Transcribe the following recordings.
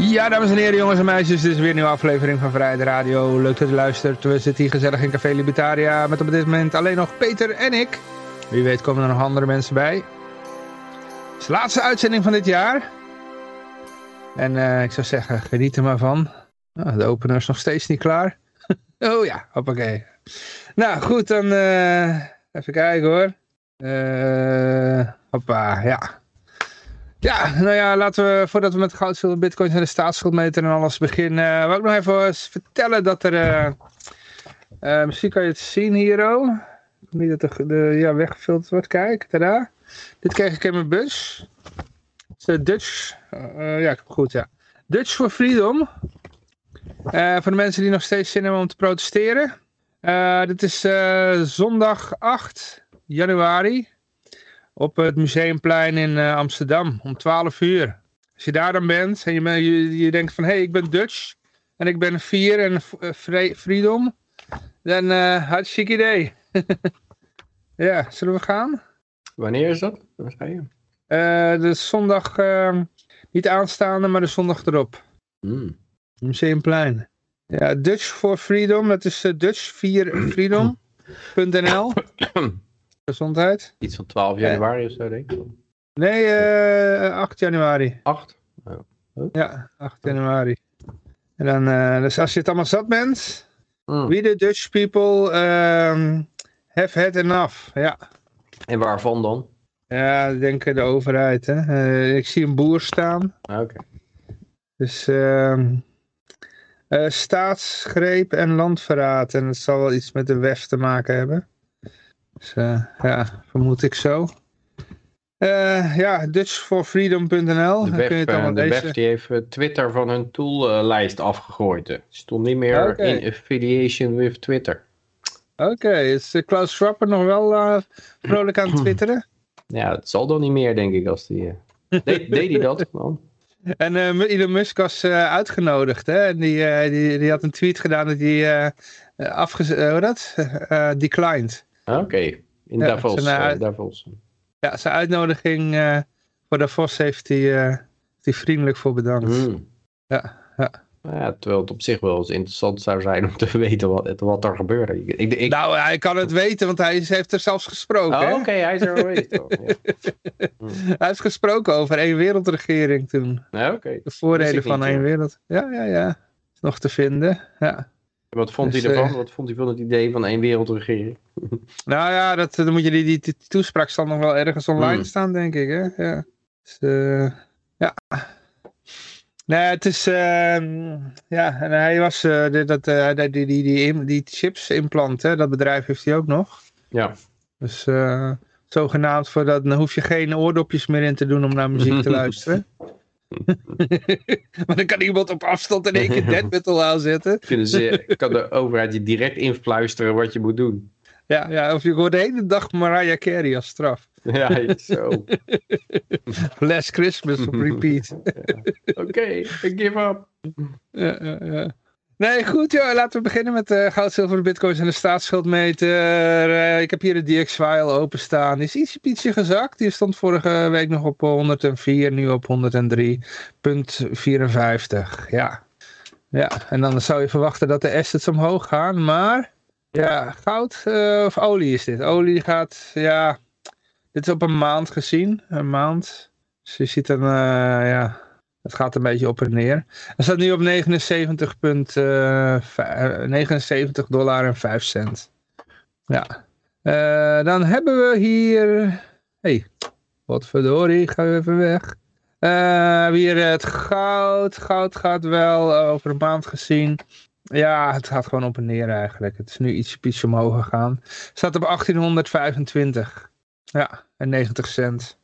Ja, dames en heren, jongens en meisjes, dit is weer een nieuwe aflevering van Vrijheid Radio. Leuk dat u luistert. We zitten hier gezellig in Café Libertaria met op dit moment alleen nog Peter en ik. Wie weet komen er nog andere mensen bij. Het is de laatste uitzending van dit jaar. En uh, ik zou zeggen, geniet er maar van. Oh, de opener is nog steeds niet klaar. oh ja, hoppakee. Nou goed, dan uh, even kijken hoor. Uh, hoppa, ja. Ja, nou ja, laten we, voordat we met goud, zilver, bitcoins en de staatsschuldmeter en alles beginnen, uh, wil ik nog even vertellen dat er, uh, uh, misschien kan je het zien hier, oh. Niet dat de, ja, weggefilterd wordt, kijk, tada. Dit kreeg ik in mijn bus. Het is de Dutch, ja, goed, ja. Dutch for Freedom. voor de mensen die nog steeds zin hebben om te protesteren. Dit is zondag 8 januari op het Museumplein in uh, Amsterdam om 12 uur. Als je daar dan bent en je, je, je denkt van hé, hey, ik ben Dutch en ik ben vier en freedom, dan uh, hartstikke idee. ja, zullen we gaan? Wanneer is dat? Waar ga je? de zondag, niet aanstaande, maar de zondag erop. Mm. Museumplein. Ja, Dutch for Freedom, dat is Dutch 4 freedom.nl Gezondheid. Iets van 12 januari of zo, denk ik. Nee, uh, 8 januari. 8? Oh. Oh. Ja, 8 januari. En dan, uh, dus als je het allemaal zat bent, mm. we the Dutch people um, have had enough. Ja. En waarvan dan? Ja, ik denk de overheid. Hè. Uh, ik zie een boer staan. Ah, Oké. Okay. Dus uh, uh, staatsgreep en landverraad. En het zal wel iets met de WEF te maken hebben. Dus uh, ja, vermoed ik zo. Uh, ja, dutchforfreedom.nl. De WEF, de deze... WEF die heeft Twitter van hun toollijst afgegooid. Het stond niet meer okay. in affiliation with Twitter. Oké, okay. is Klaus Schwab nog wel vrolijk aan twitteren? Ja, het zal dan niet meer, denk ik, als die... deed, deed hij dat dan? En uh, Elon Musk was uh, uitgenodigd, hè? En die, uh, die, die had een tweet gedaan dat hij afgezet, hoe dat? declined. Oké, okay. in ja, Davos, zijn, Davos. Ja, zijn uitnodiging voor Davos heeft hij, hij vriendelijk voor bedankt. Mm. Ja, ja. Ja, terwijl het op zich wel eens interessant zou zijn om te weten wat, wat er gebeurde. Ik, ik, nou, hij kan het weten, want hij heeft er zelfs gesproken. Oh, Oké, hij is er geweest. ja. hmm. Hij heeft gesproken over één wereldregering toen. Ja, okay. De voordelen van één wereld. Ja, ja, ja. Nog te vinden, ja. Wat vond dus, hij ervan? Uh, wat vond hij van het idee van één wereldregering? nou ja, dat, dan moet je die, die, die toespraak zal nog wel ergens online hmm. staan, denk ik. Hè? Ja. Dus, uh, ja. Nee, het is... Uh, ja, en hij was... Uh, dat, die, die, die, die, die chips implant, hè, dat bedrijf heeft hij ook nog. Ja. Dus zogenaamd voor dat... Dan hoef je geen oordopjes meer in te doen om naar muziek te luisteren. maar dan kan iemand op afstand in één keer dead metal aanzetten. Ze, kan de overheid je direct influisteren wat je moet doen. Ja, ja of je hoort de hele dag Mariah Carey als straf. Ja, zo. Last Christmas op repeat. Oké, okay, I give up. Ja, ja, ja. Nee, goed joh. Laten we beginnen met uh, goud, zilver, bitcoins en de staatsschuldmeter. Uh, ik heb hier de DX-file openstaan. Is ietsje ietsje gezakt. Die stond vorige week nog op 104, nu op 103,54. Ja. ja, en dan zou je verwachten dat de assets omhoog gaan. Maar ja, goud uh, of olie is dit. Olie gaat, ja, dit is op een maand gezien. Een maand. Dus je ziet dan, ja het gaat een beetje op en neer. Hij staat nu op 79, uh, 79 dollar en 5 cent. Ja. Dan hebben we hier... hey, wat verdorie, ga even weg. Uh, hier het goud. Goud gaat wel over een maand gezien. Ja, het gaat gewoon op en neer eigenlijk. Het is nu iets, iets omhoog gegaan. Staat op 1825. Ja, en 90 cent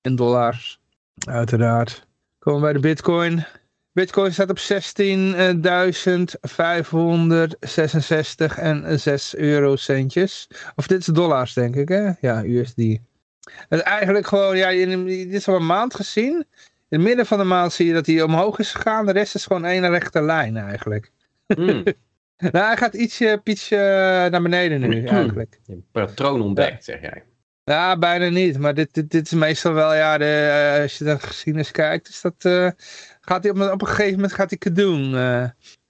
in dollars. Uiteraard. Komen we bij de bitcoin. Bitcoin staat op 16.566 en 6 eurocentjes. Of dit is dollars denk ik hè? Ja, USD. Het eigenlijk gewoon, ja, in, dit is al een maand gezien. In het midden van de maand zie je dat hij omhoog is gegaan. De rest is gewoon één rechte lijn eigenlijk. Mm. Nou, hij gaat ietsje, ietsje naar beneden nu eigenlijk. Je hebt patroon ontdekt, zeg jij. Ja, bijna niet. Maar dit, dit, dit is meestal wel, ja, de, uh, als je naar geschiedenis kijkt, is dat, uh, gaat hij op, op een gegeven moment gaat hij doen. Uh,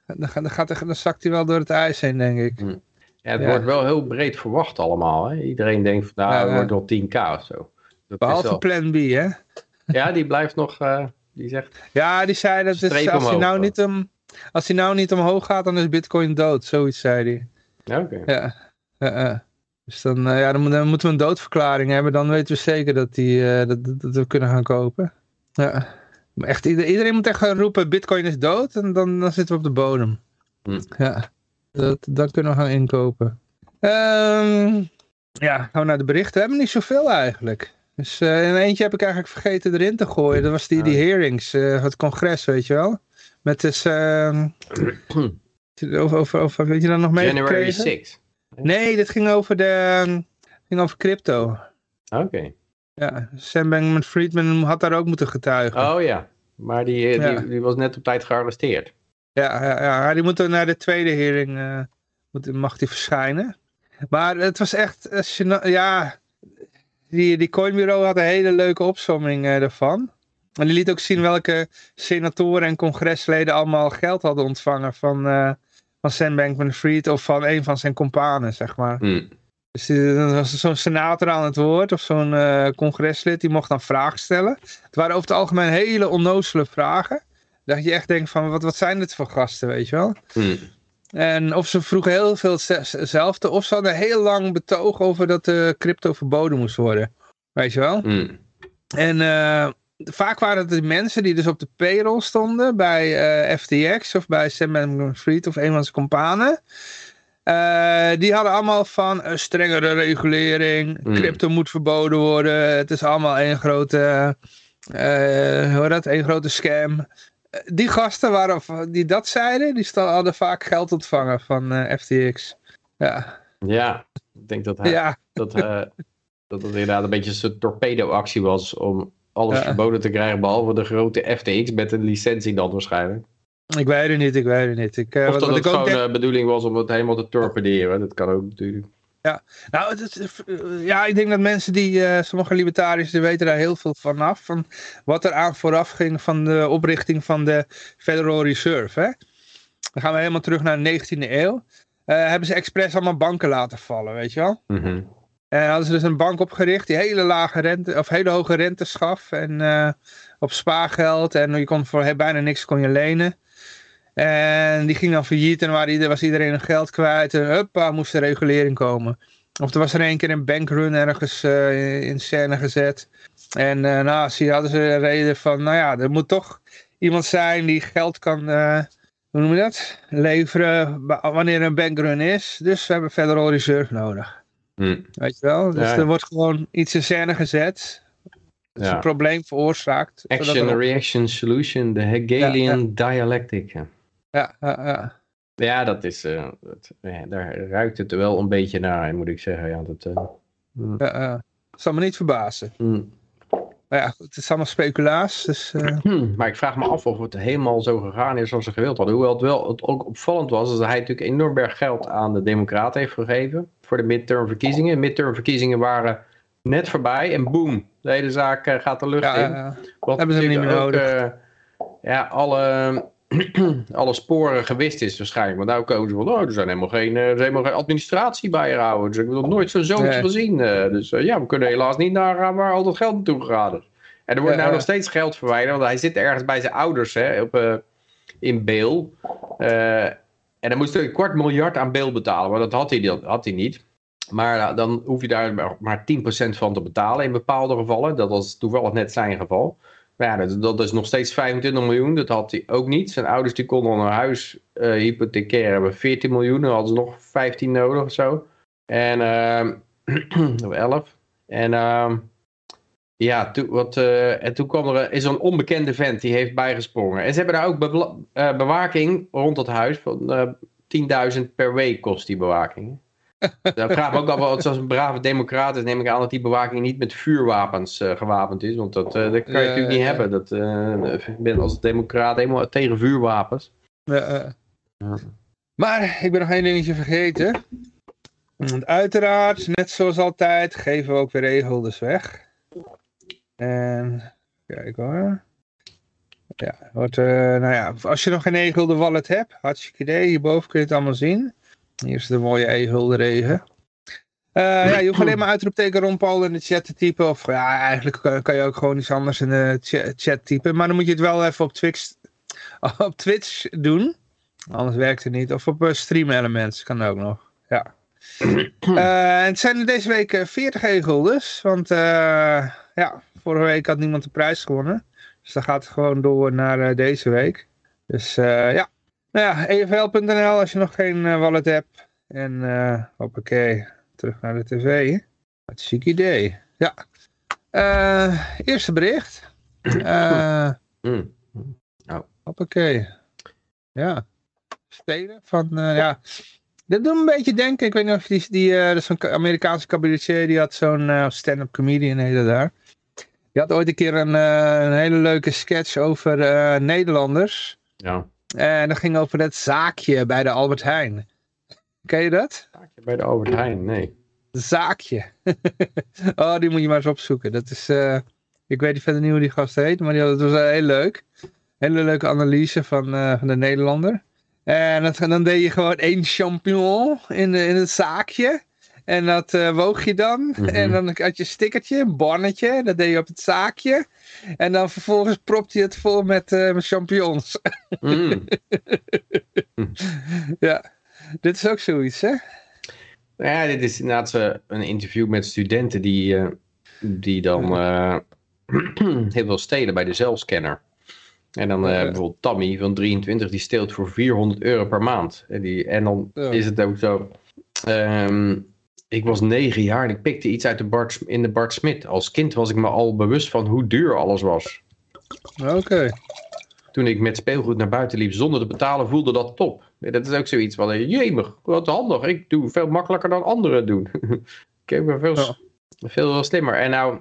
dan, dan, gaat, dan zakt hij wel door het ijs heen, denk ik. Hm. Ja, het ja. wordt wel heel breed verwacht allemaal. Hè? Iedereen denkt, van, nou, het wordt wel 10k of zo. Dat Behalve wel... plan B, hè? Ja, die blijft nog, die zegt... Ja, die zei dat is, als, hij nou niet om, als hij nou niet omhoog gaat, dan is bitcoin dood. Zoiets zei hij. Oké. Okay. Ja, dus dan, uh, ja, dan, dan, moeten we een doodverklaring hebben. Dan weten we zeker dat, die, uh, dat, dat, we kunnen gaan kopen. Ja. Echt, iedereen moet echt gaan roepen, bitcoin is dood. En dan, dan zitten we op de bodem. Hm. Ja, dat, dan kunnen we gaan inkopen. Um, ja, gaan we naar de berichten. We hebben niet zoveel eigenlijk. Dus uh, in eentje heb ik eigenlijk vergeten erin te gooien. Dat was die, die hearings, uh, het congres, weet je wel. Met dus... Uh, over, over, over, weet je dan nog mee January 6 Nee, dit ging over de ging over crypto. Oké. Okay. Ja, Sam Bankman-Friedman had daar ook moeten getuigen. Oh ja, maar die, die, ja. die, was net op tijd gearresteerd. Ja, ja, ja die moet naar de tweede hearing, uh, moet, mag die verschijnen. Maar het was echt, ja, die, die Coinbureau had een hele leuke opzomming uh, ervan. En die liet ook zien welke senatoren en congresleden allemaal geld hadden ontvangen van, van Sam Bankman-Fried of van een van zijn companen, zeg maar. Hmm. Dus er was zo'n senator aan het woord of zo'n uh, congreslid, die mocht dan vragen stellen. Het waren over het algemeen hele onnozele vragen. Dat je echt denkt van, wat, wat zijn dit voor gasten, weet je wel? Hmm. En of ze vroegen heel veel hetzelfde, of ze hadden heel lang betoog over dat de crypto verboden moest worden. Weet je wel? Hmm. En uh, vaak waren het de mensen die dus op de payroll stonden bij uh, FTX of bij Sam Bankman-Fried of een van zijn companen. Uh, die hadden allemaal van een strengere regulering, Hmm. crypto moet verboden worden, het is allemaal één grote, uh, hoe dat, één grote scam. Die gasten waren, die dat zeiden, die hadden vaak geld ontvangen van FTX. Ja. Ja, ik denk dat hij, ja. dat, dat het inderdaad een beetje een torpedo-actie was om alles verboden te krijgen, behalve de grote FTX met een licentie dan waarschijnlijk. Ik weet het niet, ik weet het niet. Ik, uh, of wat, dat wat het ik gewoon de denk... bedoeling was om het helemaal te torpederen, dat kan ook natuurlijk. Ja, nou, het, het, ja, ik denk dat mensen die, uh, sommige libertariërs, die weten daar heel veel van af. Van wat er aan vooraf ging van de oprichting van de Federal Reserve. Hè? Dan gaan we helemaal terug naar de 19e eeuw. Uh, hebben ze expres allemaal banken laten vallen, weet je wel? Mm -hmm. En hadden ze dus een bank opgericht die hele lage rente, of hele hoge rente gaf. En uh, op spaargeld. En je kon voor bijna niks kon je lenen. En die ging dan failliet en was iedereen hun geld kwijt. En huppa, moest er regulering komen. Of er was er een keer een bankrun ergens uh, in scène gezet. En uh, nou, zie, hadden ze de reden van, nou ja, er moet toch iemand zijn die geld kan, hoe noem je dat, leveren wanneer een bankrun is. Dus we hebben Federal Reserve nodig. Hmm. Weet je wel? Dus ja. er wordt gewoon iets in scène gezet. Dat ja. een probleem veroorzaakt. Action, er... reaction, solution, de Hegelian ja, dialectic. Ja, ja, ja. Ja, dat is, uh, dat, ja, daar ruikt het wel een beetje naar, moet ik zeggen. Ja, dat, uh, mm. ja, dat zal me niet verbazen. Mm. Maar ja, het is allemaal speculaas. Dus, maar ik vraag me af of het helemaal zo gegaan is zoals ze gewild hadden. Hoewel het wel het ook opvallend was, is dat hij natuurlijk enorm berg geld aan de Democraten heeft gegeven. Voor de midtermverkiezingen. Midtermverkiezingen waren net voorbij en boom, de hele zaak gaat de lucht ja, in. Wat hebben ze niet meer ook, nodig. ja, alle alle sporen gewist is waarschijnlijk. Want nou komen ze van, oh, er zijn helemaal geen, er is helemaal geen administratie bijgehouden. Dus ik heb nog nooit zo'n zoiets gezien. Uh, dus uh, ja, we kunnen helaas niet naar waar al dat geld naartoe gegaan is. En er wordt ja, nou nog steeds geld verwijderd, want hij zit ergens bij zijn ouders hè, op, uh, in Beel. en dan moest hij een kwart miljard aan Beel betalen, maar dat had hij, dat had hij niet. Maar dan hoef je daar maar 10% van te betalen in bepaalde gevallen. Dat was toevallig net zijn geval. Ja, dat, dat, is nog steeds 25 miljoen. Dat had hij ook niet. Zijn ouders die konden een huis uh, hebben 14 miljoen. Dan hadden ze nog 15 nodig of zo. En, uh, of 11. En uh, ja, to, wat, uh, en toen kwam er is een onbekende vent die heeft bijgesprongen. En ze hebben daar ook be bewaking rond het huis. Van 10.000 per week kost die bewaking. Dan vraag ik me ook af, zoals een brave democraat is, neem ik aan dat die bewaking niet met vuurwapens uh, gewapend is. Want dat, uh, dat kan je natuurlijk niet hebben. Dat, ik ben als democraat helemaal tegen vuurwapens. Ja, Maar ik ben nog één dingetje vergeten. Want uiteraard, net zoals altijd, geven we ook weer e-holders weg. En, kijk hoor. Ja, wordt, nou ja, als je nog geen e-gulden wallet hebt, hartstikke idee. Hierboven kun je het allemaal zien. Hier is de mooie e-gulden regen. Uh, ja, je hoeft alleen maar uitroepteken Ron Paul in de chat te typen. Of ja, eigenlijk kan, kan, je ook gewoon iets anders in de chat typen. Maar dan moet je het wel even op Twitch, op Twitch doen. Anders werkt het niet. Of op uh, Stream Elements kan ook nog. Ja. Uh, het zijn er deze week 40 e-guldens. Want ja, vorige week had niemand de prijs gewonnen. Dus dan gaat het gewoon door naar deze week. Dus ja. Nou ja, evl.nl als je nog geen wallet hebt. En hoppakee terug naar de tv. Wat ziek idee. Ja. Uh, eerste bericht. Uh, mm. oh. Hoppakee. Ja. Steden van, uh, ja. Dat doet me een beetje denken. Ik weet niet of die, die uh, zo'n Amerikaanse cabaretier, die had zo'n stand-up comedian heette daar. Die had ooit een keer een, een hele leuke sketch over Nederlanders. Ja. En dat ging over dat zaakje bij de Albert Heijn. Ken je dat? Zaakje bij de Albert Heijn, nee. Zaakje. oh, die moet je maar eens opzoeken. Dat is, uh, ik weet niet verder niet hoe die gast heet, maar die had, het was uh, heel leuk. Hele leuke analyse van, uh, van de Nederlander. En, dat, dan deed je gewoon één champignon in, in het zaakje. En dat woog je dan. Mm -hmm. En dan had je een stickertje, een bonnetje. Dat deed je op het zaakje. En dan vervolgens propte je het vol met, met champignons. Mm. ja. Dit is ook zoiets, hè? Ja, dit is inderdaad uh, een interview met studenten die, uh, die dan uh, heel veel stelen bij de zelfscanner. En dan bijvoorbeeld Tammy van 23, die steelt voor 400 euro per maand. En, die, en dan is het ook zo... Um, ik was negen jaar en ik pikte iets uit de Bart, in de Bart Smit. Als kind was ik me al bewust van hoe duur alles was. Oké. Okay. Toen ik met speelgoed naar buiten liep zonder te betalen, voelde dat top. Dat is ook zoiets van, jemig, wat handig. Ik doe veel makkelijker dan anderen doen. ik heb veel, ja. veel slimmer. En nou,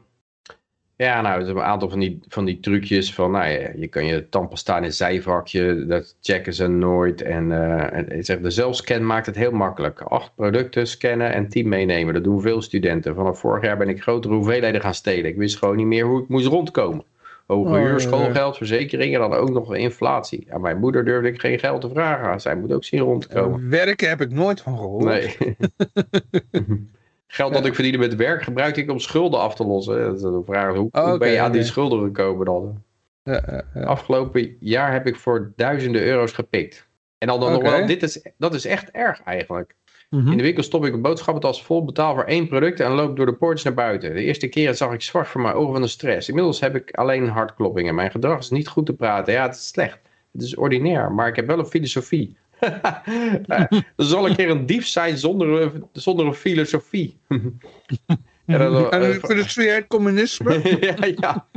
ja, nou, er zijn een aantal van die, van die trucjes van, nou ja, je kan je tandpasta in een zijvakje, dat checken ze nooit. En, uh, en zeg, de zelfscan maakt het heel makkelijk. Acht producten scannen en tien meenemen. Dat doen veel studenten. Vanaf vorig jaar ben ik grotere hoeveelheden gaan stelen. Ik wist gewoon niet meer hoe ik moest rondkomen. Hoge oh, huur, schoolgeld, verzekeringen, dan ook nog inflatie. Aan mijn moeder durfde ik geen geld te vragen. Zij moet ook zien rondkomen. werken heb ik nooit van gehoord. Nee. geld dat ik verdiende met werk gebruikte ik om schulden af te lossen. Is vraag, hoe, oh, hoe ben je aan die schulden gekomen dan? Ja, ja. Afgelopen jaar heb ik voor duizenden euro's gepikt. En dan, dan nog wel, dit is, dat is echt erg eigenlijk. Mhm. In de winkel stop ik een boodschappentas vol, betaal voor één product en loop door de poortjes naar buiten. De eerste keer zag ik zwart voor mijn ogen van de stress. Inmiddels heb ik alleen hartkloppingen. Mijn gedrag is niet goed te praten. Ja, het is slecht. Het is ordinair, maar ik heb wel een filosofie. er zal een keer een dief zijn zonder, zonder een filosofie. Ja, dat, en uh, filosofie het communisme? ja, ja.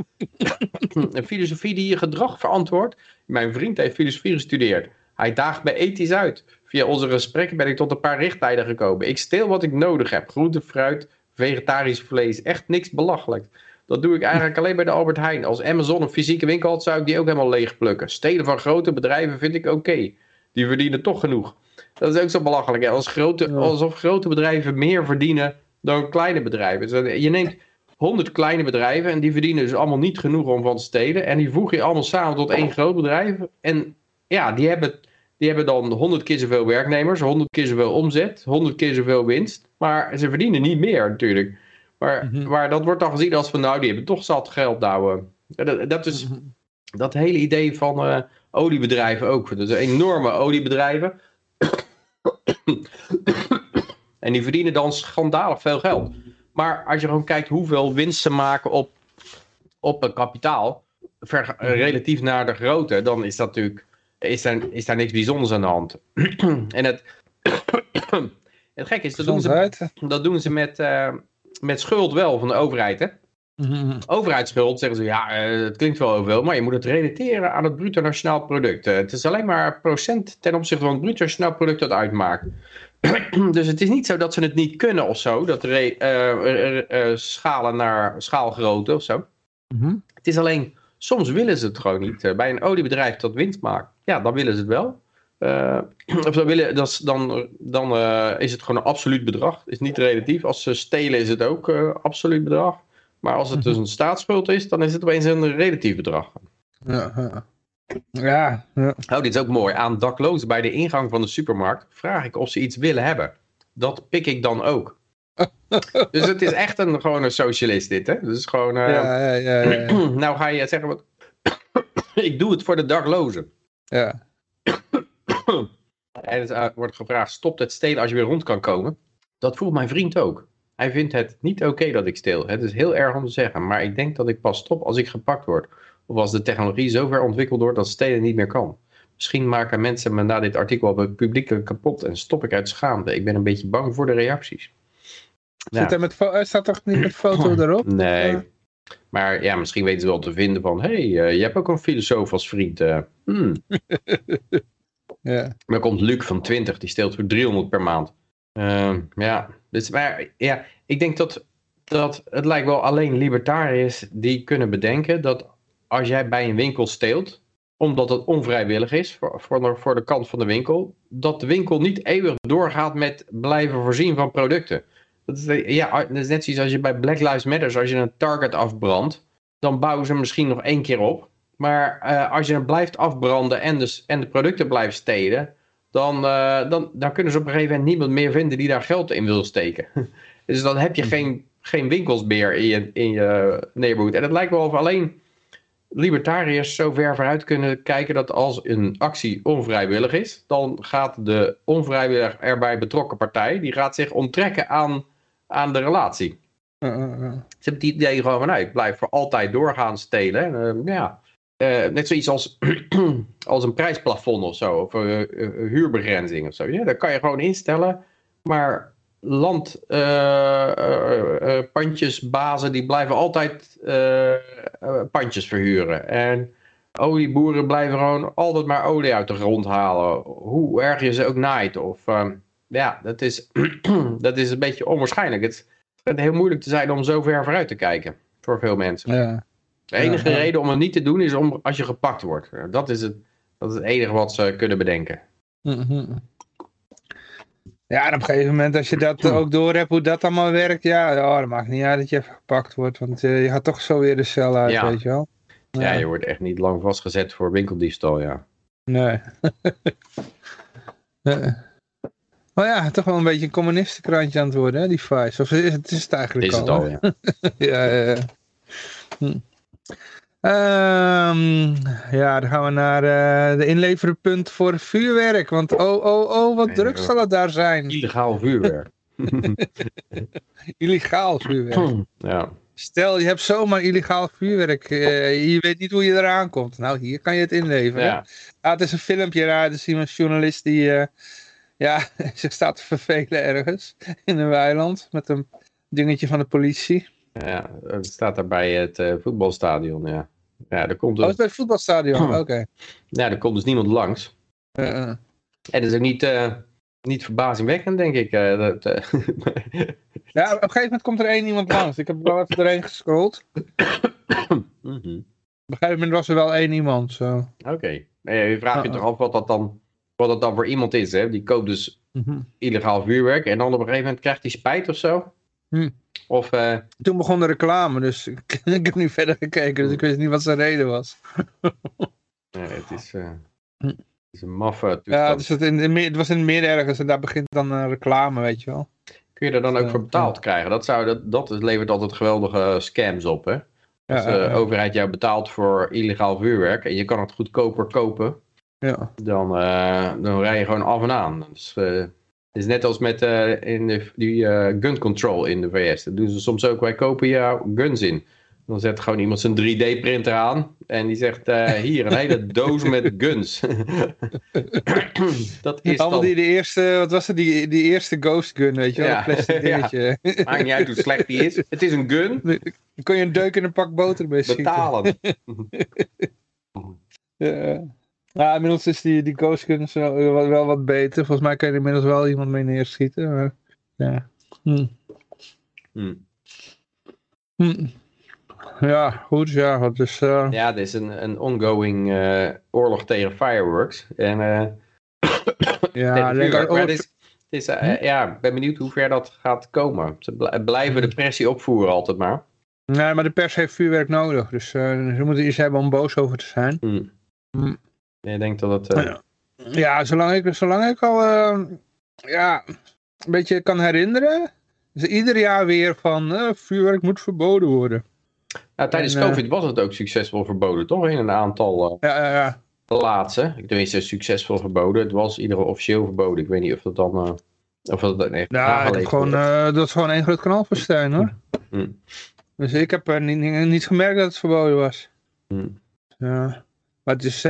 Een filosofie die je gedrag verantwoordt. Mijn vriend heeft filosofie gestudeerd. Hij daagt me ethisch uit. Via onze gesprekken ben ik tot een paar richtlijnen gekomen. Ik steel wat ik nodig heb. Groente, fruit, vegetarisch vlees. Echt niks belachelijk. Dat doe ik eigenlijk alleen bij de Albert Heijn. Als Amazon een fysieke winkel had, zou ik die ook helemaal leeg plukken. Stelen van grote bedrijven vind ik oké. Die verdienen toch genoeg. Dat is ook zo belachelijk. Hè? Als grote, Alsof grote bedrijven meer verdienen dan kleine bedrijven. Dus je neemt 100 kleine bedrijven en die verdienen dus allemaal niet genoeg om van te stelen. En die voeg je allemaal samen tot één groot bedrijf. En ja, die hebben die hebben dan 100 keer zoveel werknemers, 100 keer zoveel omzet, 100 keer zoveel winst. Maar ze verdienen niet meer natuurlijk. Maar, mhm. maar dat wordt dan gezien als van nou, die hebben toch zat geld nou. Dat, dat is mhm. dat hele idee van uh, oliebedrijven ook. Dus enorme oliebedrijven. en die verdienen dan schandalig veel geld. Maar als je gewoon kijkt hoeveel winst ze maken op, op een kapitaal, ver, mhm. relatief naar de grootte, dan is dat natuurlijk is, er, is daar niks bijzonders aan de hand. en het, het gek is, dat doen ze, dat doen ze met, uh, met schuld wel van de overheid. Hè? Mm Overheidsschuld zeggen ze, ja, uh, het klinkt wel veel, maar je moet het relateren aan het bruto nationaal product. Uh, het is alleen maar procent ten opzichte van het bruto nationaal product dat uitmaakt. dus het is niet zo dat ze het niet kunnen of zo, dat re, schalen naar schaalgrootte of zo. Mm -hmm. Het is alleen Soms willen ze het gewoon niet. Eh, bij een oliebedrijf dat winst maakt, ja, dan willen ze het wel. Of ze willen, dat is, dan dan is het gewoon een absoluut bedrag. is niet relatief. Als ze stelen is het ook absoluut bedrag. Maar als het dus een staatsschuld is, dan is het opeens een relatief bedrag. Ja, ja. Ja, ja. Oh, dit is ook mooi. Aan daklozen bij de ingang van de supermarkt vraag ik of ze iets willen hebben. Dat pik ik dan ook. dus het is echt een, gewoon een socialist dit, hè? Dus gewoon... Uh, ja, ja, ja, ja. nou ga je zeggen, wat... ik doe het voor de daklozen. Ja. en het uh, wordt gevraagd, stop het stelen als je weer rond kan komen. Dat voelt mijn vriend ook. Hij vindt het niet oké dat ik steel. Het is heel erg om te zeggen, maar ik denk dat ik pas stop als ik gepakt word. Of als de technologie zo ver ontwikkeld wordt dat stelen niet meer kan. Misschien maken mensen me na dit artikel op het publiek kapot en stop ik uit schaamte. Ik ben een beetje bang voor de reacties. Zit er met staat toch niet met foto erop? Nee. Maar ja, misschien weten ze wel te vinden van... hé, hey, uh, je hebt ook een filosoof als vriend. Uh, hmm. ja. Maar dan komt Luc van 20, die steelt voor 300 per maand. Uh, ja, dus, maar ja, ik denk dat, dat het lijkt wel alleen libertariërs die kunnen bedenken... dat als jij bij een winkel steelt omdat het onvrijwillig is voor, voor, de, kant van de winkel, dat de winkel niet eeuwig doorgaat met blijven voorzien van producten. Dat is, ja, dat is net zoals als je bij Black Lives Matter, als je een target afbrandt, dan bouwen ze misschien nog één keer op. Maar uh, als je het blijft afbranden en, dus, en de producten blijft stelen, dan, uh, dan, dan kunnen ze op een gegeven moment niemand meer vinden die daar geld in wil steken. dus dan heb je geen, geen winkels meer in je, in je neighborhood. En het lijkt wel of alleen libertariërs zo ver vooruit kunnen kijken dat als een actie onvrijwillig is, dan gaat de onvrijwillig erbij betrokken partij, die gaat zich onttrekken aan, aan de relatie. Uh, uh, uh. Ze hebben het idee gewoon van, nou, ik blijf voor altijd doorgaan stelen. ja. Eh, net zoiets als, als een prijsplafond of zo, of uh, huurbegrenzing of zo. Ja, dat kan je gewoon instellen, maar landpandjesbazen uh, die blijven altijd pandjes verhuren. En olieboeren blijven gewoon altijd maar olie uit de grond halen. Hoe erg je ze ook naait. Of, ja, dat is, dat is een beetje onwaarschijnlijk. Het schijnt heel moeilijk te zijn om zo ver vooruit te kijken. Voor veel mensen. Ja. De enige Ja, ja. reden om het niet te doen is om, als je gepakt wordt. Dat is, het, dat is het enige wat ze kunnen bedenken. Mhm. Ja, en op een gegeven moment als je dat ook door hebt hoe dat allemaal werkt, ja, ja dat maakt niet uit dat je even gepakt wordt, want eh, je gaat toch zo weer de cel uit, Ja. weet je wel. Ja, je wordt echt niet lang vastgezet voor winkeldiefstal, ja. Nee. Nee. Maar ja, toch wel een beetje een communistenkrantje aan het worden, hè, die Vice. Of is het, is het eigenlijk Is het al, al, hè? ja, ja, ja. Hm. Ehm, ja, dan gaan we naar eh, de inleverenpunt voor vuurwerk. Want oh, oh, oh, wat druk zal het daar zijn. Illegaal vuurwerk. Illegaal vuurwerk. ja. Stel, je hebt zomaar illegaal vuurwerk. eh, je weet niet hoe je eraan komt. Nou, hier kan je het inleveren. Ja. Ah, het is een filmpje daar. Het is iemand journalist die eh, ja, zich staat te vervelen ergens in een weiland. Met een dingetje van de politie. Ja, het staat daar bij het eh, voetbalstadion, ja. Ja, er komt, Oh, het is bij het voetbalstadion. Oké. ja, er komt dus niemand langs. Eh. En dat is ook niet, eh, niet verbazingwekkend, denk ik. eh, dat, Ja, op een gegeven moment komt er één iemand langs. Ik heb wel even erheen gescrolld. mhm. Op een gegeven moment was er wel één iemand. Zo. Oké. Nee, je vraagt je Ah, toch af wat dat, dan, wat dat dan voor iemand is, hè? Die koopt dus Mhm. illegaal vuurwerk en dan op een gegeven moment krijgt hij spijt of zo. Hm. Of, eh, Toen begon de reclame, dus ik, ik heb nu verder gekeken. Dus ik wist niet wat zijn reden was. nee, het is, eh, Hm. het is een maffe Ja, dus het, in, in, het was in het midden ergens en daar begint dan een reclame, weet je wel. Kun je er dan ook Ja, voor betaald krijgen? Dat, zou, dat, dat levert altijd geweldige scams op, hè? Als Ja, de overheid jou betaalt voor illegaal vuurwerk en je kan het goedkoper kopen, ja. dan, eh, dan rij je gewoon af en aan. Dus, eh, is net als met eh, in de, die eh, gun control in de VS. Dat doen ze soms ook. Wij kopen jou guns in. Dan zet gewoon iemand zijn 3D-printer aan en die zegt eh, hier een hele doos met guns. dat is Allemaal dan, die, de eerste, wat was het, die, die eerste Ghost Gun, weet je wel, Ja, plastic ja. dingetje. maakt niet uit hoe slecht die is. Het is een gun, Dan kon je een deuk in een pak boter mee schieten. betalen. Ja. Ja, inmiddels is die, die Ghost wel, wel wat beter. Volgens mij kan je er inmiddels wel iemand mee neerschieten. Maar, ja. Hm. Hm. Hm. Ja, goed, ja. wat Dus, eh, Ja, er is een, een ongoing eh, oorlog tegen fireworks. En eh, Ja, vuurwerk. Maar het is, het is, eh, ja, ik ben benieuwd hoe ver dat gaat komen. Ze bl- blijven de pressie opvoeren altijd maar. Nee, maar de pers heeft vuurwerk nodig. Dus eh, ze moeten iets hebben om boos over te zijn. Hmm. Ik denk dat het... eh, Ja. Ja, zolang ik, zolang ik al eh, ja, een beetje kan herinneren. Is er ieder jaar weer van eh, vuurwerk moet verboden worden. nou, tijdens en, eh, COVID was het ook succesvol verboden, toch? In een aantal Ja, ja, ja. plaatsen. Tenminste, succesvol verboden. Het was ieder officieel verboden. Ik weet niet of dat dan... of dat nee, Nou, nageleefd heb gewoon, dat is gewoon één groot kanaalfestijn hoor. Hmm. Dus ik heb er niet, niet, gemerkt dat het verboden was. Hmm. Ja. Maar het is,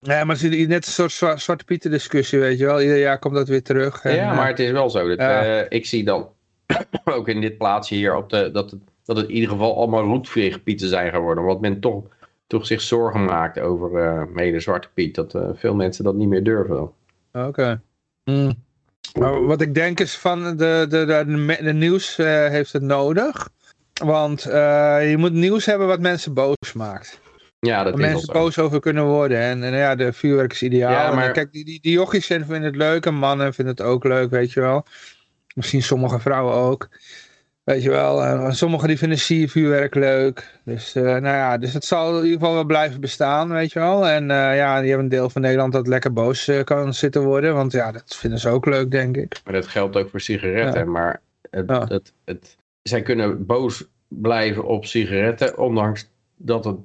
ja, maar het is net een soort zwa- Zwarte Pieten discussie, weet je wel. Ieder jaar komt dat weer terug. En, Ja, eh, maar het is wel zo. Dat, ja. eh, ik zie dan ook in dit plaatsje hier op de, dat, het, dat het in ieder geval allemaal roetveegpieten zijn geworden. Want men toch, toch zich zorgen maakt over eh mede Zwarte Piet. Dat eh, veel mensen dat niet meer durven. Oké. Hmm. Maar wat ik denk is van de, de, de, de, nieuws eh, heeft het nodig. Want eh, je moet nieuws hebben wat mensen boos maakt. Ja, dat Waar mensen boos over kunnen worden. En, en ja, de vuurwerk is ideaal. Ja, En maar- kijk, die, die, die jochies vinden het leuk en mannen vinden het ook leuk, weet je wel. Misschien sommige vrouwen ook. Weet je wel, en sommigen die vinden siervuurwerk leuk. Dus, eh, nou ja, dus het zal in ieder geval wel blijven bestaan, weet je wel. En eh, ja, die hebben een deel van Nederland dat lekker boos eh, kan zitten worden. Want ja, dat vinden ze ook leuk, denk ik. Maar dat geldt ook voor sigaretten. Ja. Maar het, Ja. het, het, zij kunnen boos blijven op sigaretten. Ondanks dat, het,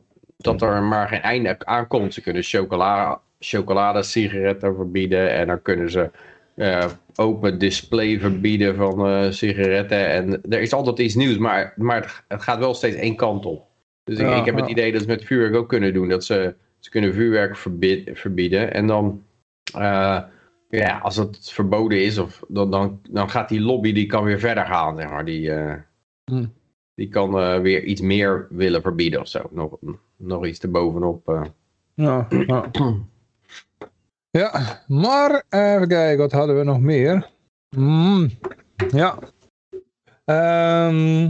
dat er maar geen einde aan komt. Ze kunnen chocolade, chocolade sigaretten verbieden. En dan kunnen ze eh, open display verbieden van eh, sigaretten. En er is altijd iets nieuws. Maar, maar het, gaat wel steeds één kant op. Dus ik, Ja, ik heb het ja. idee dat ze met vuurwerk ook kunnen doen. Dat ze, ze kunnen vuurwerk verbi- verbieden. En dan... eh, ja, als het verboden is, of, dan, dan, dan gaat die lobby die kan weer verder gaan, zeg maar. Die, Hm. Die kan eh, weer iets meer willen verbieden of zo. Nog, nog iets erbovenop. eh. Ja, ja. ja, maar even kijken, wat hadden we nog meer? Hmm, ja. Ehm,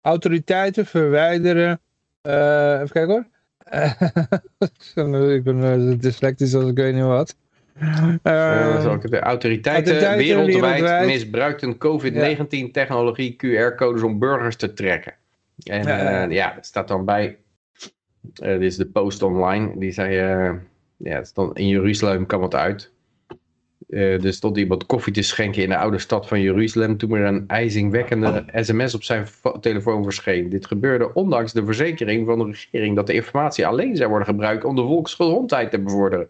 autoriteiten verwijderen. eh, even kijken hoor. ik ben dyslectisch als ik weet niet wat. Eh, Ehm, ik de autoriteiten, autoriteiten wereldwijd, wereldwijd. misbruikten COVID-19 technologie QR-codes om burgers te trekken. En Ja, dat staat dan bij. eh, dit is de post online. Die zei, eh, ja, het stond, in Jeruzalem kwam het uit. Er stond iemand koffie te schenken in de oude stad van Jeruzalem toen er een ijzingwekkende sms op zijn fo- telefoon verscheen. Dit gebeurde ondanks de verzekering van de regering dat de informatie alleen zou worden gebruikt om de volksgezondheid te bevorderen.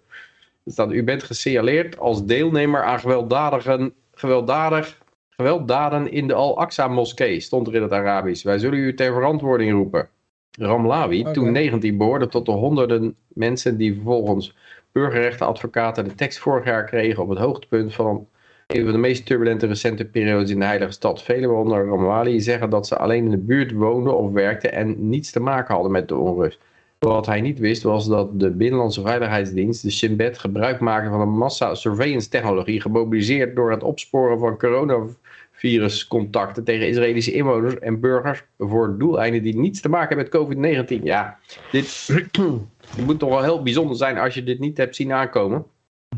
U bent gesignaleerd als deelnemer aan gewelddadigen, gewelddadig, gewelddaden in de Al-Aqsa-moskee, stond er in het Arabisch. Wij zullen u ter verantwoording roepen. Ramlawi, toen 19, behoorde tot de honderden mensen die volgens burgerrechtenadvocaten de tekst vorig jaar kregen op het hoogtepunt van een van de meest turbulente recente periodes in de heilige stad. Velen, waaronder Ramwali, zeggen dat ze alleen in de buurt woonden of werkten en niets te maken hadden met de onrust. Wat hij niet wist was dat de Binnenlandse Veiligheidsdienst, de Shin Bet, gebruik maakte van een massa surveillance technologie gemobiliseerd door het opsporen van coronaviruscontacten tegen Israëlische inwoners en burgers voor doeleinden die niets te maken hebben met COVID-19. Ja, dit moet toch wel heel bijzonder zijn als je dit niet hebt zien aankomen.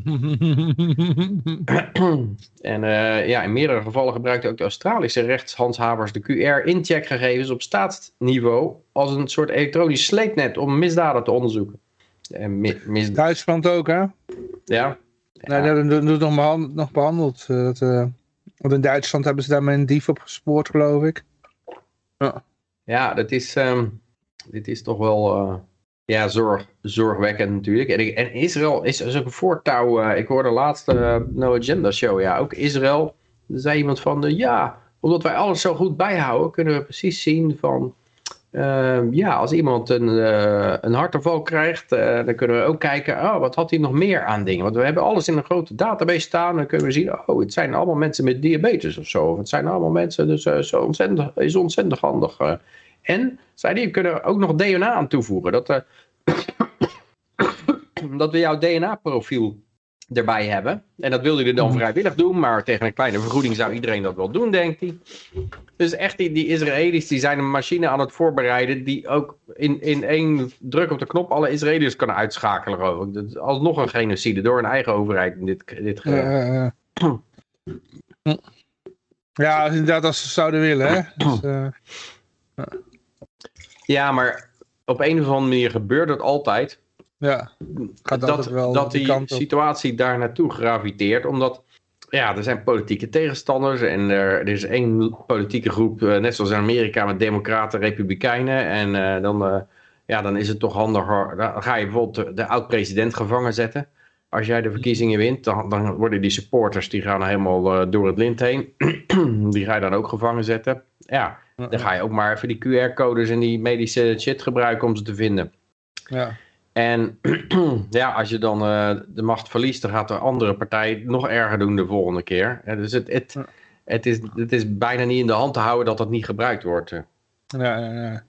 En eh, ja, in meerdere gevallen gebruikten ook de Australische rechtshandhavers de QR-incheckgegevens op staatsniveau als een soort elektronisch sleepnet om misdaden te onderzoeken. En mi- mis- Duitsland ook, hè? ja. Nee, dat dat wordt nog behandeld. Nog behandeld eh, dat, eh, want in Duitsland hebben ze daar met een dief op gespoord, geloof ik. ja, dat is, ehm, dit is toch wel eh, ja, zorg, zorgwekkend natuurlijk. En, en Israël is, is ook een voortouw. eh, ik hoorde laatst eh No Agenda Show, ja, ook Israël. Zei iemand van, eh, ja, omdat wij alles zo goed bijhouden, kunnen we precies zien van... ehm, ja, als iemand een, een hartaanval krijgt, dan kunnen we ook kijken, oh, wat had hij nog meer aan dingen? Want we hebben alles in een grote database staan. Dan kunnen we zien, oh, het zijn allemaal mensen met diabetes of zo. Of het zijn allemaal mensen, dus zo ontzettend, is ontzettend handig. En, zei die, we kunnen ook nog DNA aan toevoegen. Dat, eh, dat we jouw DNA-profiel erbij hebben. En dat wilde hij dan Mhm. vrijwillig doen, maar tegen een kleine vergoeding zou iedereen dat wel doen, denkt hij. Dus echt, die, die Israëli's die zijn een machine aan het voorbereiden die ook in, in één druk op de knop alle Israëliërs kan uitschakelen. geloof ik. Dat is alsnog een genocide door een eigen overheid in dit, dit ja, inderdaad als ze zouden willen. Hè? Dus, eh, Ja, maar op een of andere manier gebeurt het altijd. ja, gaat dat, wel dat die die situatie daar naartoe graviteert. Omdat ja, er zijn politieke tegenstanders. En er, er is één politieke groep, eh, net zoals in Amerika, met democraten, republikeinen. En eh, dan, eh, ja, dan is het toch handiger. Dan ga je bijvoorbeeld de, de oud-president gevangen zetten. Als jij de verkiezingen wint, dan, dan worden die supporters die gaan helemaal door het lint heen. die ga je dan ook gevangen zetten. Ja, dan ga je ook maar even die QR-codes en die medische shit gebruiken om ze te vinden. Ja. En ja, als je dan eh, de macht verliest, dan gaat de andere partij nog erger doen de volgende keer. Ja, dus het, het, het, is, het is bijna niet in de hand te houden dat dat niet gebruikt wordt. Ja, ja, ja.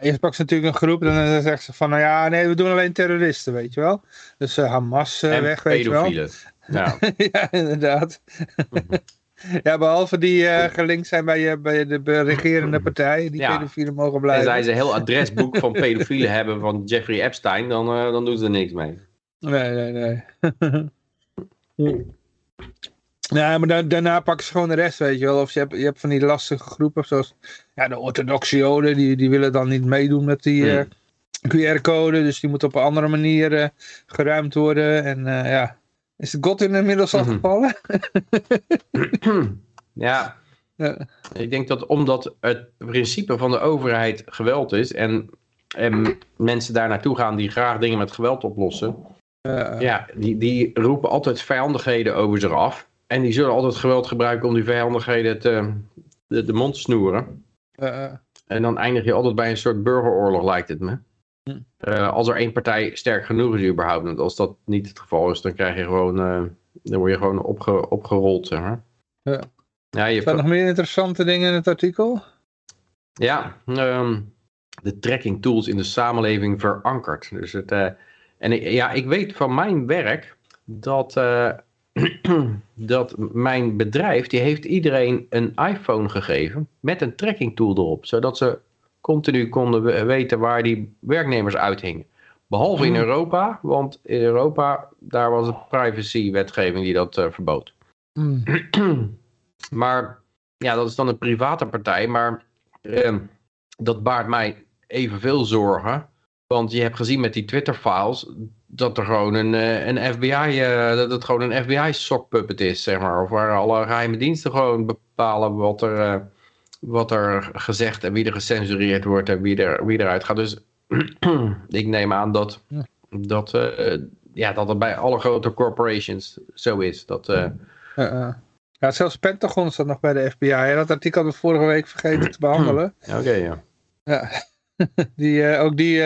Eerst pakt ze natuurlijk een groep en dan zegt ze van, nou ja, nee, we doen alleen terroristen, weet je wel. Dus eh, Hamas eh, en weg, weet je wel. pedofielen. Ja. ja, inderdaad. ja, behalve die eh, gelinkt zijn bij, eh, bij de regerende partij, die Ja. pedofielen mogen En blijven. zij ze een heel adresboek van pedofielen hebben van Jeffrey Epstein, dan, eh, dan doen ze er niks mee. Nee, nee, nee. nee, maar da- daarna pakken ze gewoon de rest, weet je wel. Of je hebt, je hebt van die lastige groepen, zoals ja, de orthodoxe joden, die, die willen dan niet meedoen met die Hmm. QR-code. Dus die moet op een andere manier geruimd worden. En ja, is de God inmiddels al Mhm. gevallen? ja, Ja. ik denk dat omdat het principe van de overheid geweld is en, en mensen daar naartoe gaan die graag dingen met geweld oplossen, Ja, die, die roepen altijd vijandigheden over zich af. En die zullen altijd geweld gebruiken om die vijandigheden te, de, de mond te snoeren. En dan eindig je altijd bij een soort burgeroorlog, lijkt het me. Hm. Eh, als er één partij sterk genoeg is überhaupt. Want als dat niet het geval is, dan krijg je gewoon... eh, dan word je gewoon opge, opgerold, zeg maar. Ja. Ja, je er nog meer interessante dingen in het artikel? Ja, ehm, de tracking tools in de samenleving verankerd. Dus het, eh, en ik, ja, ik weet van mijn werk dat, dat mijn bedrijf, die heeft iedereen een iPhone gegeven met een tracking tool erop. Zodat ze continu konden we- weten waar die werknemers uithingen. Behalve in Hmm. Europa, want in Europa, daar was een privacy-wetgeving die dat eh, verbood. Hmm. maar ja, dat is dan een private partij. Maar ehm, dat baart mij evenveel zorgen. Want je hebt gezien met die Twitter-files dat er gewoon een, eh, een FBI, eh, dat het gewoon een FBI-sockpuppet is, zeg maar. Of waar alle geheime diensten gewoon bepalen wat er, wat er gezegd en wie er gecensureerd wordt en wie, er, wie eruit gaat. Dus ik neem aan dat, Ja. dat, eh, ja, dat het bij alle grote corporations zo is. Dat, eh, Eh. Ja, zelfs Pentagon staat nog bij de FBI. hè. Dat artikel hadden we vorige week vergeten te behandelen. Oké, ja. Ja, die, ook die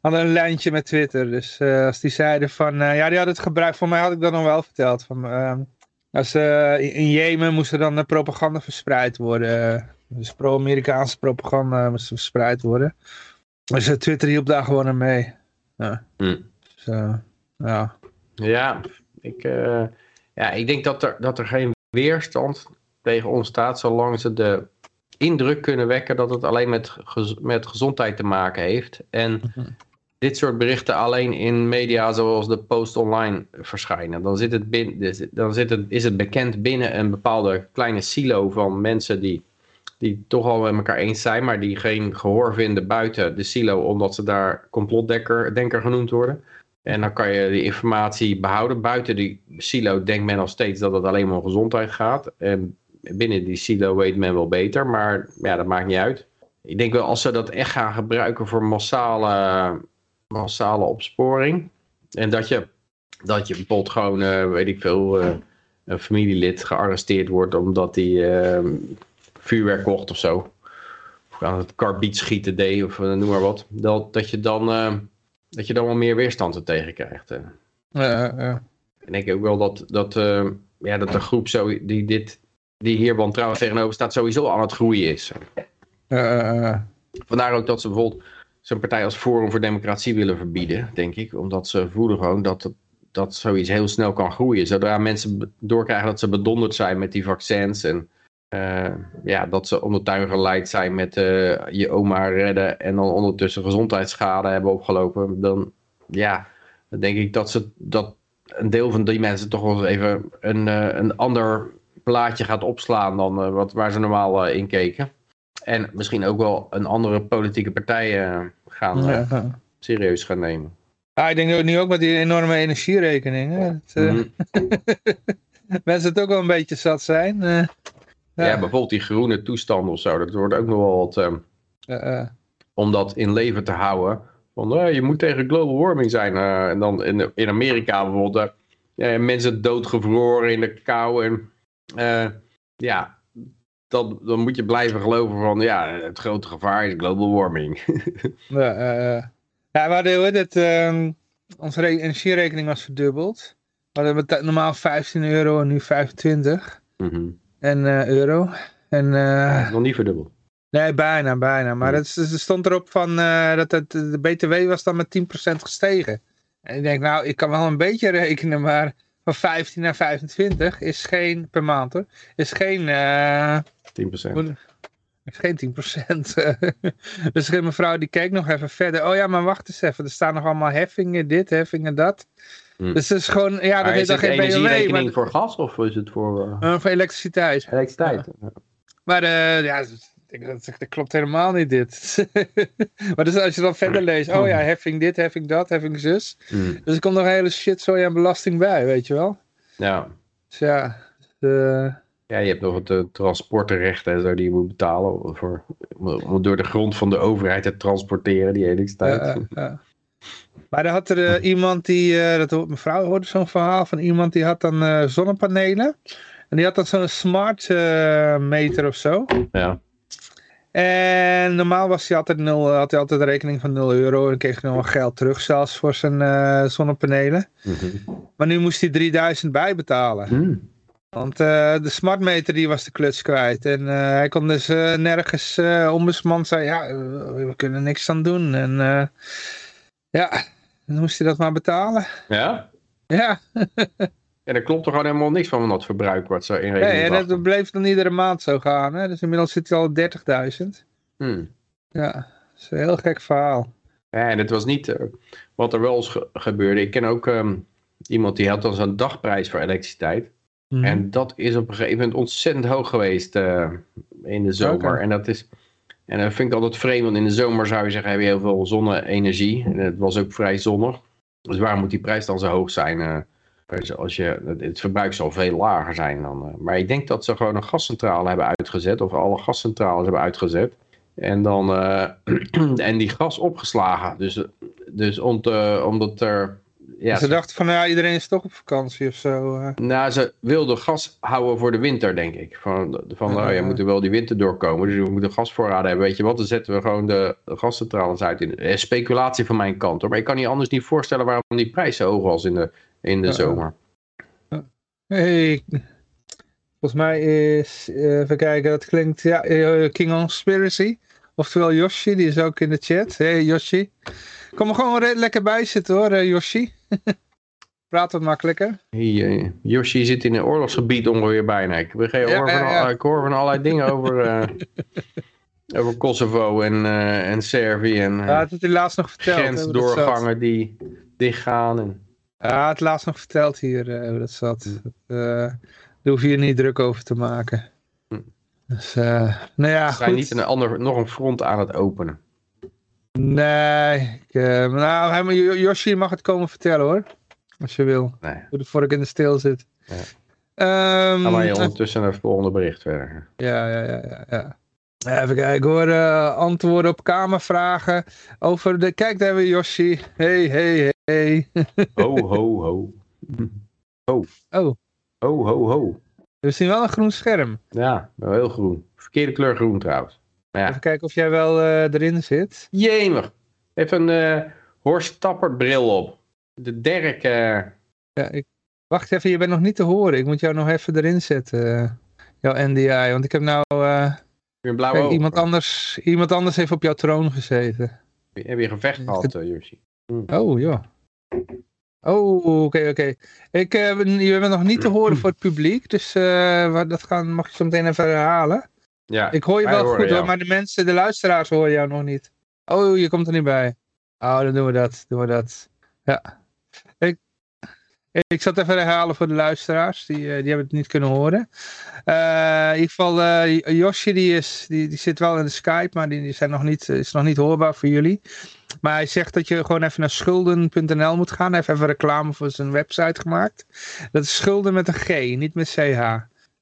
hadden een lijntje met Twitter. Dus als die zeiden van, ja, die hadden het gebruikt. Voor mij had ik dat nog wel verteld. Van, ehm, als, in- Jemen moest er dan propaganda verspreid worden. Dus pro-Amerikaanse propaganda moest verspreid worden. Dus Twitter hielp daar gewoon aan mee. Ja. Hm. Dus, eh, ja. Ja, ik, eh, ja, ik denk dat er, dat er geen weerstand tegen ontstaat zolang ze de indruk kunnen wekken dat het alleen met, gez- met gezondheid te maken heeft. En Mhm. dit soort berichten alleen in media zoals de Post Online verschijnen. Dan, zit het dan zit het, is het bekend binnen een bepaalde kleine silo van mensen die, die toch al met elkaar eens zijn, maar die geen gehoor vinden buiten de silo omdat ze daar complotdenker denker genoemd worden. En dan kan je die informatie behouden. Buiten die silo denkt men nog steeds dat het alleen maar om gezondheid gaat. En binnen die silo weet men wel beter, maar ja, dat maakt niet uit. Ik denk wel als ze dat echt gaan gebruiken voor massale, massale opsporing. En dat je, dat je bijvoorbeeld gewoon, eh, weet ik veel, eh, een familielid gearresteerd wordt omdat hij eh, vuurwerk kocht of zo. Of aan het karbiet schieten deed of eh, noem maar wat. Dat, dat je dan... eh, dat je dan wel meer weerstand er tegen krijgt. eh. Eh, eh, eh. Ik denk ook wel dat, dat, ja, dat de groep zo, die, dit, die hier tegenover staat sowieso aan het groeien is. Eh. Vandaar ook dat ze bijvoorbeeld zo'n partij als Forum voor Democratie willen verbieden, denk ik. Omdat ze voelen gewoon dat, dat zoiets heel snel kan groeien. Zodra mensen doorkrijgen dat ze bedonderd zijn met die vaccins en uh, ja, dat ze ondertuin geleid zijn met uh, je oma redden en dan ondertussen gezondheidsschade hebben opgelopen, dan ja, dan denk ik dat, ze, dat een deel van die mensen toch wel eens even een, uh, een ander plaatje gaat opslaan dan wat, waar ze normaal in keken. En misschien ook wel een andere politieke partij gaan, ja. serieus gaan nemen. Ja, ik denk dat nu ook met die enorme energierekeningen. Dat, mm. mensen het ook wel een beetje zat zijn. Ja. ja. bijvoorbeeld die groene toestanden of zo. Dat wordt ook nog wel wat... Um, uh, om dat in leven te houden. Van, uh, je moet tegen global warming zijn. Uh, en dan in, in Amerika bijvoorbeeld... mensen doodgevroren in de kou. En ja, dan, dan moet je blijven geloven van... Ja, het grote gevaar is global warming. ja, ja, hadden het... Um, onze energierekening was verdubbeld. We hadden normaal 15 euro en nu 25. Mm en, uh, euro. En, uh, nog niet verdubbeld. Nee, bijna, bijna. Maar het, het stond erop van uh, dat het, de BTW was dan met 10% gestegen. En ik denk, nou, ik kan wel een beetje rekenen, maar van 15 naar 25 is geen, per maand hoor, is geen... 10%. Is geen 10%. dus mevrouw die keek nog even verder. Oh ja, maar wacht eens even. Er staan nog allemaal heffingen, dit, heffingen, dat. Hm. Dus het is gewoon, ja, dat is dan geen BLW. maar... voor gas of is het voor... Uh... voor elektriciteit. Elektriciteit. Ja. Maar uh, ja, dat, dat, klopt helemaal niet dit. maar dus als je dan verder leest, oh ja, heffing dit, heffing dat, heffing zus. Mm. Dus er komt nog een hele shit zo aan belasting bij, weet je wel. Ja. Dus ja. De... Ja, je hebt nog het transportenrecht en zo die je moet betalen voor, om door de grond van de overheid te transporteren, die elektriciteit. Ja, ja. Maar er had er uh, iemand die, uh, dat mevrouw hoorde zo'n verhaal van iemand die had dan uh, zonnepanelen. En die had dan zo'n smart meter of zo. Ja. En normaal was hij altijd, nul, had hij altijd een rekening van 0 euro en kreeg hij nog geld terug zelfs voor zijn zonnepanelen. Mm -hmm. Maar nu moest hij 3000 bijbetalen. Mm. Want de smartmeter die was de kluts kwijt. En hij kon dus nergens, ombudsman zei, ja, we kunnen niks aan doen. En ja, dan moest hij dat maar betalen. Ja? Ja. En er klopt er gewoon helemaal niks van dat verbruik wat zo in rekening Nee, en dat bleef dan iedere maand zo gaan. Hè? Dus inmiddels zit hij al 30.000. Hmm. Ja, dat is een heel gek verhaal. Ja, en het was niet uh, wat er wel eens gebeurde. Ik ken ook um, iemand die had dan zo'n dagprijs voor elektriciteit. Mm. En dat is op een gegeven moment ontzettend hoog geweest uh, in de zomer. Okay. En dat is en dat vind ik altijd vreemd, want in de zomer zou je zeggen, heb je heel veel zonne-energie. En het was ook vrij zonnig. Dus waarom moet die prijs dan zo hoog zijn? Uh, als je, het verbruik zal veel lager zijn dan. Uh, maar ik denk dat ze gewoon een gascentrale hebben uitgezet, of alle gascentrales hebben uitgezet. En dan en die gas opgeslagen. Dus, dus omdat er ja, ze dachten van ja, iedereen is toch op vakantie of zo. Uh. Nou, ze wilden gas houden voor de winter, denk ik. Van, van nou, je moet er wel die winter doorkomen, dus we moeten gasvoorraden hebben. Weet je wat, dan zetten we gewoon de, gascentrales uit. In. Eh, speculatie van mijn kant hoor, maar ik kan je anders niet voorstellen waarom die prijs zo hoog was in de, in de zomer. Hey, volgens mij is, uh, even kijken, dat klinkt, ja, King Conspiracy. Oftewel Yoshi, die is ook in de chat. Hey Yoshi. Kom er gewoon lekker bij zitten hoor, uh, Yoshi. Praat wat makkelijker. Hey, Yoshi zit in een oorlogsgebied ongeveer bijna. Ik, ja, hoor, van ja, ik hoor van allerlei dingen over, uh, over Kosovo en, uh, en Servië. En, ja, dat had hij laatst nog verteld. Grensdoorgangen die dichtgaan. En... Ja, het laatst nog verteld hier hoe dat zat. Daar hoef je je niet druk over te maken. Hm. Dus, nou ja, Zijn goed. niet een ander, nog een front aan het openen. Nee, ik, uh, nou, Yoshi mag het komen vertellen hoor. Als je wil. Nee. Voor ik in de stil zit. Ja. Um, Ga maar je ondertussen naar het volgende bericht verder. Ja, ja, ja, ja. ja. Even kijken hoor, uh, antwoorden op kamervragen over de... Kijk, daar hebben we Yoshi. Hey, hey, hey. ho, ho, ho. Ho. Oh. Ho, ho, ho. We zien wel een groen scherm. Ja, wel heel groen. Verkeerde kleur groen trouwens. Ja. Even kijken of jij wel uh, erin zit. Jemig. Even een uh, Horst Tappert bril op. De Derk. Uh... Ja, ik... Wacht even, je bent nog niet te horen. Ik moet jou nog even erin zetten. jouw NDI. Want ik heb nou... een blauwe kijk, iemand, anders, iemand anders heeft op jouw troon gezeten. Heb je gevecht gehad, Yoshi? Hm. Oh, ja. Oh, oké, oké. Ik, uh, je bent nog niet te horen voor het publiek, dus uh, dat gaan, mag je zo meteen even herhalen. Ja, ik hoor je wel goed hoor, maar de mensen, de luisteraars horen jou nog niet. Oh, je komt er niet bij. Oh, dan doen we dat, doen we dat. Ja. Ik, ik zat even herhalen voor de luisteraars, die, die hebben het niet kunnen horen. Uh, in ieder geval, uh, Josje die, is, die, die zit wel in de Skype, maar die, die zijn nog niet, is nog niet hoorbaar voor jullie. Maar hij zegt dat je gewoon even naar schulden.nl moet gaan. Hij heeft even reclame voor zijn website gemaakt. Dat is schulden met een G, niet met CH.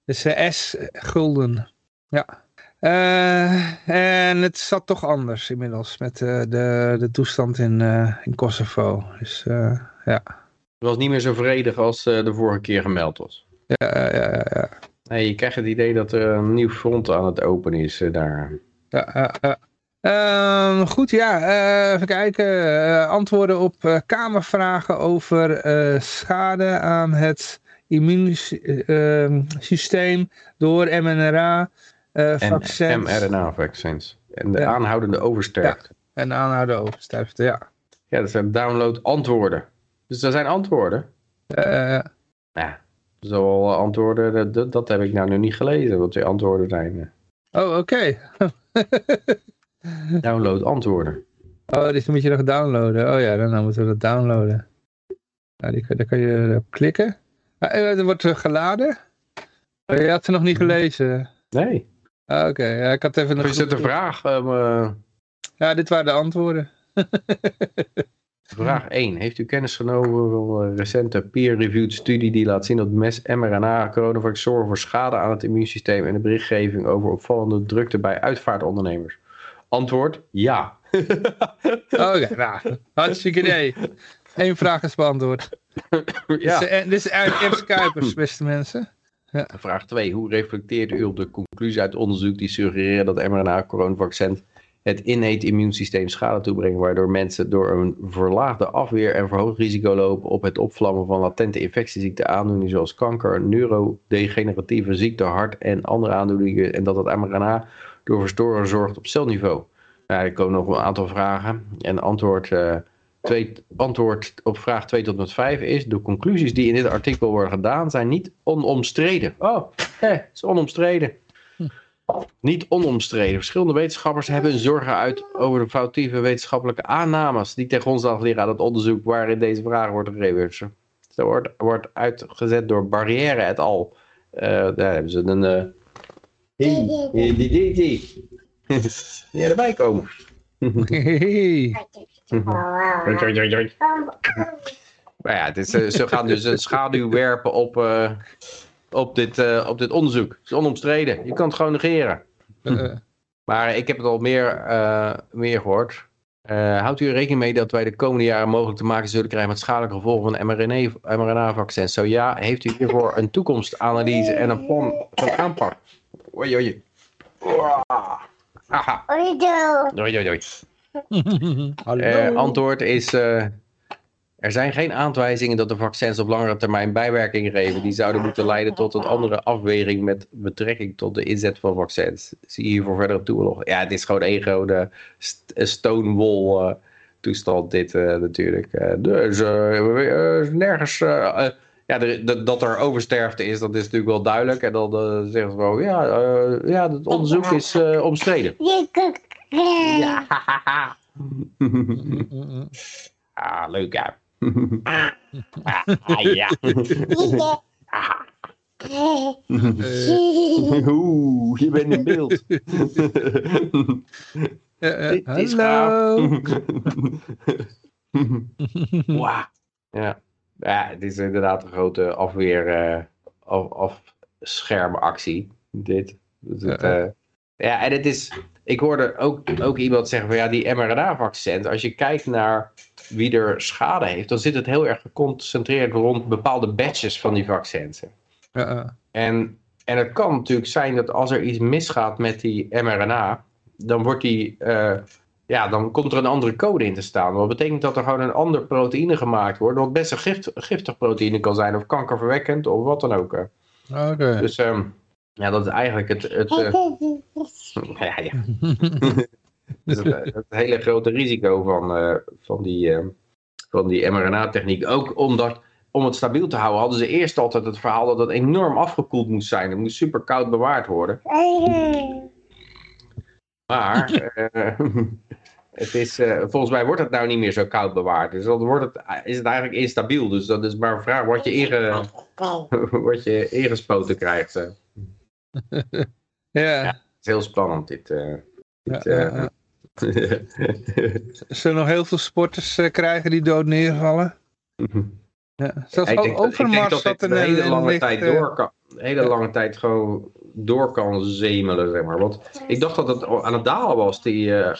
Dus uh, S gulden. Ja. Uh, en het zat toch anders inmiddels met uh, de, de toestand in, in Kosovo. Dus ja. Het was niet meer zo vredig als de vorige keer gemeld was. Ja, ja, ja. ja. Nee, je krijgt het idee dat er een nieuw front aan het openen is daar. Ja. Uh, goed, ja, uh, even kijken. Uh, antwoorden op uh, kamervragen over schade aan het immuunsysteem door mRNA-vaccins. mRNA-vaccins. En de ja. aanhoudende oversterfte. Ja, en de aanhoudende oversterfte, ja. Ja, dat zijn download antwoorden. Dus dat zijn antwoorden. ja, zo antwoorden, dat, dat heb ik nou nog niet gelezen, wat die antwoorden zijn. Oh, oké. Download antwoorden. Oh, dus moet je nog downloaden. Oh ja, dan moeten we dat downloaden. Nou, die, daar kan je op klikken. Ah, er wordt geladen. Oh, je had ze nog niet gelezen. Nee. Ah, Oké, ja, ik had even... Is het een vraag? Um, uh... Ja, dit waren de antwoorden. Vraag 1. Heeft u kennis genomen van een recente peer-reviewed studie die laat zien dat mRNA-coronavirus zorgen voor schade aan het immuunsysteem en de berichtgeving over opvallende drukte bij uitvaartondernemers? Antwoord, ja. Oké, okay, nou, hartstikke idee. Eén vraag is beantwoord. ja. Dit is, dit is eigenlijk Ernst Kuipers, beste mensen. Ja. Vraag 2. Hoe reflecteert u op de conclusie uit onderzoek die suggereren dat mRNA-coronavaccin het innate immuunsysteem schade toebrengt, waardoor mensen door een verlaagde afweer en verhoogd risico lopen op het opvlammen van latente infectieziekten, aandoeningen zoals kanker, neurodegeneratieve ziekten, hart en andere aandoeningen, en dat het mRNA door verstoren zorgt op celniveau. Nou, er komen nog een aantal vragen. En antwoord, uh, twee, antwoord op vraag 2 tot en met 5 is... de conclusies die in dit artikel worden gedaan zijn niet onomstreden. Oh, eh, het is onomstreden. Hm. Niet onomstreden. Verschillende wetenschappers hebben zorgen uit over de foutieve wetenschappelijke aannames... die ten grondslag liggen aan het onderzoek waarin deze vragen worden gegeven. Ze wordt, wordt uitgezet door Barrière et al. Uh, daar hebben ze een... Uh, Hey, die die erbij komen. Hey. Maar ja, het is, ze gaan dus een schaduw werpen op, uh, op, dit, uh, op dit onderzoek. Het is onomstreden. Je kan het gewoon negeren. Uh. Maar ik heb het al meer, meer gehoord. houdt u er rekening mee dat wij de komende jaren mogelijk te maken zullen krijgen met schadelijke gevolgen van mRNA-vaccins? Zo ja, heeft u hiervoor een toekomstanalyse en een plan van aanpak? Oei, oei. Aha. Oei, oei, oei. Uh, antwoord is... Uh, er zijn geen aanwijzingen dat de vaccins op langere termijn bijwerkingen geven. Die zouden moeten leiden tot een andere afweging met betrekking tot de inzet van vaccins. Zie je hiervoor verder toeloog. Ja, het is gewoon één grote st stonewall uh, toestand dit natuurlijk. dus nergens ja, de, dat er oversterfte is, dat is natuurlijk wel duidelijk. En dan uh, zeggen ze gewoon, ja, uh, ja, het onderzoek is uh, omstreden. Ja. ah, leuk ja. ah, ja. Oeh, je bent in beeld. Dit is gaaf. Wauw. Ja. Ja, het is inderdaad een grote afweer, uh, af, afschermactie, dit. Dus het, uh, ja, en het is, ik hoorde ook, ook iemand zeggen van ja, die mRNA-vaccins, als je kijkt naar wie er schade heeft, dan zit het heel erg geconcentreerd rond bepaalde batches van die vaccins. En, en het kan natuurlijk zijn dat als er iets misgaat met die mRNA, dan wordt die... Uh, ja, dan komt er een andere code in te staan. Wat betekent dat er gewoon een ander proteïne gemaakt wordt, wat best een gift, giftig proteïne kan zijn, of kankerverwekkend, of wat dan ook. Oké. Dus um, ja, dat is eigenlijk het... het uh, ja, ja. dus het, het, hele grote risico van, uh, van die, uh, van die mRNA-techniek. Ook omdat, om het stabiel te houden, hadden ze eerst altijd het verhaal dat het enorm afgekoeld moest zijn. Het moest super koud bewaard worden. Maar eh, het is, eh, volgens mij wordt het nou niet meer zo koud bewaard. Dus dan wordt het, is het eigenlijk instabiel. Dus dat is maar een vraag wat je, inge, wat je ingespoten krijgt. Ja. Het is heel spannend dit. eh, dit, Ja, eh. ja, Zullen nog heel veel sporters eh, krijgen die dood neervallen? Ja. Zelfs ik, denk dat, ik denk Overmars dat zat een een hele lange licht, tijd door kan, een hele lange tijd gewoon door kan zemelen, zeg maar. Want ik dacht dat het aan het dalen was, die, eh,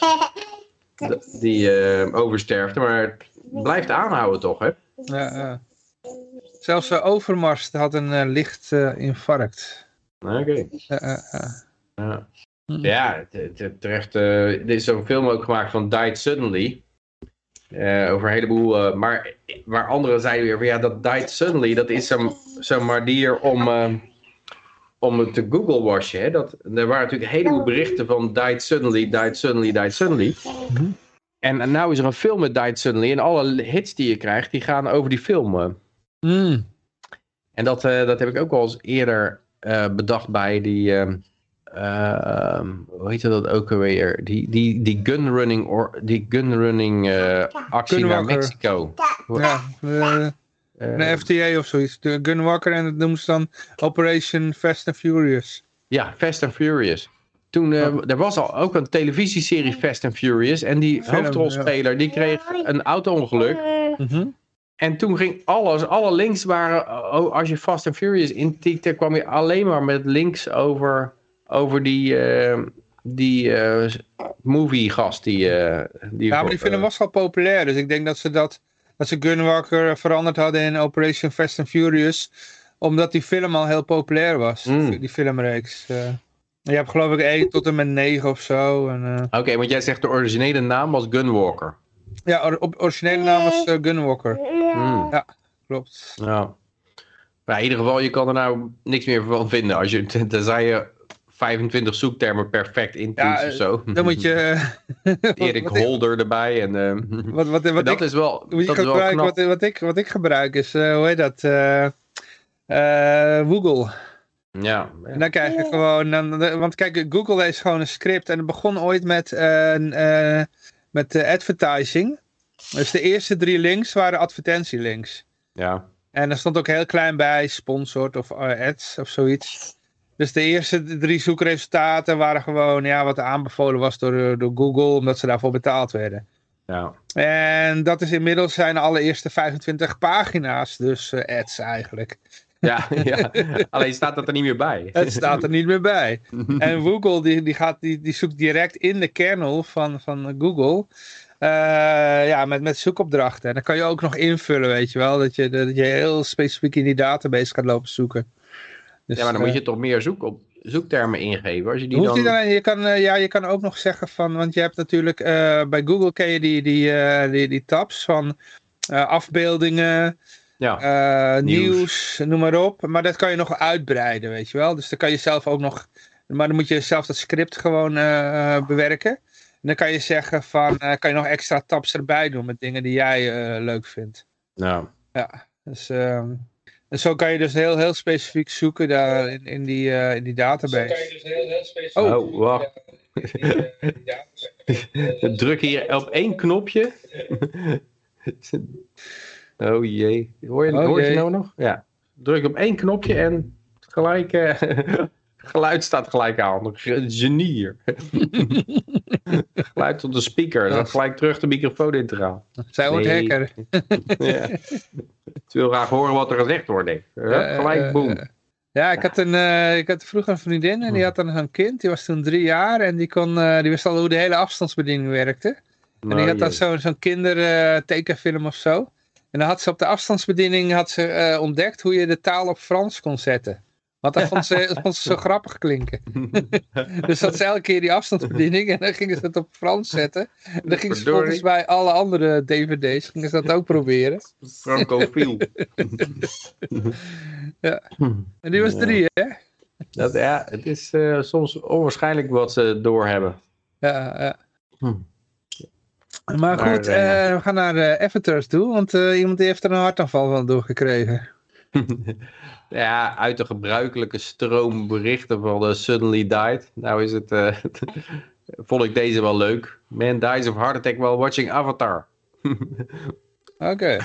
die eh, oversterfte, maar het blijft aanhouden toch, hè? Ja, ja. Zelfs uh, Overmars had een uh, licht uh, infarct. Oké. Ja, ja. ja terecht. Uh, er is zo'n film ook gemaakt van Died Suddenly. Uh, over een heleboel, maar waar anderen zeiden weer van ja, dat Died Suddenly, dat is zo'n zo manier om, om het te Google washen. Hè? Dat, er waren natuurlijk een heleboel berichten van Died Suddenly, Died Suddenly, Died Suddenly. Mm -hmm. En, en nou is er een film met Died Suddenly en alle hits die je krijgt, die gaan over die film. Mm. En dat, dat heb ik ook al eens eerder uh, bedacht bij die, uh, hoe heet dat ook alweer, die, die, die gunrunning, or, die gunrunning actie Gunwalker. naar Mexico. Ja, een FTA of zoiets. De Gunwalker en dat noemen ze dan Operation Fast and Furious. Ja, Fast and Furious. Toen, uh, er was al ook een televisieserie Fast and Furious. En die hoofdrolspeler, die kreeg een auto-ongeluk. Mm -hmm. En toen ging alles, alle links waren, als je Fast and Furious intikte, kwam je alleen maar met links over, over die, uh, die uh, movie-gast. Die, uh, die ja, maar die film was al populair, dus ik denk dat ze dat, dat ze Gunwalker veranderd hadden in Operation Fast and Furious, omdat die film al heel populair was, Mm. die filmreeks. Uh, je hebt geloof ik 1 tot en met 9 of zo. uh, Oké, okay, want jij zegt de originele naam was Gunwalker. Ja, or originele naam was uh, Gunwalker. Mm. Ja, klopt. Ja. Maar in ieder geval, je kan er nou niks meer van vinden. Als je, tenzij je 25 zoektermen perfect intoetst ja, of zo. Dan moet je... Erik Holder erbij. En, uh, wat, wat, wat dat ik, is wel, dat is wel knap. Wat, wat, ik, wat ik gebruik is, uh, hoe heet dat? Uh, Google. Ja, ja. En dan krijg je gewoon... Dan, want kijk, Google is gewoon een script. En het begon ooit met, uh, met advertising. Dus de eerste drie links waren advertentielinks. Ja. En er stond ook heel klein bij, sponsored of ads of zoiets. Dus de eerste drie zoekresultaten waren gewoon ja, wat aanbevolen was door, door Google, omdat ze daarvoor betaald werden. Ja. En dat is inmiddels zijn allereerste 25 pagina's, dus uh, ads eigenlijk. Ja, ja, alleen staat dat er niet meer bij. Het staat er niet meer bij. En Google die, die, gaat, die, die zoekt direct in de kernel van, van Google. Uh, ja, met, met zoekopdrachten. En dan kan je ook nog invullen, weet je wel. Dat je, dat je heel specifiek in die database gaat lopen zoeken. Dus, ja, maar dan uh, moet je toch meer zoek op, zoektermen ingeven. Als je die dan... dan... Je, kan, uh, ja, je kan ook nog zeggen van... Want je hebt natuurlijk... bij Google ken je die, die, die, die tabs van afbeeldingen... Ja, nieuws. nieuws, noem maar op. Maar dat kan je nog uitbreiden, weet je wel. Dus dan kan je zelf ook nog... Maar dan moet je zelf dat script gewoon bewerken. En dan kan je zeggen van, uh, kan je nog extra tabs erbij doen met dingen die jij uh, leuk vindt. Ja. Ja, dus, uh, en zo kan je dus heel, heel specifiek zoeken daar in, in, die, uh, in die database. Zo kan je dus heel, heel specifiek oh, oh wacht. Druk hier op één knopje. oh jee. Hoor je, oh, hoor je jee. nou nog? Ja. Druk op één knopje en gelijk... eh, geluid staat gelijk aan. Genie hier. geluid tot de speaker. Dan gelijk terug de microfoon in te gaan. Zij wordt nee. hacker. ja. Ik wil graag horen wat er gezegd wordt. Uh, gelijk boom. Uh, ja, ik had, een, uh, ik had vroeger een vriendin en die had dan een kind. Die was toen drie jaar en die, kon, die wist al hoe de hele afstandsbediening werkte. En Nou, die had dan zo'n zo kindertekenfilm of zo. En dan had ze op de afstandsbediening had ze, ontdekt hoe je de taal op Frans kon zetten. Want dat vond ze, vond ze zo grappig klinken. dus dat ze elke keer die afstandsbediening en dan gingen ze het op Frans zetten. En dan gingen ze volgens mij alle andere dvd's gingen ze dat ook proberen. Francofiel. ja. En die was drie, hè? Dat, ja, het is uh, soms onwaarschijnlijk wat ze doorhebben. Ja, ja. Hm. Maar goed, Maar, eh, we gaan naar de avatars toe, want eh, iemand die heeft er een hartaanval van doorgekregen. Ja, uit de gebruikelijke stroom berichten van de Suddenly Died. Nou is het, eh, vond ik deze wel leuk. Man dies of heart attack while watching Avatar. Oké.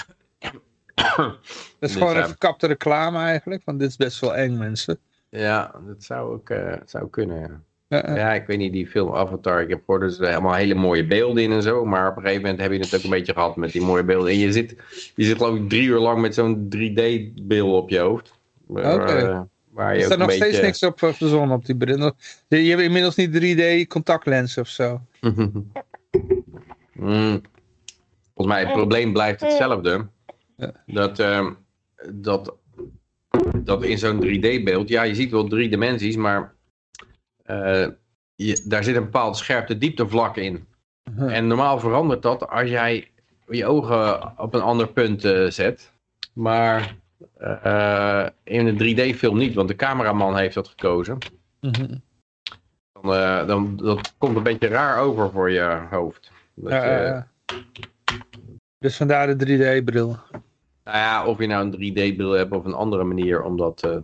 Dat is gewoon een eh, verkapte reclame eigenlijk, want dit is best wel eng mensen. Ja, dat zou ook eh, zou kunnen. Ja. Ik weet niet, die film Avatar. Ik heb gehoord dat er helemaal hele mooie beelden in en zo. Maar op een gegeven moment heb je het ook een beetje gehad met die mooie beelden. En je zit, je zit geloof ik drie uur lang met zo'n 3D-beeld op je hoofd. Oké. eh, waar je Er staat een nog steeds niks op eh, de zon op die bril. Je je hebt inmiddels niet 3D contactlenzen of zo. Mm. Volgens mij het probleem blijft hetzelfde. Ja. Dat, ehm, dat, dat in zo'n 3D-beeld, ja, je ziet wel drie dimensies, maar eh, je, daar zit een bepaald scherpte dieptevlak in. Huh. En normaal verandert dat als jij je ogen op een ander punt zet. Maar eh, in een 3D-film niet, want de cameraman heeft dat gekozen. Mhm. Dan, eh, dan dat komt een beetje raar over voor je hoofd. Dat ja. Dus vandaar de 3D-bril. Nou ja, of je nou een 3D-bril hebt of een andere manier om dat, eh,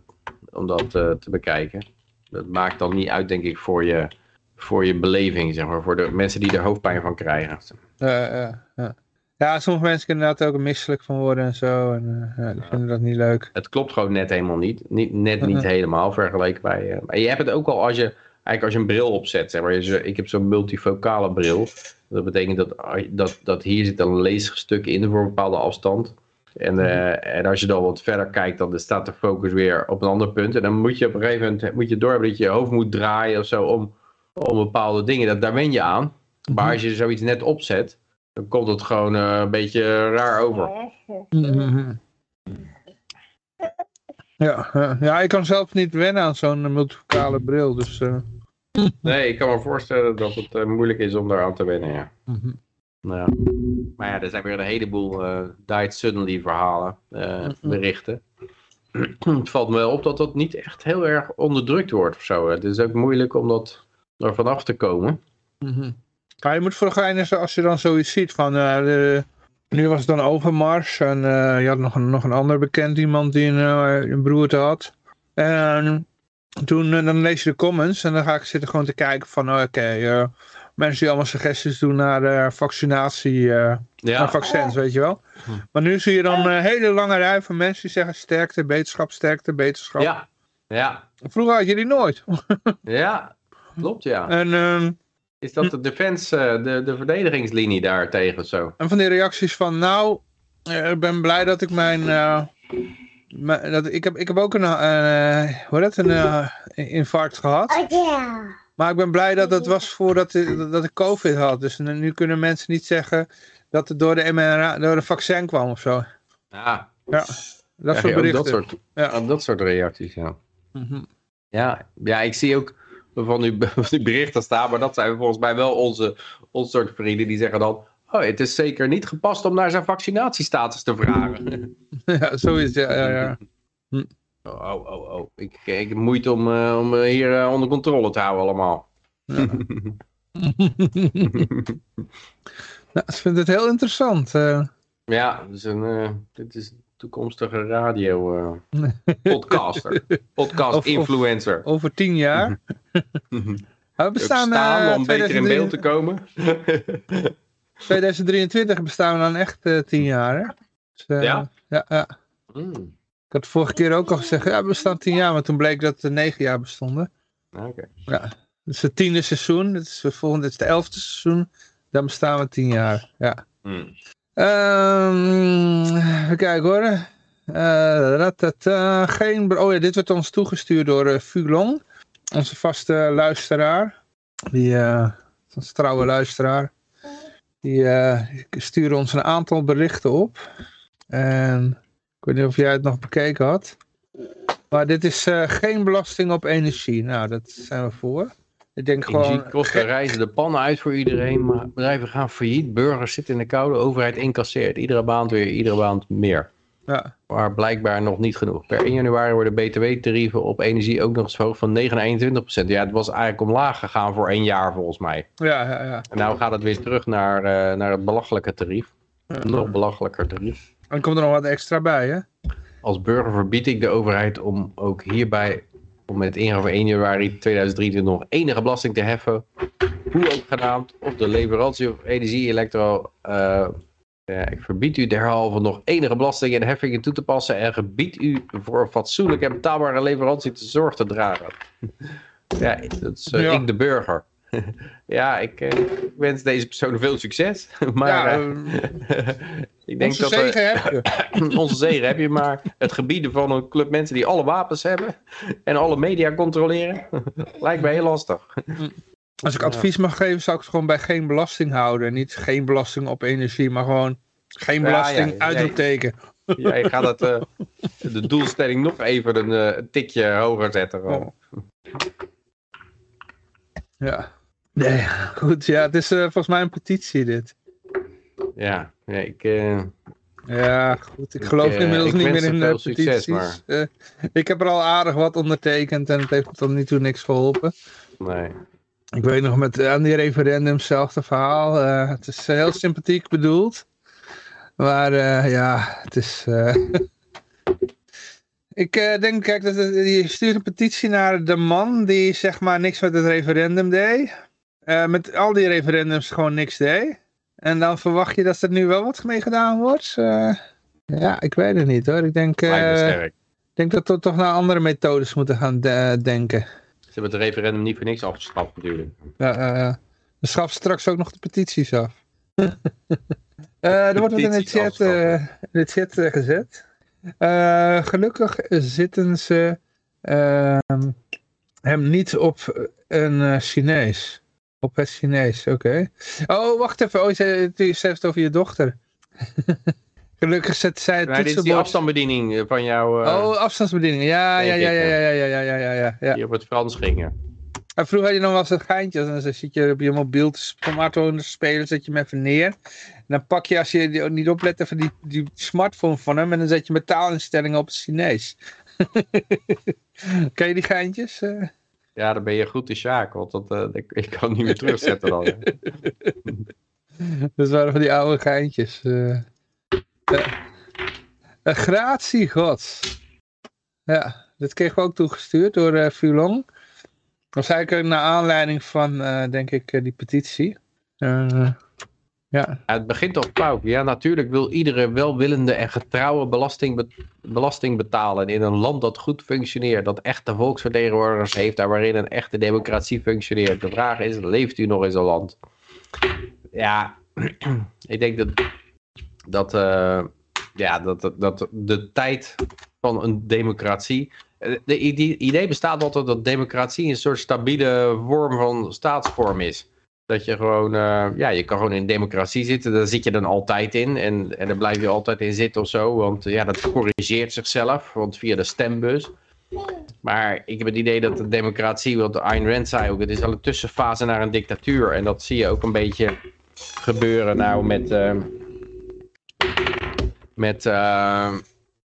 om dat eh, te bekijken. Dat maakt dan niet uit, denk ik, voor je, voor je beleving, zeg maar. Voor de mensen die er hoofdpijn van krijgen. Ja, ja, ja. Ja, sommige mensen kunnen inderdaad ook misselijk van worden en zo. En, eh, ja, die vinden dat niet leuk. Het klopt gewoon net helemaal niet. niet net niet Mhm. helemaal vergeleken bij... eh, maar je hebt het ook al als je, eigenlijk als je een bril opzet. Zeg maar. Ik heb zo'n multifocale bril. Dat betekent dat, dat, dat hier zit een leesstuk in voor een bepaalde afstand. En, eh, en als je dan wat verder kijkt, dan staat de focus weer op een ander punt. En dan moet je op een gegeven moment moet je door hebben dat je je hoofd moet draaien of zo om, om bepaalde dingen. Dat, daar wen je aan. Maar als je zoiets net opzet, dan komt het gewoon eh, een beetje raar over. Mhm. Ja, ja, ja, ik kan zelf niet wennen aan zo'n multifocale bril. Dus, eh, Nee, ik kan me voorstellen dat het eh, moeilijk is om daar aan te wennen, ja. mhm. Nou ja. Maar ja, er zijn weer een heleboel eh died suddenly verhalen, eh, berichten. het valt me wel op dat dat niet echt heel erg onderdrukt wordt of zo. Het is ook moeilijk om dat er vanaf te komen. Mhm. Maar je moet voor de als je dan zoiets ziet van... eh, de- nu was het dan Overmars en eh, je had nog een, nog een ander bekend iemand die een, eh, een broerte had. En toen dan lees je de comments en dan ga ik zitten gewoon te kijken van... oh, Oké, mensen die allemaal suggesties doen naar eh, vaccinatie... eh, Ja, vaccins, weet je wel. Maar nu zie je dan een hele lange rij van mensen die zeggen sterkte, beterschap, sterkte, beterschap. ja, ja, Vroeger had je die nooit. ja, klopt ja. En, ehm, Is dat de defense, eh, de, de verdedigingslinie daar tegen of zo? en van die reacties van, nou, eh, ik ben blij dat ik mijn... eh, mijn- dat, ik, heb, ik heb ook een, eh, hoe heet dat, een eh, infarct gehad. Maar ik ben blij dat het was voordat ik- dat ik COVID had. Dus nu nu kunnen mensen niet zeggen dat het door de mRNA, door de vaccin kwam of zo. Ja, Ja, dat soort berichten. dat soort, Ja. ja, dat soort reacties, ja. Mhm. Ja, ja, ik zie ook van van die berichten staan, maar dat zijn volgens mij wel onze, onze soort vrienden die zeggen dan, oh, het is zeker niet gepast om naar zijn vaccinatiestatus te vragen. ja, zoiets, ja, ja, ja. Oh, oh, oh, oh. Ik, ik heb moeite om, eh, om eh, hier eh, onder controle te houden allemaal. Nou, ik vind het heel interessant. eh. Ja, dus een, dit is een toekomstige radio eh, podcaster. Podcast influencer. over tien jaar. we bestaan staan eh, om beter in beeld te 2023 komen. 2023 bestaan we dan echt eh, tien jaar. Hè? Dus, Ja? ja, ja. Hmm, Ik had de vorige keer ook al gezegd, ja, we bestaan tien jaar. Maar toen bleek dat er negen jaar bestonden. Oké. Ja. Dus het tiende seizoen, dit is, volgende, dit is het elfde seizoen. Dan bestaan we tien jaar. Ja. Hmm. Ehm, even kijken hoor. Eh, ratata, geen, oh ja, dit werd ons toegestuurd door eh Fulong. Onze vaste luisteraar. Die, eh onze trouwe luisteraar. Die eh, stuurde ons een aantal berichten op. En ik weet niet of jij het nog bekeken had. Maar dit is eh, geen belasting op energie. Nou, dat zijn we voor. Ik denk gewoon... Energiekosten reizen de pannen uit voor iedereen, maar bedrijven gaan failliet, burgers zitten in de koude, overheid incasseert iedere maand weer, iedere maand meer. Ja, maar blijkbaar nog niet genoeg. Per 1 januari worden btw-tarieven op energie ook nog eens verhoogd van 9 naar 21% Ja, het was eigenlijk omlaag gegaan voor één jaar volgens mij. Ja, ja, ja. En nou gaat het weer terug naar, uh, naar het belachelijke tarief. Nog belachelijker tarief. En komt er nog wat extra bij, hè? Als burger verbied ik de overheid om ook hierbij om met ingang van 1 januari 2023 nog enige belasting te heffen. Hoe ook genaamd op de leverantie of energie, elektro... Uh, ja, ik verbied u derhalve nog enige belasting en heffingen toe te passen en gebied u voor een fatsoenlijke en betaalbare leverantie te zorg te dragen. ja, dat is uh, ik de burger. ja, ik, uh, ik, wens deze persoon veel succes. maar ja, uh, ik denk onze dat, zegen heb je. onze zegen heb je, maar het gebieden van een club mensen die alle wapens hebben en alle media controleren, lijkt mij heel lastig. Als ik advies mag geven, zou ik het gewoon bij geen belasting houden. Niet geen belasting op energie, maar gewoon geen belasting, ja, ja, uitroepteken. Ja, je gaat het, uh, de doelstelling nog even een, uh, tikje hoger zetten. Gewoon. Ja. Nee, goed. Ja, het is uh, volgens mij een petitie dit. Ja, nee, ik... Ja, goed. Ik geloof inmiddels ik niet meer in de petities. Succes, maar... ik heb er al aardig wat ondertekend en het heeft tot nu toe niks geholpen. Nee. Ik weet nog met aan die referendum hetzelfde verhaal. Uh, het is heel sympathiek bedoeld. Maar uh, ja, het is... Uh... ik denk, kijk, dat je stuurt een petitie naar de man die zeg maar niks met het referendum deed. Met al die referendums gewoon niks deed. En dan verwacht je dat er nu wel wat mee gedaan wordt. ja, ik weet het niet hoor. Ik denk, ik denk dat we toch naar andere methodes moeten gaan denken. Ze hebben het referendum niet voor niks afgeschaft natuurlijk. Ja, we schaffen straks ook nog de petities af. er wordt wat in de chat, in de chat gezet. gelukkig zitten ze ehm, hem niet op een Chinees. Op het Chinees, oké. Oh, wacht even. Oh, je zei het over je dochter. Gelukkig zet zij het Dit is die afstandsbediening eh, van jou. Uh, oh, afstandsbediening. Ja, ja, ja, ja, ja, ja, ja, ja, ja, ja. Die op het Frans gingen. En vroeger had je nog wel eens een geintje. En dan zit je op je mobiel te spelen, zet je hem even neer. En dan pak je, als je niet oplet, even die, die smartphone van hem. En dan zet je met taalinstellingen op het Chinees. Ken je die geintjes? Ja, dan ben je goed in Sjaak, want dat, uh, ik, ik, kan niet meer terugzetten dan. dat waren van die oude geintjes. Uh. Uh, gratie gods. Ja, dit kreeg we ook toegestuurd door uh, Fulong. Dat was eigenlijk naar aanleiding van, denk ik, die petitie. Ja. Het begint op pauw. Ja, natuurlijk wil iedere welwillende en getrouwe belasting, be belasting betalen in een land dat goed functioneert, dat echte volksvertegenwoordigers heeft, daar waarin een echte democratie functioneert. De vraag is, leeft u nog in zo'n land? Ja, ik denk dat dat, uh, ja, dat, dat, dat de tijd van een democratie... Eh, de idee bestaat altijd dat democratie een soort stabiele vorm van staatsvorm is. Dat je gewoon, uh, ja, je kan gewoon in democratie zitten, daar zit je dan altijd in. En, en daar blijf je altijd in zitten of zo, want ja, dat corrigeert zichzelf, want via de stembus. Maar ik heb het idee dat de democratie, wat Ayn Rand zei ook, het is al een tussenfase naar een dictatuur. En dat zie je ook een beetje gebeuren nou met, uh, met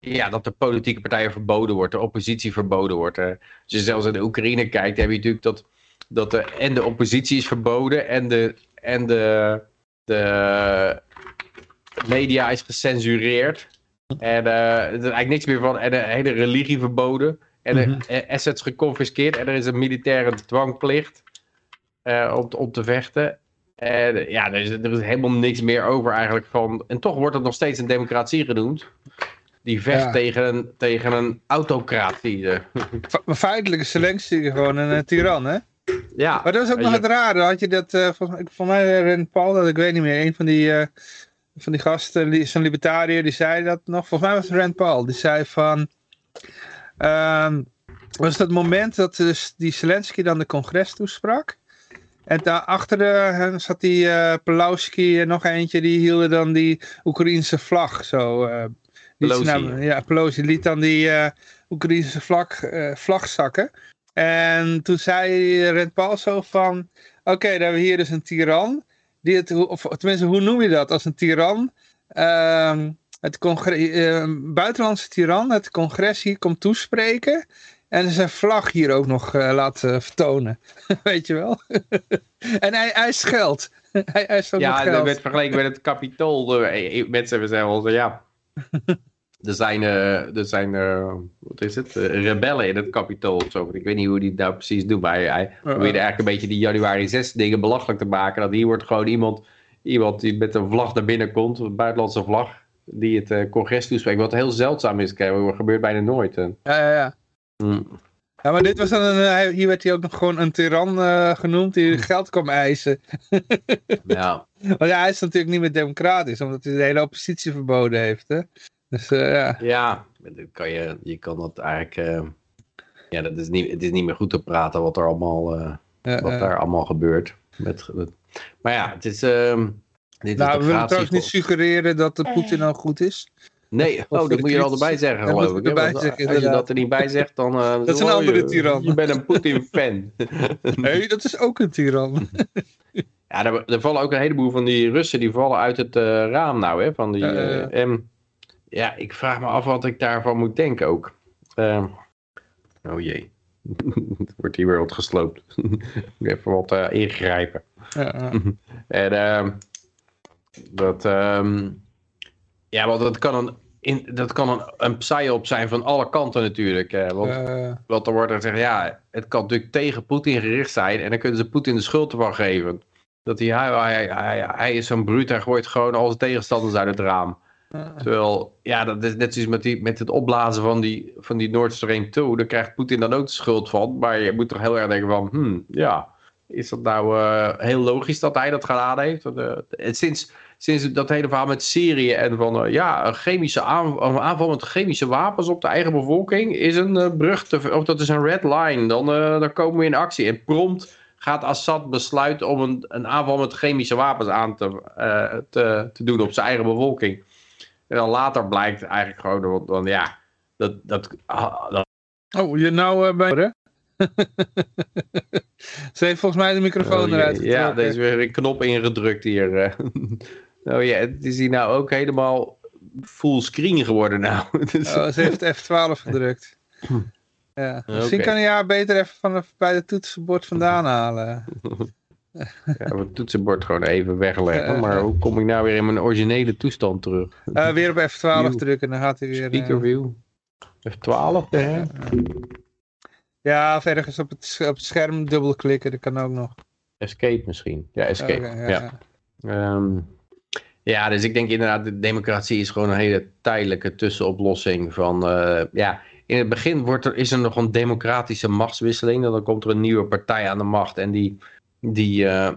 ja, dat de politieke partijen verboden wordt, de oppositie verboden wordt. Als je zelfs in de Oekraïne kijkt, heb je natuurlijk dat, dat de, en de oppositie is verboden en de, en de, de media is gecensureerd. En uh, er is eigenlijk niks meer van. En de hele religie verboden. En de mm -hmm. assets geconfiskeerd. En er is een militaire dwangplicht uh, om, om te vechten. En ja, er is, er is helemaal niks meer over eigenlijk van... En toch wordt het nog steeds een democratie genoemd. Die vecht tegen, een, tegen een autocratie. Maar feitelijk is Zelensky gewoon een, een tiran, hè? Ja. Maar dat is ook nog het rare. Had je dat, uh, voor, mij Ren Paul, dat ik weet niet meer, een van die, uh, van die gasten, zo'n libertariër, die zei dat nog. Volgens mij was het Rand Paul. Die zei van, um, was dat moment dat dus die Zelensky dan de congres toesprak. En daarachter uh, zat die uh, Pelowski en nog eentje, die hielden dan die Oekraïense vlag zo. Pelosi. Naam, ja, Pelosi liet dan die Oekraïense vlag, vlag zakken. En toen zei Red Paul zo van, oké, okay, dan hebben we hier dus een tiran. Die het, of tenminste, hoe noem je dat? Als een tiran. Uh, het een buitenlandse tiran het congres hier komt toespreken. En zijn vlag hier ook nog uh, laten vertonen. Weet je wel? en hij, hij geld. hij, hij ja, dat werd vergeleken met het kapitool. Mensen hebben wel ja. Er zijn, uh, er zijn uh, wat is het, rebellen in het kapitool of zo. Ik weet niet hoe die dat precies doen. Maar hij, probeerde eigenlijk een beetje die januari 6 dingen belachelijk te maken. Dat hier wordt gewoon iemand, iemand die met een vlag naar binnen komt. Een buitenlandse vlag. Die het congres toespreekt. Wat heel zeldzaam is. Dat gebeurt bijna nooit. Ja, ja, ja. Mm. Ja, maar dit was dan een, eh, hier werd hij ook nog gewoon een tiran uh, genoemd die hm. geld kwam eisen. ja. Want ja, hij is natuurlijk niet meer democratisch, omdat hij de hele oppositie verboden heeft. Hè? Dus uh, ja. Ja, kan je, je kan dat eigenlijk, uh, ja, dat is niet, het is niet meer goed te praten wat er allemaal, ja, wat daar allemaal gebeurt. Met, met, maar ja, het is... Uh, dit nou, is we willen trouwens niet suggereren dat de Poetin nou goed is. Nee, oh, dat moet je er al erbij zeggen, geloof ik. Erbij zeggen, als je dat er niet bij zegt, dan... Uh, dat is een andere tiran. Je bent een Poetin-fan. nee, dat is ook een tiran. ja, er, er, vallen ook een heleboel van die Russen, die vallen uit het uh, raam nou, hè. Van die, uh, um, ja, ik vraag me af wat ik daarvan moet denken ook. Ehm, oh jee. het wordt hier weer wat gesloopt. Even wat ingrijpen. en ehm, dat... Um, ja, want dat kan een, in, dat kan een, een psyop zijn van alle kanten natuurlijk. Hè. Want, want er wordt er gezegd, ja, het kan natuurlijk tegen Poetin gericht zijn. En dan kunnen ze Poetin de schuld ervan geven. Dat hij, hij, hij, hij, is zo'n bruut, hij gooit gewoon al zijn tegenstanders uit het raam. Terwijl, ja, dat is net zoals met, die, met het opblazen van die, van die Nord Stream 2. Daar krijgt Poetin dan ook de schuld van. Maar je moet toch heel erg denken van, hmm, ja, is dat nou uh, heel logisch dat hij dat gedaan heeft? Uh, sinds, sinds dat hele verhaal met Syrië en van uh, ja, een, chemische aanval, aanval met chemische wapens op de eigen bevolking is een brug, te, of dat is een red line. Dan, dan komen we in actie. En prompt gaat Assad besluiten om een, een aanval met chemische wapens aan te, te, te, doen op zijn eigen bevolking. En dan later blijkt eigenlijk gewoon, dan, ja, dat... dat, ah, dat... Oh, je nou bij... Ze heeft volgens mij de microfoon oh, eruit Ja, er is weer een knop ingedrukt hier. Nou ja, het is hier nou ook helemaal fullscreen geworden nou. Dus- oh, ze heeft F12 gedrukt. Ja. Misschien kan je haar beter even van bij het toetsenbord vandaan halen. Ja, het toetsenbord gewoon even wegleggen. maar hoe kom ik nou weer in mijn originele toestand terug? Uh, weer op F12 drukken, dan gaat hij weer... Speaker uh... view. F12, hè? Ja, of ergens op het, op het scherm dubbelklikken, dat kan ook nog. Escape misschien. Ja, escape. ja. ja. Um, ja, dus ik denk inderdaad, de democratie is gewoon een hele tijdelijke tussenoplossing van, uh, ja, in het begin wordt er, is er nog een democratische machtswisseling, dan komt er een nieuwe partij aan de macht en die, die, uh,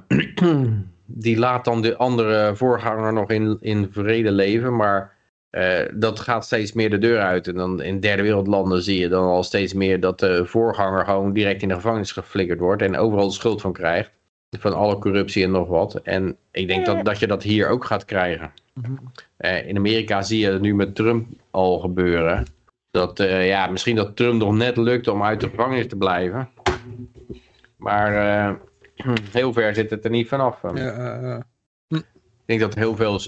die laat dan de andere voorganger nog in, in vrede leven, maar uh, dat gaat steeds meer de deur uit. En dan in derde wereldlanden zie je dan al steeds meer dat de voorganger gewoon direct in de gevangenis geflikkerd wordt en overal de schuld van krijgt van alle corruptie en nog wat. En ik denk dat, dat je dat hier ook gaat krijgen. Mhm. Eh, in Amerika zie je het nu met Trump al gebeuren. Dat, uh, ja, misschien dat Trump nog net lukt om uit de gevangenis te blijven. Maar heel ver zit het er niet vanaf. Ja, hm. Ik denk dat heel veel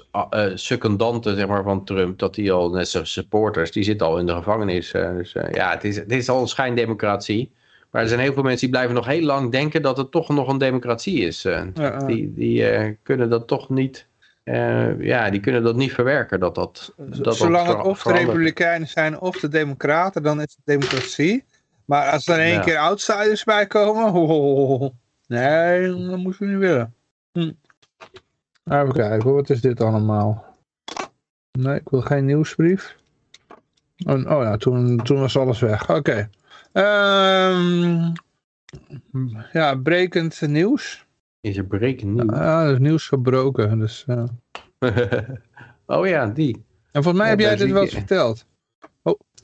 secundanten zeg maar, van Trump, dat die al, net zoals supporters, die zitten al in de gevangenis. dus ja, het is, het is al een schijndemocratie. Maar er zijn heel veel mensen die blijven nog heel lang denken dat het toch nog een democratie is. Uh, Die, die uh, kunnen dat toch niet, ja, die kunnen dat niet verwerken. Dat dat, dat Zolang het of de republikeinen zijn of de democraten, dan is het democratie. Maar als er in één ja. keer outsiders bij komen, nee, dat moeten we niet willen. Hm. Even kijken, wat is dit allemaal? Nee, ik wil geen nieuwsbrief. Oh, oh ja, toen, toen was alles weg. Oké. Um, ja, brekend nieuws. Is er brekend nieuws? Ja, er is nieuws gebroken. Dus, uh... oh ja, die. En volgens mij heb jij dit wel eens verteld.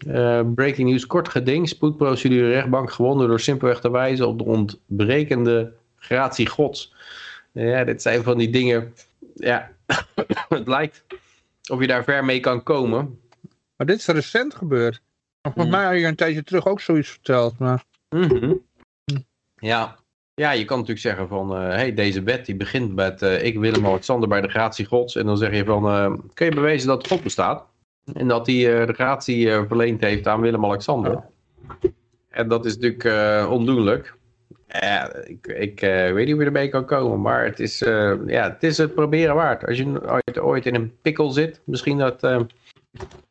Uh, breaking news, kort geding. Spoedprocedure rechtbank gewonnen door simpelweg te wijzen op de ontbrekende gratie gods. Ja, dit zijn van die dingen. Ja, het lijkt of je daar ver mee kan komen. Maar dit is recent gebeurd. Volgens mm. mij had je een tijdje terug ook zoiets verteld. Maar... Mhm. Ja. ja, je kan natuurlijk zeggen van, uh, hey, deze wet die begint met, uh, ik Willem-Alexander bij de gratie gods. En dan zeg je van, kun je bewijzen dat God bestaat? En dat hij de gratie verleend heeft aan Willem-Alexander. En dat is natuurlijk ondoenlijk. Ja, ik, ik weet niet hoe je ermee kan komen, maar het is, ja, het is het proberen waard. Als je ooit, ooit in een pikkel zit, misschien dat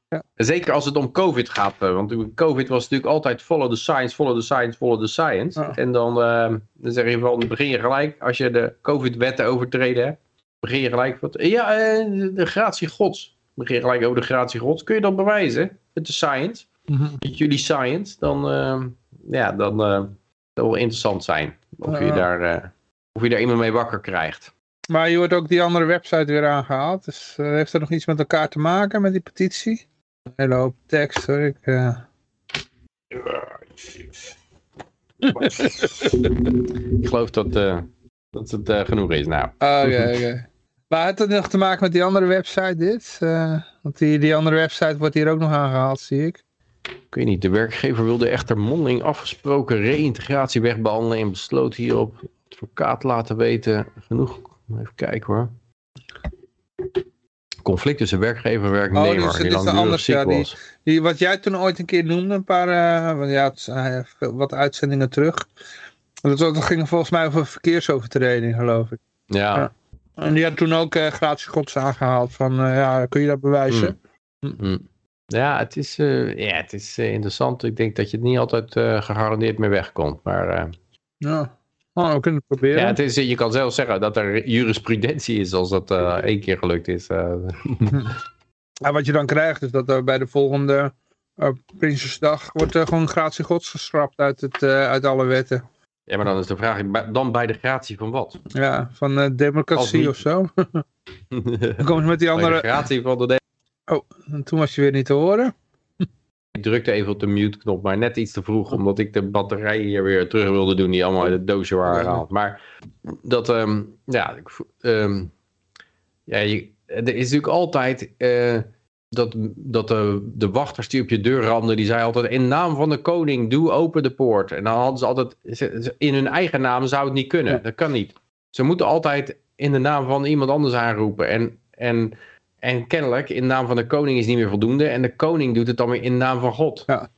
ja. Zeker als het om COVID gaat. Eh, want COVID was natuurlijk altijd follow the science, follow the science, follow the science. En dan, uh, dan zeg je van, begin je gelijk, als je de COVID-wetten overtreden hebt, begin je gelijk van, ja, uh, de gratie gods. Begin gelijk over de gratie gods. Kun je dat bewijzen met de science? Mm Met jullie science? Dan, uh, ja, dan dat wil interessant zijn. Of, je daar, of je daar iemand mee wakker krijgt. Maar je wordt ook die andere website weer aangehaald. Dus heeft dat nog iets met elkaar te maken met die petitie? Een hele hoop tekst hoor. Ik, uh... ik geloof dat, uh, dat het uh, genoeg is nou. Oké, okay, oké. Maar heeft het nog te maken met die andere website dit? want die, die andere website wordt hier ook nog aangehaald, zie ik. Ik weet niet, de werkgever wilde echter mondeling afgesproken reïntegratie wegbehandelen en besloot hierop advocaat laten weten. Genoeg, even kijken hoor conflict tussen werkgever en werknemer. Oh, dus ja, die, die, wat jij toen ooit een keer noemde, een paar uh, ja, wat uitzendingen terug. Dat, dat ging volgens mij over verkeersovertreding, geloof ik. Ja. ja. En die had toen ook uh, gratis gods aangehaald van, uh, ja, kun je dat bewijzen? Mm. Mm. Ja, het is, ja, het is interessant. Ik denk dat je het niet altijd gegarandeerd mee wegkomt, maar... ja. Oh, we kunnen het proberen. Ja, het is, je kan zelf zeggen dat er jurisprudentie is als dat één keer gelukt is. Ja, wat je dan krijgt is dat er bij de volgende Prinsjesdag wordt er gewoon gratie gods geschrapt uit, het, uit alle wetten. Ja, maar dan is de vraag, dan bij de gratie van wat? Ja, van democratie of zo. dan komen ze met die andere... de gratie van de... Oh, en toen was je weer niet te horen. Ik drukte even op de mute knop, maar net iets te vroeg, omdat ik de batterijen hier weer terug wilde doen, die allemaal uit het doosje waren gehaald. Maar dat, um, ja, um, ja je, er is natuurlijk altijd uh, dat, dat de, de wachters die op je deur randen, die zeiden altijd, in naam van de koning, doe open de poort. En dan hadden ze altijd, in hun eigen naam zou het niet kunnen, dat kan niet. Ze moeten altijd in de naam van iemand anders aanroepen. En, en en kennelijk, in naam van de koning is niet meer voldoende. En de koning doet het dan weer in naam van God. Ja.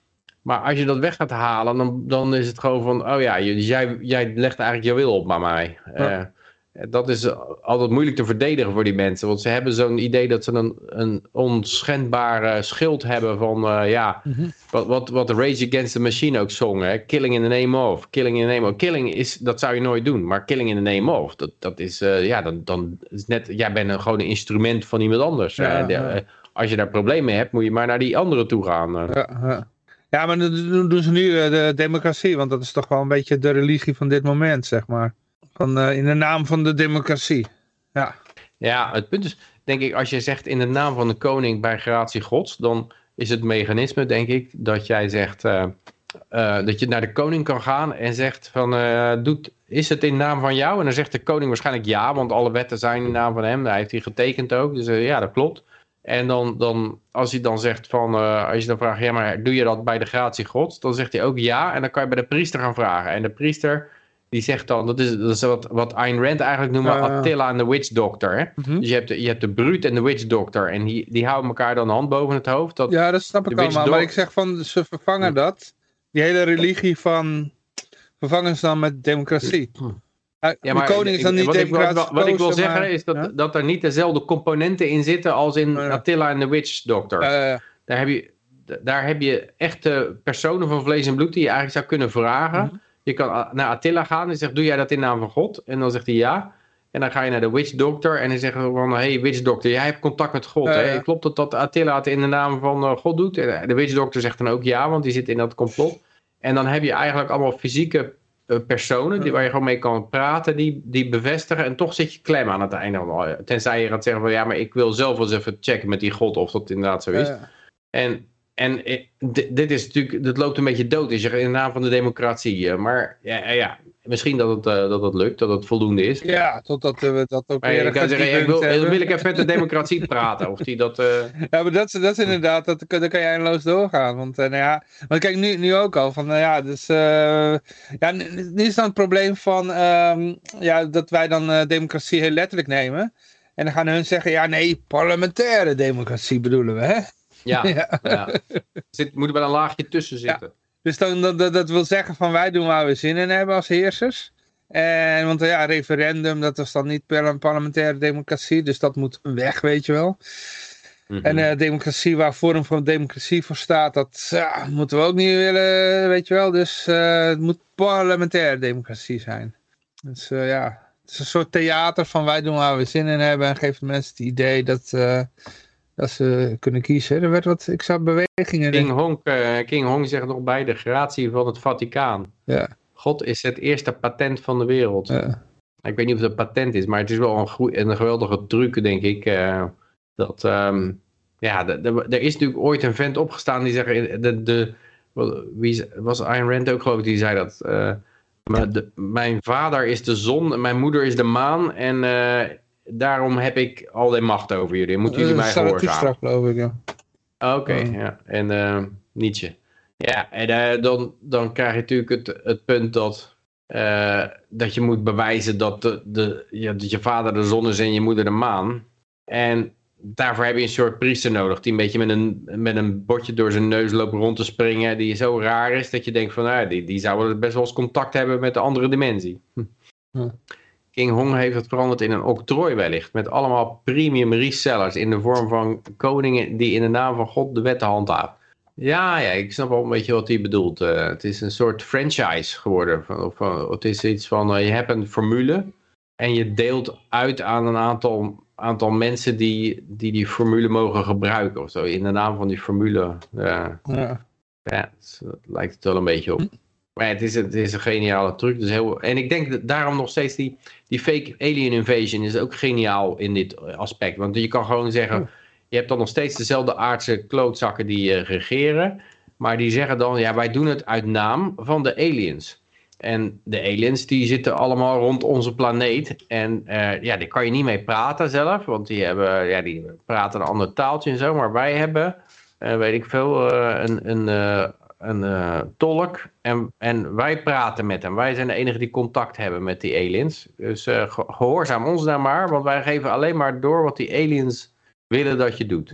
Maar als je dat weg gaat halen, dan, dan is het gewoon van... Oh ja, jij, jij legt eigenlijk jouw wil op bij mij. Ja. Uh, dat is altijd moeilijk te verdedigen voor die mensen. Want ze hebben zo'n idee dat ze een, een onschendbare schild hebben van... Uh, ja, mm -hmm. wat, wat, wat Rage Against the Machine ook zong. Hè? Killing in the name of. Killing in the name of. Killing is, dat zou je nooit doen. Maar killing in the name of. Dat, dat is, uh, ja, dan, dan is net... Jij bent een, gewoon een instrument van iemand anders. Ja, de, ja. Als je daar problemen mee hebt, moet je maar naar die andere toe gaan. Ja, ja. ja maar dan doen ze nu de democratie. Want dat is toch wel een beetje de religie van dit moment, zeg maar. Van, uh, in de naam van de democratie. Ja. ja, het punt is, denk ik, als je zegt in de naam van de koning bij gratie gods, dan is het mechanisme, denk ik, dat jij zegt, uh, uh, dat je naar de koning kan gaan en zegt van, doet, is het in naam van jou? En dan zegt de koning waarschijnlijk ja, want alle wetten zijn in naam van hem. Hij heeft hij getekend ook, dus ja, dat klopt. En dan, dan, als hij dan zegt van, als je dan vraagt, ja, maar doe je dat bij de gratie gods? Dan zegt hij ook ja, en dan kan je bij de priester gaan vragen. En de priester die zegt dan, dat is, dat is wat, wat Ayn Rand eigenlijk noemt uh, Attila en de Witch Doctor. Hè? Mhm. Dus je hebt, de, je hebt de Brute en de Witch Doctor. En die, die houden elkaar dan de hand boven het hoofd. Dat ja, dat snap ik allemaal. Maar ik zeg van, ze vervangen dat. Die hele religie van, vervangen ze dan met democratie. Ja, maar de koning is dan niet wat ik, wat, wat ik wil zeggen is dat, dat er niet dezelfde componenten in zitten als in Attila en de Witch Doctor. daar, heb je, daar heb je echte personen van vlees en bloed die je eigenlijk zou kunnen vragen... Mhm. Je kan naar Attila gaan en zegt, doe jij dat in naam van God? En dan zegt hij ja. En dan ga je naar de witch doctor en dan zeggen van, hey witch doctor, jij hebt contact met God. hè? Klopt het dat Attila het in de naam van uh, God doet? En de witch doctor zegt dan ook ja, want die zit in dat complot. En dan heb je eigenlijk allemaal fysieke uh, personen die, waar je gewoon mee kan praten, die, die bevestigen. En toch zit je klem aan het einde. Tenzij je gaat zeggen van, ja, maar ik wil zelf wel eens even checken met die God of dat inderdaad zo is. En en eh, dit is natuurlijk, dat loopt een beetje dood is in de naam van de democratie. Maar ja, ja misschien dat het, uh, dat het lukt, dat het voldoende is. Ja, totdat we dat ook weer ik kan zeggen, ik wil, wil ik even met de democratie praten. Of die dat, uh... Ja, maar dat, dat is inderdaad, dat, daar kan je eindeloos doorgaan. Want, uh, nou ja, want kijk, nu, nu ook al, van, nou ja, dus, ja, nu is dan het probleem van, um, ja, dat wij dan democratie heel letterlijk nemen. En dan gaan hun zeggen, ja nee, parlementaire democratie bedoelen we, hè? Ja, Ja. ja. Zit, moet er wel een laagje tussen zitten. Dus dan, dat, dat, wil zeggen van wij doen waar we zin in hebben als heersers. En, want ja, referendum, dat was dan niet per een parlementaire democratie, dus dat moet weg, weet je wel. Mhm. En eh, democratie waar Forum voor Democratie voor staat, dat ja, moeten we ook niet willen, weet je wel. Dus eh, het moet parlementaire democratie zijn. Dus eh, ja, het is een soort theater van wij doen waar we zin in hebben en geeft de mensen het idee dat, dat ze kunnen kiezen. Er werd wat, ik zag bewegingen. King, Hong, eh, King Hong zegt nog bij de gratie van het Vaticaan. Ja, God is het eerste patent van de wereld. ja. Ik weet niet of het een patent is, maar het is wel een, een geweldige truc, denk ik. eh, dat, ehm, ja, er is natuurlijk ooit een vent opgestaan die zegt, eh, de, de, wie was Ayn Rand ook geloof ik, die zei dat. de- mijn vader is de zon, en mijn moeder is de maan en eh, daarom heb ik al die macht over jullie. Moeten jullie Eh, mij gehoorzamen? Geloof ik, ja. Oké, ja. En eh, Nietzsche. Ja, en eh, dan, dan krijg je natuurlijk het, het punt dat, dat je moet bewijzen dat, de, de, ja, dat je vader de zon is en je moeder de maan. En daarvoor heb je een soort priester nodig die een beetje met een, met een bordje door zijn neus loopt rond te springen. Die zo raar is dat je denkt van, nou, die, die zou best wel eens contact hebben met de andere dimensie. Hm. Ja. King Hong heeft het veranderd in een octrooi wellicht. Met allemaal premium resellers in de vorm van koningen die in de naam van God de wetten handhaven. Ja, ja, ik snap wel een beetje wat hij bedoelt. Eh, het is een soort franchise geworden. Van, of, eh, het is iets van, eh, je hebt een formule en je deelt uit aan een aantal, aantal mensen die, die die formule mogen gebruiken. Of zo, in de naam van die formule. Ja, Ja. ja, het lijkt het wel een beetje op. Maar ja, het is, het is een geniale truc. Dus heel, en ik denk dat daarom nog steeds die, die fake alien invasion is ook geniaal in dit aspect. Want je kan gewoon zeggen, je hebt dan nog steeds dezelfde aardse klootzakken die eh, regeren. Maar die zeggen dan, ja wij doen het uit naam van de aliens. En de aliens die zitten allemaal rond onze planeet. En eh, ja, daar kan je niet mee praten zelf. Want die, hebben, ja, die praten een ander taaltje en zo. Maar wij hebben, eh, weet ik veel, een, een, een eh, tolk. En, en wij praten met hem. Wij zijn de enige die contact hebben met die aliens. Dus eh, ge- gehoorzaam ons daar maar. Want wij geven alleen maar door wat die aliens willen dat je doet.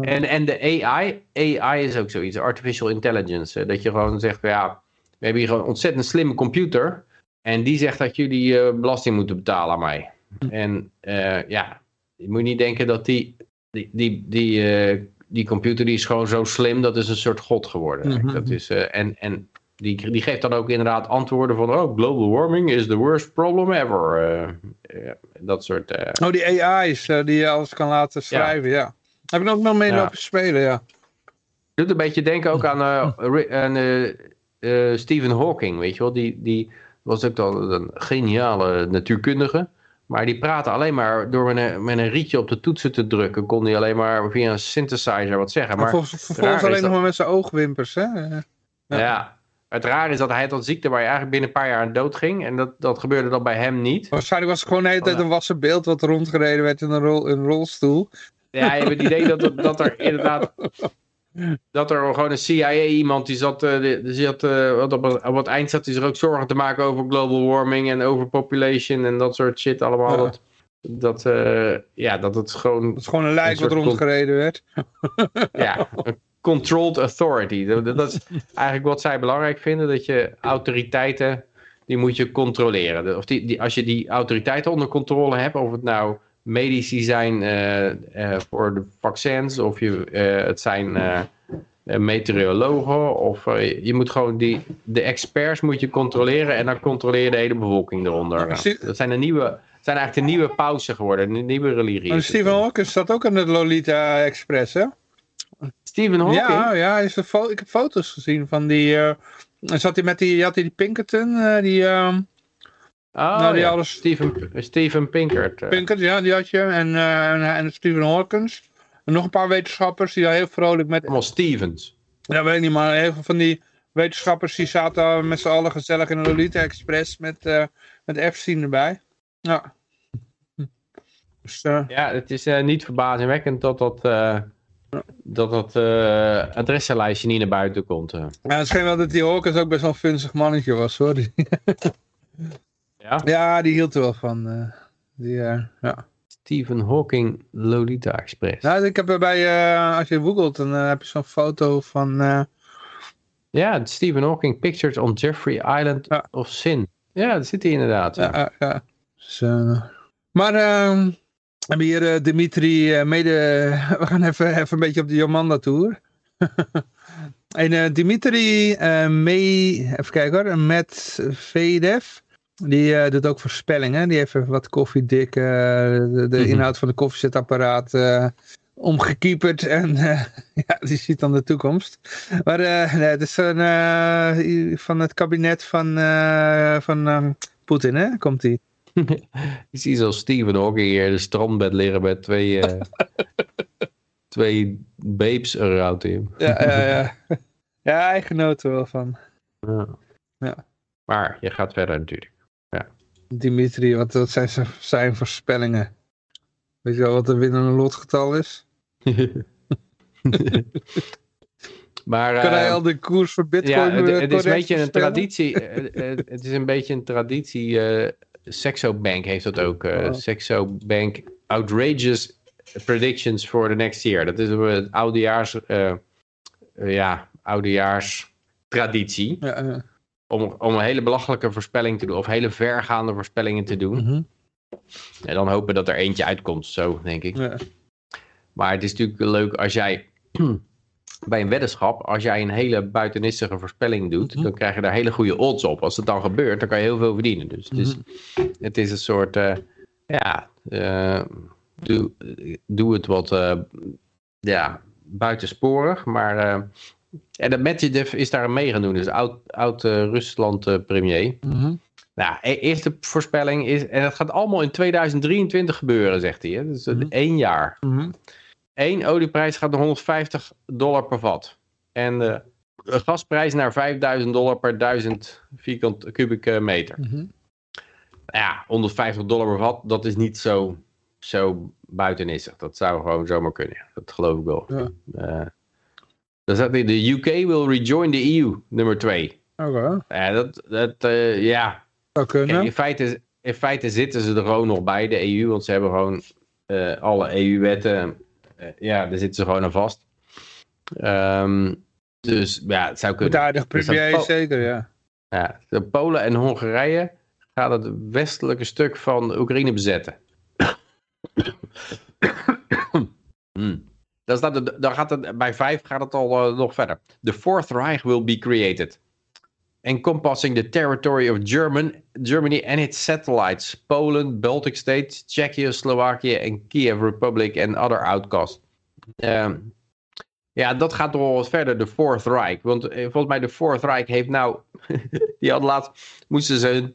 En, en de AI, AI is ook zoiets, artificial intelligence. Dat je gewoon zegt, ja, we hebben hier een ontzettend slimme computer. En die zegt dat jullie eh, belasting moeten betalen aan mij. En eh, ja, je moet niet denken dat die, die, die, die, die computer die is gewoon zo slim, dat is een soort god geworden. Mhm. Dat is, eh, en en die, die geeft dan ook inderdaad antwoorden van, oh, global warming is the worst problem ever. Eh, eh, dat soort... eh, Oh, die AI's die je alles kan laten schrijven, ja. Heb ik ook nog mee Ja. lopen spelen, ja. doet een beetje denken ook aan, aan Stephen Hawking, weet je wel. Die, die was ook dan een geniale natuurkundige. Maar die praatte alleen maar door met een, met een rietje op de toetsen te drukken. Kon hij alleen maar via een synthesizer wat zeggen. Maar Maar volgens, vervolgens alleen nog maar met zijn oogwimpers, hè. Eh, ja. het raar is dat hij had een ziekte waar je eigenlijk binnen een paar jaar aan dood ging. En dat, dat gebeurde dan bij hem niet. Waarschijnlijk was het gewoon de hele tijd ja. een wassen beeld wat rondgereden werd in een, rol, een rolstoel. Ja, je hebt het idee dat, dat er inderdaad... Dat er gewoon een CIA iemand die zat, eh, die, die zat eh, wat op, het- op het eind zat hij zich ook zorgen te maken over global warming en overpopulation en dat soort shit allemaal. Ja. Dat, dat, eh, ja, dat het gewoon, Dat is gewoon een lijk Een wat rondgereden werd. ja, een controlled authority. Dat, dat is eigenlijk wat zij belangrijk vinden, dat je autoriteiten, die moet je controleren. Of die, die, als je die autoriteiten onder controle hebt, of het nou medici zijn eh, eh, voor de vaccins, of je, eh, het zijn meteorologen, of je moet gewoon die, de experts moet je controleren en dan controleer je de hele bevolking eronder. precies. Dat zijn de nieuwe, het zijn eigenlijk de nieuwe pausen geworden, de nieuwe religie. En Stephen Hawking staat ook aan de Lolita Express, hè? Stephen Hawking? Ja, ja is ik heb foto's gezien van die... en zat hij met die, had hij die Pinkerton, die ehm Oh, Nou, die ja. alles- Steven, Steven Pinkert. eh. Pinkert, ja, die had je. En, eh, en, en Stephen Hawkins. En nog een paar wetenschappers die daar heel vrolijk met... Allemaal Stevens. Ja, weet ik niet, maar heel veel van die wetenschappers die zaten met z'n allen gezellig in een Lolita Express met, eh met Epstein erbij. Ja. Dus, Ja, het is eh, niet verbazingwekkend dat dat, eh, dat, dat eh, adressenlijstje niet naar buiten komt. ja, het scheen wel dat die Hawkins ook best wel een funzig mannetje was, hoor. Ja? ja, die hield er wel van. eh, die, eh, ja. Stephen Hawking Lolita Express. Nou, ik heb erbij, uh, als je googelt, dan uh, heb je zo'n foto van... Uh... Ja, Stephen Hawking Pictures on Jeffrey Island ja. of Sin. Ja, dat zit hij inderdaad. Ja, ja. ja. Dus, maar ehm, we hebben hier Dimitri mede... We gaan even, even een beetje op de Jomanda-tour. en Dimitri mee... Even kijken hoor. Met Vedev. Die uh, doet ook voorspellingen. Die heeft even wat koffiedik, uh, de, de mhm. inhoud van de koffiezetapparaat uh, omgekieperd. En ja, die ziet dan de toekomst. Maar nee, het is een, van het kabinet van, van Poetin, hè? Komt die. Ik zie zo Steven Hawking hier in de strandbed liggen met twee, twee babes eruit in. ja, ja, ja. Ja, hij genoot er wel van. Ja. ja. Maar je gaat verder natuurlijk. Dimitri, wat, wat zijn zijn voorspellingen? Weet je wel wat een winnende lotgetal is? maar, kan hij eh, al de koers voor bitcoin ja, het, het is een beetje een traditie eh, eh, het is een beetje een traditie uh, Sexobank heeft dat ook uh, Sexobank outrageous predictions for the next year. Dat is een oudejaars uh, ja oudejaars traditie. Ja, om, om een hele belachelijke voorspelling te doen. Of hele vergaande voorspellingen te doen. Mhm. En dan hopen dat er eentje uitkomt, zo denk ik. Ja. Maar het is natuurlijk leuk als jij bij een weddenschap, als jij een hele buitenissige voorspelling doet, mhm. dan krijg je daar hele goede odds op. Als het dan gebeurt, dan kan je heel veel verdienen. Dus het, is, mhm. het is een soort, uh, ja, uh, doe, doe het wat uh, ja, buitensporig, maar en dat Medvedev is daar mee gaan doen, dus. Oud, uh, nou, e eerste voorspelling is, en het gaat allemaal in 2023 gebeuren, zegt hij. Hè? Dus mm -hmm. één jaar. Mm Eén olieprijs gaat naar 150 dollar per vat. En de, de gasprijs naar 5000 dollar per 1000 vierkant kubieke meter. Mm Ja, 150 dollar per vat, dat is niet zo, zo buitenissig. Dat zou gewoon zomaar kunnen. Dat geloof ik wel. Ja. Uh, dan staat er, de UK will rejoin the EU, nummer 2. Oké. Ja, dat, dat uh, ja. In, feite, in feite zitten ze er gewoon nog bij, de EU, want ze hebben gewoon uh, alle EU-wetten, uh, ja, daar zitten ze gewoon aan vast. Um, dus ja, het zou kunnen. Aardig premier, zeker, ja. Ja, de Polen en Hongarije gaan het westelijke stuk van Oekraïne bezetten. hmm. Dan, staat het, dan gaat het, bij vijf gaat het al uh, nog verder. The Fourth Reich will be created. Encompassing the territory of German, Germany and its satellites. Poland, Baltic states, Czechia, Slovakia en Kiev Republic and other outcasts. Um, ja, dat gaat nog wel wat verder, de Fourth Reich. Want eh, volgens mij de Fourth Reich heeft nou... die had laatst... Moesten ze hun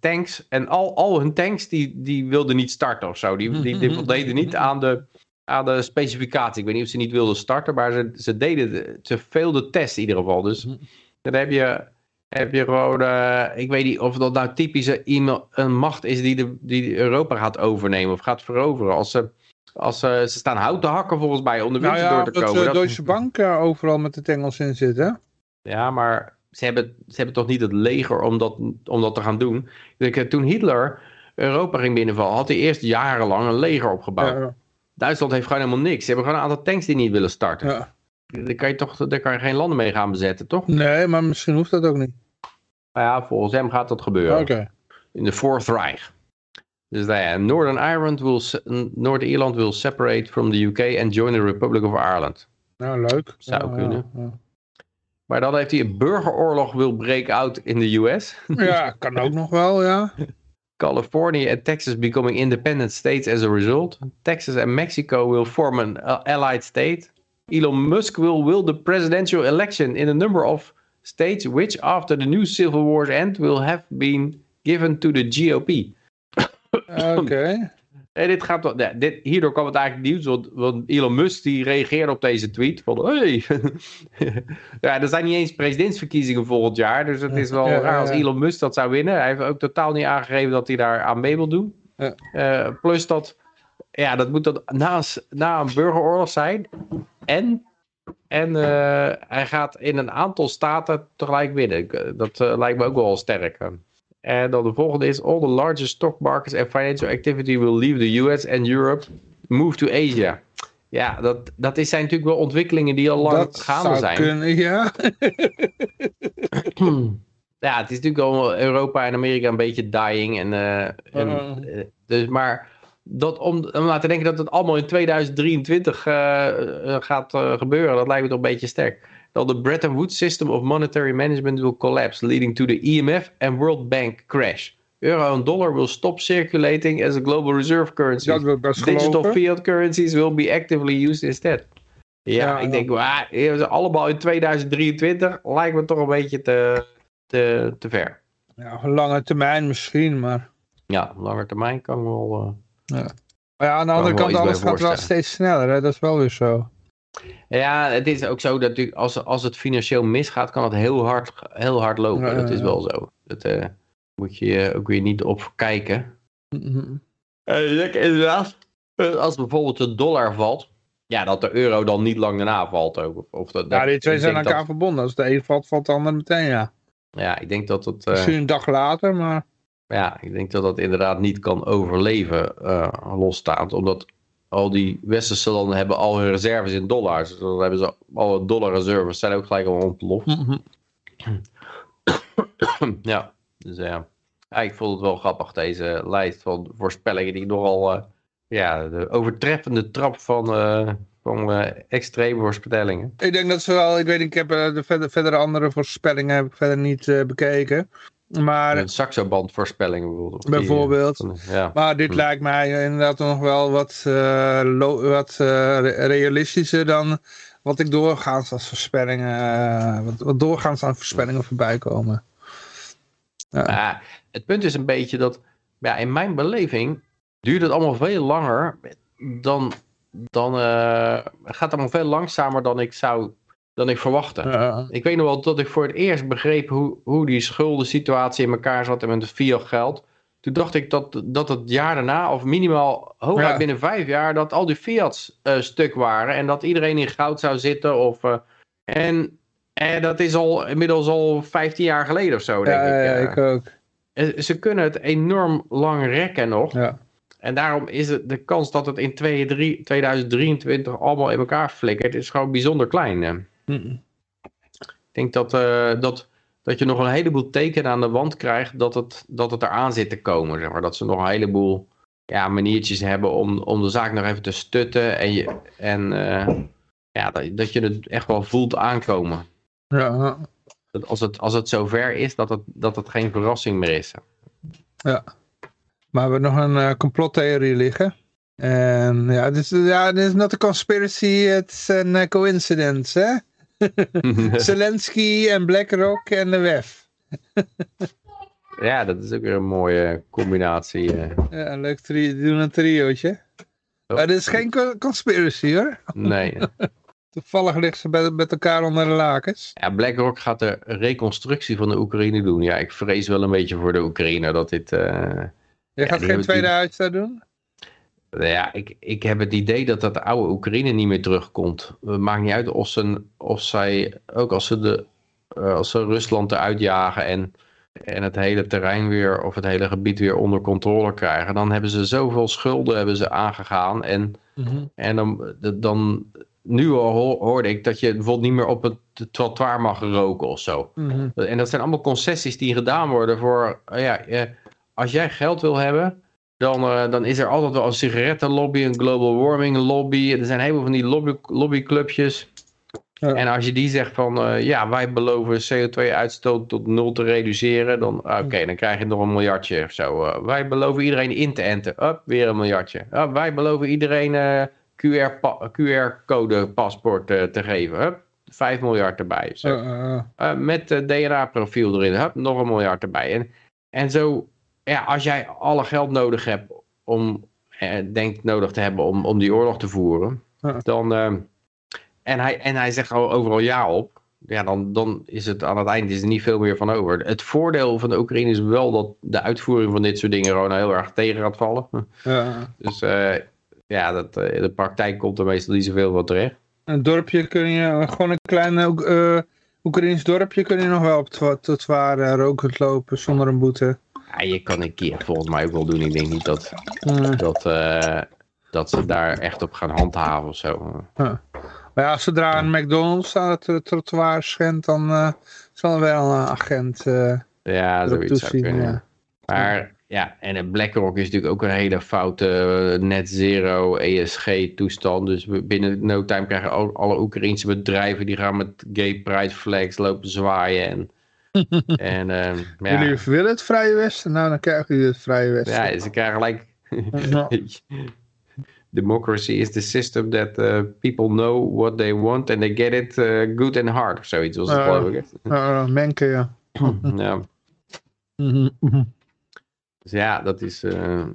tanks... En al, al hun tanks, die, die wilden niet starten of zo. Die, die, die voldeden niet aan de aan de specificatie. Ik weet niet of ze niet wilden starten, maar ze, ze deden te veel de test in ieder geval. Dus mhm. dan heb je, heb je gewoon, uh, ik weet niet of dat nou typische een macht is die, de, die Europa gaat overnemen of gaat veroveren. Als ze, als ze, ze staan hout te hakken volgens mij om de winter nou ja, door te komen. Dat de Deutsche Bank uh, overal met de Engels in zit, hè? Ja, maar ze hebben, ze hebben toch niet het leger om dat, om dat te gaan doen. Toen Hitler Europa ging binnenvallen, had hij eerst jarenlang een leger opgebouwd. Ja, Duitsland heeft gewoon helemaal niks. Ze hebben gewoon een aantal tanks die niet willen starten. Ja. Daar kan je toch daar kan je geen landen mee gaan bezetten, toch? Nee, maar misschien hoeft dat ook niet. Nou ja, volgens hem gaat dat gebeuren. Oké. In de Fourth Reich. Dus nou ja, Northern Ireland will, Noord-Ierland will separate from the UK and join the Republic of Ireland. Nou, leuk. Zou kunnen. Ja, maar dan heeft hij een burgeroorlog wil break out in de US. Ja, kan ook nog wel, ja. California and Texas becoming independent states as a result. Texas and Mexico will form an uh, allied state. Elon Musk will will the presidential election in a number of states which after the new civil war's end will have been given to the GOP. Oké. Okay. dit gaat, dit, hierdoor kwam het eigenlijk nieuws, want, want Elon Musk die reageerde op deze tweet van, hey. ja, er zijn niet eens presidentsverkiezingen volgend jaar, dus het is wel raar als Elon Musk dat zou winnen. Hij heeft ook totaal niet aangegeven dat hij daar aan mee wil doen. Uh, plus dat, ja, dat moet dat na, na een burgeroorlog zijn. En, en uh, hij gaat in een aantal staten tegelijk winnen. Dat uh, lijkt me ook wel sterk. En dan de volgende is, all the largest stock markets and financial activity will leave the US and Europe, move to Asia. Ja, dat, dat is, zijn natuurlijk wel ontwikkelingen die al lang Dat gaande zou zijn. kunnen, ja. ja, het is natuurlijk al Europa en Amerika een beetje dying. En, eh, en, Uh-uh. eh, dus, maar dat om, om na te denken dat het allemaal in 2023 eh, gaat gebeuren, dat lijkt me toch een beetje sterk. De Bretton Woods system of monetary management will collapse, leading to the IMF and World Bank crash. Euro and dollar will stop circulating as a global reserve currency. Digital geloven. fiat currencies will be actively used instead. Ja, Ja, ik denk, ah, allemaal in 2023 lijkt me toch een beetje te, te, te ver. Ja, lange termijn misschien, maar... Ja, lange termijn kan wel... eh, Maar ja, aan de andere kant, alles gaat wel steeds sneller. Hè? Dat is wel weer zo. Ja, het is ook zo dat als, als het financieel misgaat, kan het heel hard, heel hard lopen. Dat is ja. wel zo. Dat eh, moet je eh, ook weer niet op kijken. Mhm. ik denk inderdaad, eh, als bijvoorbeeld de dollar valt, ja, dat de euro dan niet lang daarna valt ook. Of, of dat, Ja, dat- die twee zijn aan elkaar verbonden. Als de een valt, valt de ander meteen, ja. dat- Ja, ik denk dat het... eh, Misschien een dag later, maar... Ja, ik denk dat dat inderdaad niet kan overleven eh, losstaand. Omdat al die westerse landen hebben al hun reserves in dollars. Dus dan hebben ze alle dollarreserves zijn ook gelijk al ontploft. Mhm. ja, dus ja. ja. Ik vond het wel grappig deze lijst van voorspellingen die nogal eh, ja, de overtreffende trap van, eh, van eh, extreme voorspellingen. Ik denk dat ze wel... Ik weet niet, ik heb de verder, verdere andere voorspellingen heb ik verder niet eh, bekeken. Maar, Een saxoband voorspellingen bijvoorbeeld. Die, eh, Bijvoorbeeld. ja. maar dit Hm. lijkt mij inderdaad nog wel wat, eh, wat eh, re- realistischer dan wat ik doorgaans als voorspellingen... eh, wat, wat doorgaans aan voorspellingen voorbij komen. Ja, het punt is een beetje dat, ja, in mijn beleving duurt het allemaal veel langer dan, dan eh, het gaat allemaal veel langzamer dan ik zou, dan ik verwachtte. Ja. Ik weet nog wel dat ik voor het eerst begreep hoe, hoe die schuldensituatie in elkaar zat en met het fiat geld. Toen dacht ik dat, dat het jaar daarna, of minimaal hooguit Ja. binnen vijf jaar, dat al die fiats eh, stuk waren. En dat iedereen in goud zou zitten. Of, eh, en, en dat is al inmiddels al 15 jaar geleden of zo, denk Ja, ik. ja, eh. ik ook. Ze kunnen het enorm lang rekken nog. Ja. En daarom is het de kans dat het in 2, 2023 allemaal in elkaar flikkert, is gewoon bijzonder klein. Ik denk dat, eh, dat, dat je nog een heleboel tekenen aan de wand krijgt dat het, dat het eraan zit te komen. Zeg maar. Dat ze nog een heleboel ja, maniertjes hebben om, om de zaak nog even te stutten. En, je, en eh, ja, dat, dat je het echt wel voelt aankomen. Ja, Dat als, het, als het zover is, dat het, dat het geen verrassing meer is. maar we hebben nog een eh, complottheorie liggen. En ja, het is, ja, het is not a conspiracy, it's een eh, coincidence, hè? Zelensky en BlackRock en de WEF. ja, dat is ook weer een mooie combinatie. eh. Ja, leuk trio, doen een triootje. Oh. Maar dit is geen co- conspiracy hoor. Nee. Toevallig liggen ze met elkaar onder de lakens. Ja, BlackRock gaat de reconstructie van de Oekraïne doen. Ja, ik vrees wel een beetje voor de Oekraïne dat dit... Je Ja, gaat geen tweede die- uitzet doen? Ja, ik, ik heb het idee dat dat oude Oekraïne niet meer terugkomt. Het maakt niet uit of, ze, of zij, ook als ze, de, eh, als ze Rusland eruit jagen en, en het hele terrein weer, of het hele gebied weer onder controle krijgen, dan hebben ze zoveel schulden hebben ze aangegaan. En, en dan, dan, nu al ho- hoorde ik dat je bijvoorbeeld niet meer op het trottoir mag roken of zo. Mhm. En dat zijn allemaal concessies die gedaan worden voor, eh, ja, eh, als jij geld wil hebben, dan, eh, dan is er altijd wel een sigarettenlobby, een global warming lobby. Er zijn heel veel van die lobby, lobbyclubjes. Ja. En als je die zegt van, eh, ja, wij beloven CO2-uitstoot tot nul te reduceren, dan, ah, oké, dan krijg je nog een miljardje of zo. Eh, wij beloven iedereen in te enten, up, weer een miljardje. Wij beloven iedereen QR pa- QR-code paspoort eh, te geven, up, 5 miljard erbij. Zo. Met DNA-profiel erin. Hup, nog een miljard erbij. En, en zo, ja, als jij alle geld nodig hebt om, eh, denkt nodig te hebben om, om die oorlog te voeren, Ja. dan, ehm, en, hij, en hij zegt al overal ja op, ja, dan, dan is het aan het eind is er niet veel meer van over. Het voordeel van de Oekraïne is wel dat de uitvoering van dit soort dingen gewoon heel erg tegen gaat vallen. ja. Dus eh, ja, dat, eh, in de praktijk komt er meestal niet zoveel van terecht. Een dorpje kun je, gewoon een klein eh Oekraïns dorpje kun je nog wel op trottoir eh, rokend lopen zonder een boete. Je kan een keer volgens mij ook wel doen. Ik denk niet dat, Mm. dat, eh, dat ze daar echt op gaan handhaven of zo. Maar ja, zodra een McDonald's aan het eh, trottoir schendt, dan eh, zal er wel een agent eh Ja, zoiets zou toezien. kunnen. Ja. Maar ja, en BlackRock is natuurlijk ook een hele foute eh, net zero ESG toestand. Dus binnen no time krijgen al- alle Oekraïnse bedrijven die gaan met gay pride flags lopen zwaaien. En, en ehm, Jullie willen het Vrije Westen? Nou, dan krijgen jullie het Vrije Westen. ja, ze krijgen gelijk... Democracy is the system that uh, people know what they want and they get it uh, good and hard. Of zoiets was het geloof ik. Menke, ja. ja. Dus ja, dat is, eh,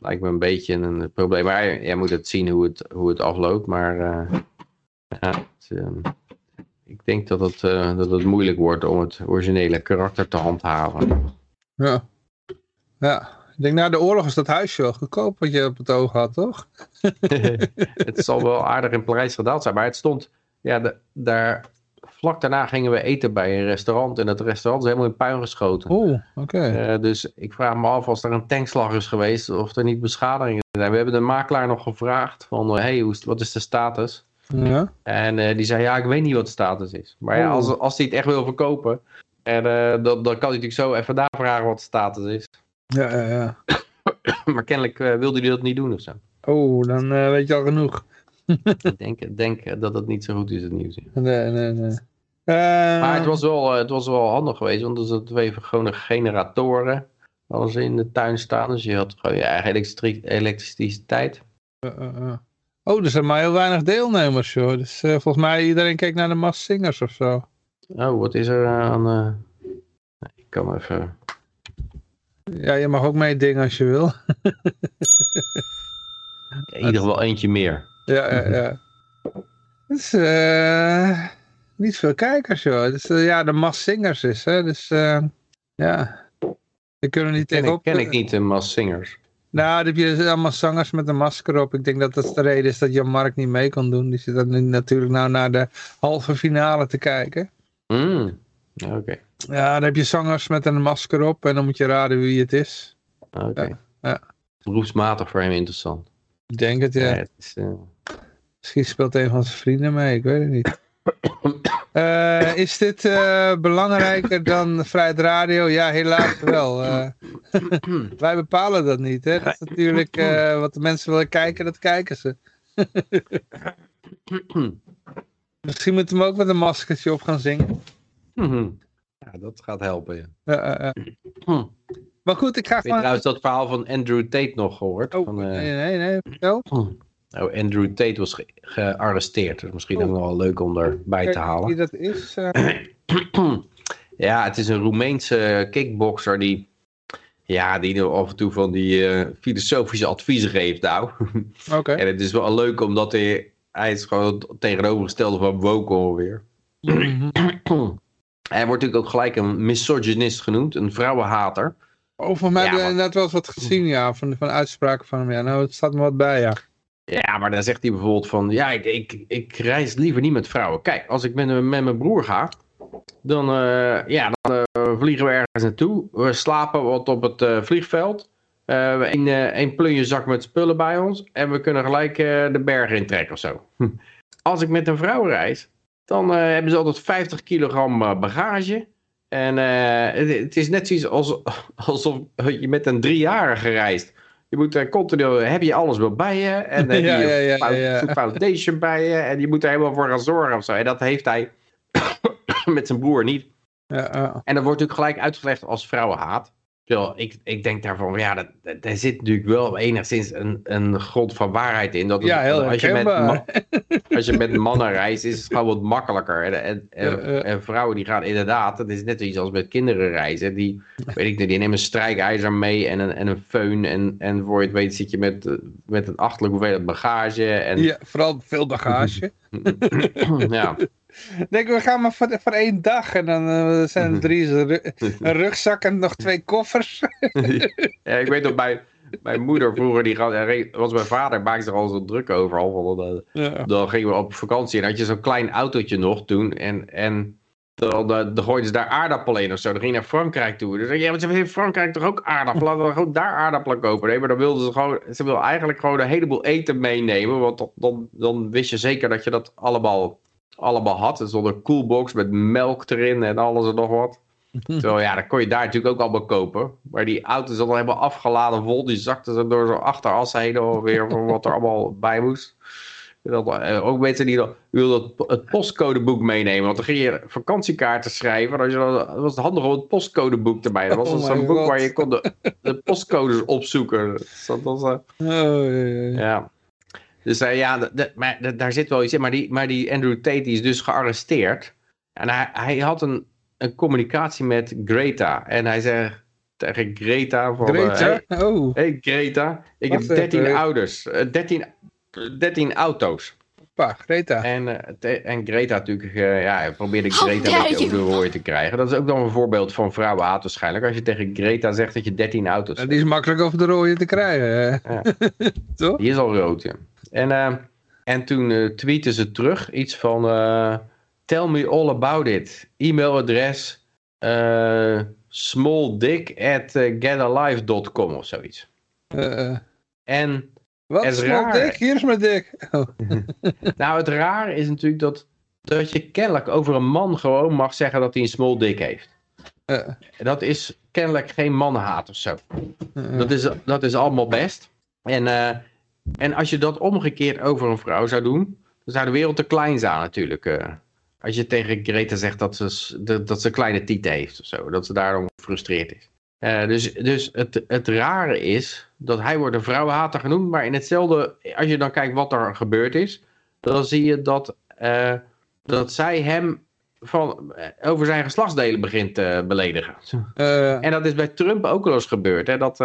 lijkt me een beetje een probleem. Maar jij moet het zien hoe het, hoe het afloopt. Maar eh, ja, het, eh, ik denk dat het, eh, dat het moeilijk wordt om het originele karakter te handhaven. ja. Ja. Ik denk na de oorlog is dat huisje wel goedkoop wat je op het oog had, toch? het zal wel aardig in prijs gedaald zijn. Maar het stond, ja, de- daar, vlak daarna gingen we eten bij een restaurant. En dat restaurant is helemaal in puin geschoten. Oeh, oké. Eh, dus ik vraag me af als er een tankslag is geweest of er niet beschadigingen zijn. We hebben de makelaar nog gevraagd van, eh, hey, wat is de status? Ja. En eh, die zei, ja, ik weet niet wat de status is. Maar ja, Oh. als, als hij het echt wil verkopen, en, eh, dan, dan kan hij natuurlijk zo even daar vragen wat de status is. Ja, ja, ja. maar kennelijk eh, wilde hij dat niet doen of zo. Oh, dan weet je al genoeg. ik denk, denk dat het niet zo goed is, het nieuws. Nee, nee, nee. Maar het was, wel, het was wel handig geweest, want er zaten twee gewone generatoren alles in de tuin staan. Dus je had gewoon je eigen elektri- elektriciteit. eh, eh, eh. Oh, er zijn maar heel weinig deelnemers, joh. Dus eh, volgens mij iedereen kijkt naar de Mas Singers of zo. Oh, wat is er aan... eh, Ik kan even... Ja, je mag ook meedingen als je wil. In ieder geval eentje meer. Ja, ja, ja. Het is eh, niet veel kijkers, joh. Dus, ja, de Mas Singers is, hè. Dus ja, die kunnen niet Ken ik, tegenop. ken ik niet, de Mas Singers. Nou, dan heb je allemaal zangers met een masker op. Ik denk dat dat de reden is dat Jan Mark niet mee kan doen. Die zit dan nu natuurlijk nou naar de halve finale te kijken. Hmm, Oké, Ja, dan heb je zangers met een masker op en dan moet je raden wie het is. oké. Ja, ja. Beroepsmatig voor hem interessant. Ik denk het, ja. Ja, het is, eh, Misschien speelt een van zijn vrienden mee, ik weet het niet. Eh, is dit eh, belangrijker dan Vrijheid Radio? Ja, helaas wel. Eh, wij bepalen dat niet. Hè? Dat is natuurlijk wat de mensen willen kijken, dat kijken ze. Misschien moeten we hem ook met een maskertje op gaan zingen. ja, dat gaat helpen. Ja. Maar goed, ik ga Heb je gewoon... trouwens dat verhaal van Andrew Tate nog gehoord? Oh, Van, nee, nee, nee. Vertel. Oh, Andrew Tate was ge- gearresteerd. Dus misschien Oh. ook nog wel leuk om erbij te Kijk halen. Wie dat is? eh, Ja, het is een Roemeense kickboxer die, ja, die nu af en toe van die eh, filosofische adviezen geeft nou. Oké. en het is wel leuk omdat hij, hij is gewoon het tegenovergestelde van woke ongeveer. Mhm. Hij wordt natuurlijk ook gelijk een misogynist genoemd, een vrouwenhater. Oh, voor mij Ja, heb je inderdaad wel eens wat gezien, ja. Van, van uitspraken van hem. Ja, nou, het staat me wat bij, ja. Ja, maar dan zegt hij bijvoorbeeld van, ja, ik, ik, ik reis liever niet met vrouwen. Kijk, als ik met, met mijn broer ga, dan, eh, ja, dan eh, vliegen we ergens naartoe. We slapen wat op het eh, vliegveld. Een, plunje zak met spullen bij ons. En we kunnen gelijk de bergen intrekken of zo. Als ik met een vrouw reis, dan hebben ze altijd 50 kilogram bagage. En het, het is net zoiets als, alsof je met een driejarige reist. Je moet er continu, heb je alles wel bij je. En heb je Ja, je ja, ja, fou- ja. foundation bij je. En je moet er helemaal voor gaan zorgen of zo. En dat heeft hij met zijn broer niet. ja, ja. En dat wordt natuurlijk gelijk uitgelegd als vrouwenhaat. Ik, ik denk daarvan, ja, dat, dat- daar zit natuurlijk wel enigszins een, een grond van waarheid in. Dat het- Ja, heel als, je met, herkenbaar. ma- als je met mannen reist, is het gewoon wat makkelijker. En, en, en, vrouwen die gaan inderdaad, dat is net iets als met kinderen reizen. Die, weet ik niet, die nemen een strijkijzer mee en een, en een föhn. En, en voor je het weet zit je met, met een achterlijk hoeveelheid bagage. En, Ja, vooral veel bagage. ja. Denk, we gaan maar voor, voor één dag. En dan eh, zijn er drie een ru- een rugzak en nog twee koffers. ja, ik weet dat mijn, mijn moeder vroeger, die er was mijn vader, maakte zich al zo druk over. Al, van, Ja. dan gingen we op vakantie en had je zo'n klein autootje nog toen. En, en dan, dan, dan gooiden ze daar aardappelen in of zo. Dan ging je naar Frankrijk toe. Dan zeg je, ja, maar ze hebben in Frankrijk toch ook aardappelen? Laten we gewoon daar aardappelen kopen. Nee, maar dan wilden ze gewoon, ze wilden eigenlijk gewoon een heleboel eten meenemen. Want dan, dan, dan wist je zeker dat je dat allemaal, allemaal had. Er een coolbox met melk erin en alles en nog wat. Terwijl ja, dat kon je daar natuurlijk ook allemaal kopen. Maar die auto's hadden helemaal afgeladen vol. Die zakten ze door zo'n achteras heen alweer voor wat er allemaal bij moest. Dat, eh, ook mensen die dan, wilden het postcodeboek meenemen. Want dan ging je vakantiekaarten schrijven. Als je dan, dat was het handig om het postcodeboek erbij. Dat was Oh zo'n boek waar je kon de, de postcodes opzoeken. Dus dat was, eh, Oh, ja, ja, ja. Dus eh, ja, maar daar zit wel iets in. Maar die, maar die Andrew Tate die is dus gearresteerd. En hij, hij had een, een communicatie met Greta. En hij zei tegen Greta van... eh, Greta? hey, Oh, hey Greta, ik heb 13 even. ouders. eh, 13, 13 auto's. pa, Greta. En, eh, en Greta natuurlijk, ja, hij probeerde How Greta een dare beetje over de rooi te krijgen. Dat is ook dan een voorbeeld van vrouwenhaat waarschijnlijk. Als je tegen Greta zegt dat je 13 auto's Die is makkelijk over de rode te krijgen. hè. Ja. Toch? Die is al rood, ja. En, eh, en toen eh tweette ze terug iets van... eh, Tell me all about it. E-mailadres smalldick at getalive.com of zoiets. En wat? Het Small raar. dik? Hier is mijn dik. Oh. nou, het raar is natuurlijk dat, dat je kennelijk over een man gewoon mag zeggen dat hij een small dick heeft. Dat is kennelijk geen mannenhaat of zo. Dat is, dat is allemaal best. En, en als je dat omgekeerd over een vrouw zou doen, dan zou de wereld te klein zijn natuurlijk. eh. als je tegen Greta zegt dat ze, dat, ze kleine tieten heeft of zo, dat ze daarom gefrustreerd is. Eh, dus dus het, het rare is dat hij wordt een vrouwenhater genoemd, maar in hetzelfde, als je dan kijkt wat er gebeurd is, dan zie je dat, eh, dat zij hem van, over zijn geslachtsdelen begint te beledigen. En dat is bij Trump ook wel eens gebeurd. Hè? Dat,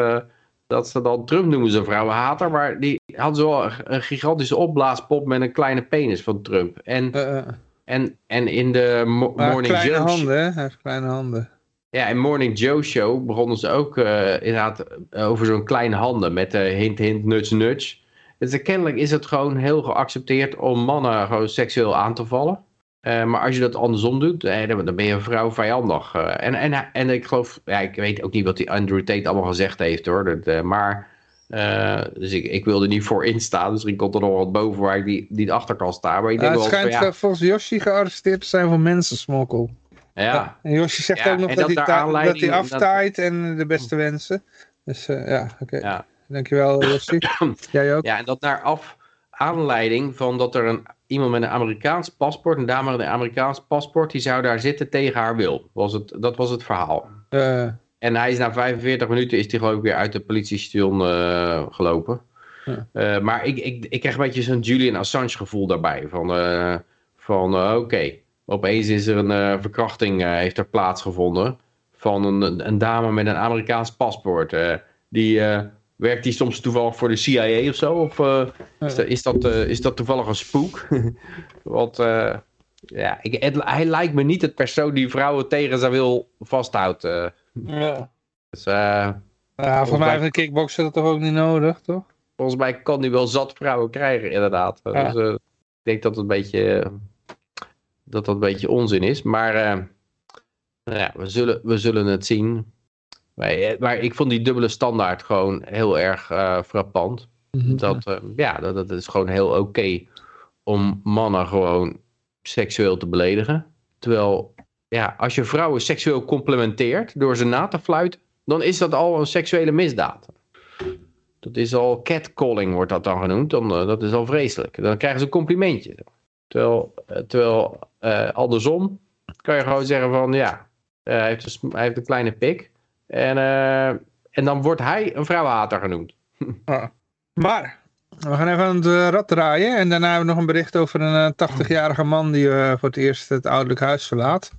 dat ze dan, Trump noemen ze vrouwenhater, maar die hadden zo wel een, gigantische opblaaspop met een kleine penis van Trump. En, eh, eh. en, en in de Mo- Morning kleine Joe... handen, hè? Hij heeft kleine handen. Ja, in Morning Joe Show begonnen ze ook eh, inderdaad over zo'n kleine handen met eh, hint, hint, nudge, nudge. Dus eh, kennelijk is het gewoon heel geaccepteerd om mannen gewoon seksueel aan te vallen. Eh, maar als je dat andersom doet, eh, dan ben je een vrouw vijandig. Eh, en, en, en ik geloof, ja, ik weet ook niet wat die Andrew Tate allemaal gezegd heeft hoor. Dat, maar, dus ik, ik wil er niet voor instaan. Misschien komt er nog wat boven waar ik die, niet achter kan staan. Maar ik Ah, denk het wel van schijnt ja, volgens Yoshi gearresteerd te zijn voor mensensmokkel. ja, En Yoshi zegt Ja, ook nog dat, hij, dat hij dat- aftaait en de beste wensen. Dus ja, oké. ja. Dankjewel Yoshi. Jij ook? Ja, en dat naar af aanleiding van dat er een, iemand met een Amerikaans paspoort, een dame met een Amerikaans paspoort, die zou daar zitten tegen haar wil. Was het, dat was het verhaal. Eh, En hij is na 45 minuten is hij geloof ik weer uit de politiestation eh, gelopen. Eh, maar ik, ik, ik krijg een beetje zo'n Julian Assange gevoel daarbij. Van, van oké, opeens is er een verkrachting heeft er plaatsgevonden van een, een dame met een Amerikaans paspoort. Die, werkt die soms toevallig voor de CIA of zo? Of eh, is, dat, is, dat, eh, is dat toevallig een spook? Want eh, ja, ik, het- hij lijkt me niet het persoon die vrouwen tegen zijn wil vasthoudt. ja. Dus, Ja, voor mij heeft een kickboxer dat toch ook niet nodig, toch? volgens mij kan hij wel zat vrouwen krijgen, inderdaad. Ja. Dus, ik denk dat het een beetje, dat dat een beetje onzin is. Maar nou ja, we, zullen, we zullen het zien. Maar, eh, maar ik vond die dubbele standaard gewoon heel erg eh, frappant. Dat, eh, ja, dat, dat is gewoon heel oké om mannen gewoon seksueel te beledigen. Terwijl, ja, als je vrouwen seksueel complimenteert door ze na te fluiten, dan is dat al een seksuele misdaad. Dat is al catcalling, wordt dat dan genoemd. Dan, dat is al vreselijk. Dan krijgen ze een complimentje. Terwijl, terwijl andersom kan je gewoon zeggen van, ja, hij, heeft een, hij heeft een kleine pik. En, eh, en dan wordt hij een vrouwenhater genoemd. Maar, we gaan even aan het eh, rad draaien. En daarna hebben we nog een bericht over een eh, 80-jarige man die eh, voor het eerst het ouderlijk huis verlaat.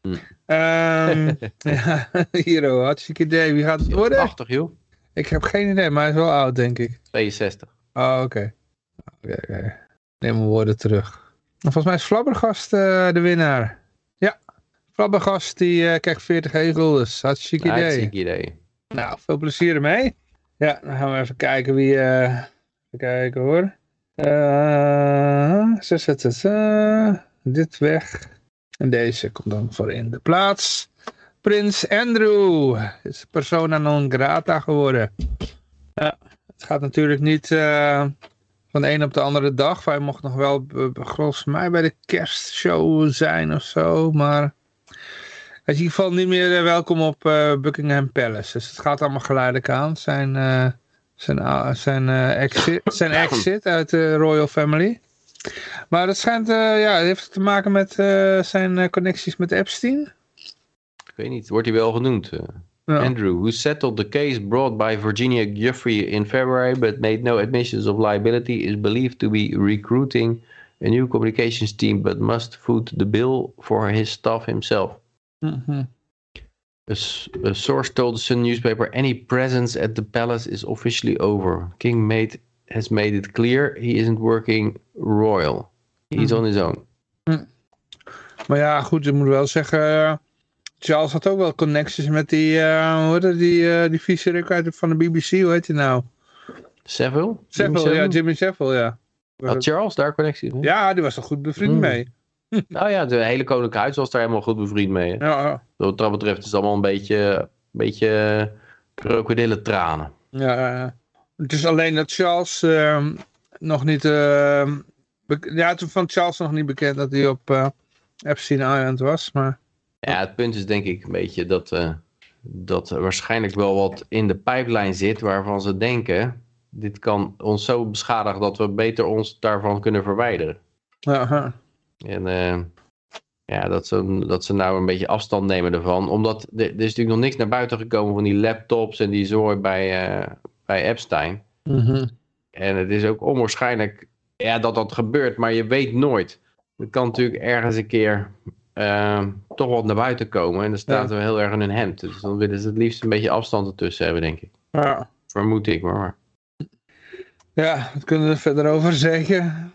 Hm. Ehm, ja, hier oh, hartstikke idee. Wie gaat het worden? 80, joh. Ik heb geen idee, maar hij is wel oud, denk ik. 62. Oh, oké. Oké, oké. Neem mijn woorden terug. En volgens mij is Flabbergast eh, de winnaar. Flabbergast die eh, krijgt 40 egels. Hartstikke idee. Hartstikke idee. Nou, veel plezier ermee. Ja, dan gaan we even kijken wie... eh even kijken hoor. Eh, dit weg. En deze komt dan voor in de plaats. Prins Andrew is persona non grata geworden. Ja, het gaat natuurlijk niet uh, van de een op de andere dag. Hij mocht nog wel volgens mij bij de kerstshow zijn of zo. Maar hij is in ieder geval niet meer uh, welkom op uh, Buckingham Palace. Dus het gaat allemaal geleidelijk aan. Zijn, zijn, zijn, exit, zijn exit uit de royal family. Maar dat schijnt, ja, het heeft te maken met zijn connecties met Epstein. Ik weet niet, wordt hij wel genoemd? Andrew, who settled the case brought by Virginia Giuffre in February but made no admissions of liability, is believed to be recruiting a new communications team but must foot the bill for his staff himself. Mm -hmm. a, a, source told the Sun newspaper any presence at the palace is officially over. King made, has made it clear he isn't working royal. He's mm. on his own. Mm. Maar ja, goed, je moet wel zeggen Charles had ook wel connecties met die, uh, hoe heet die, uh, die vieze uit van de BBC, hoe heet hij nou? Savile? Savile, ja, Jimmy Savile, ja. Had Charles daar connecties mee? Ja, die was er goed bevriend mm. mee. Nou ja, de hele koninklijk huis was daar helemaal goed bevriend mee. Ja, ja. Wat dat betreft is het allemaal een beetje, een beetje krokodillentranen. Ja, ja, het is alleen dat Charles uh, nog niet... Uh, ja, toen van Charles nog niet bekend dat hij op uh, Epstein Island was, maar... Ja, het punt is denk ik een beetje dat, uh, dat er waarschijnlijk wel wat in de pijplijn zit waarvan ze denken, dit kan ons zo beschadigen dat we beter ons daarvan kunnen verwijderen. Aha. En uh, ja, dat ze, dat ze nou een beetje afstand nemen ervan. Omdat er, er is natuurlijk nog niks naar buiten gekomen van die laptops en die zooi bij, uh, bij Epstein. Mm -hmm. En het is ook onwaarschijnlijk ja, dat dat gebeurt, maar je weet nooit. Het kan natuurlijk ergens een keer uh, toch wat naar buiten komen. En dan staat er heel erg in hun hemd. Dus dan willen ze het liefst een beetje afstand ertussen hebben, denk ik. Ja. Vermoed ik, maar. Ja, wat kunnen we er verder over zeggen?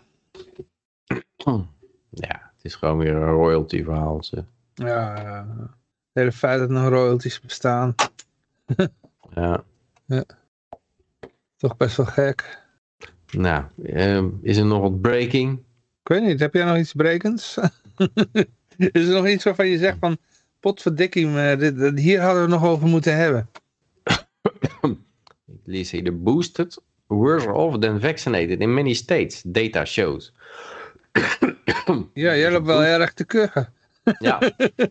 Ja, het is gewoon weer een royalty verhaal. Ze. Ja, het hele feit dat nog royalties bestaan. ja. ja. Toch best wel gek. Nou, uh, is er nog wat breaking? Ik weet niet, heb jij nog iets brekends? Is er nog iets waarvan je zegt van, potverdikking, dit, hier hadden we nog over moeten hebben? Ik lees hier, the boosted worse off than vaccinated in many states, data shows. Ja, jij loopt wel erg te kuchen. ja,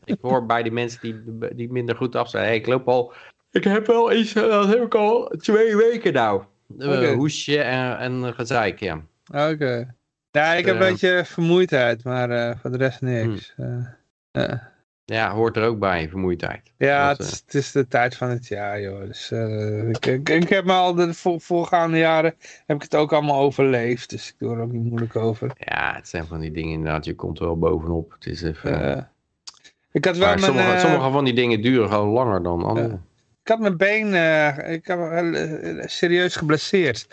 ik hoor bij die mensen die, die minder goed af zijn. Hey, ik loop al, ik heb wel iets, dat heb ik al twee weken nou. Okay. hoesje en, en gezeik, ja. Oké. Ja, ik heb een beetje vermoeidheid, maar uh, voor de rest niks. Hmm. Uh, ja, hoort er ook bij, vermoeidheid. Ja, dat, het, is, het, is, de tijd van het jaar, joh. Dus, ik, ik, ik, heb me al de voorgaande jaren, heb ik het ook allemaal overleefd. Dus ik doe er ook niet moeilijk over. Ja, het zijn van die dingen inderdaad, je komt er wel bovenop. Het is even... ik had wel mijn, sommige, sommige, van die dingen duren gewoon langer dan andere. ik had mijn been, ik heb serieus geblesseerd.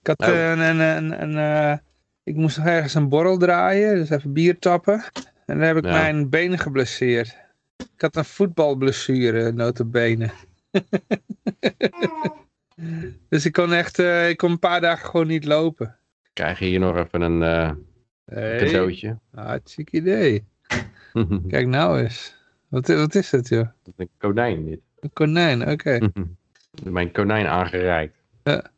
Ik had oh. een... een, een, een ik moest nog ergens een borrel draaien, dus even bier tappen. En dan heb ik mijn benen geblesseerd. Ik had een voetbalblessure, notabene. dus ik kon echt, uh, ik kon een paar dagen gewoon niet lopen. Krijg je hier nog even een uh, hey, cadeautje? Hartstikke idee. Kijk nou eens. Wat, wat is het, joh? Dat is een konijn, dit. Een konijn, oké. Okay. mijn konijn aangereikt. Ja.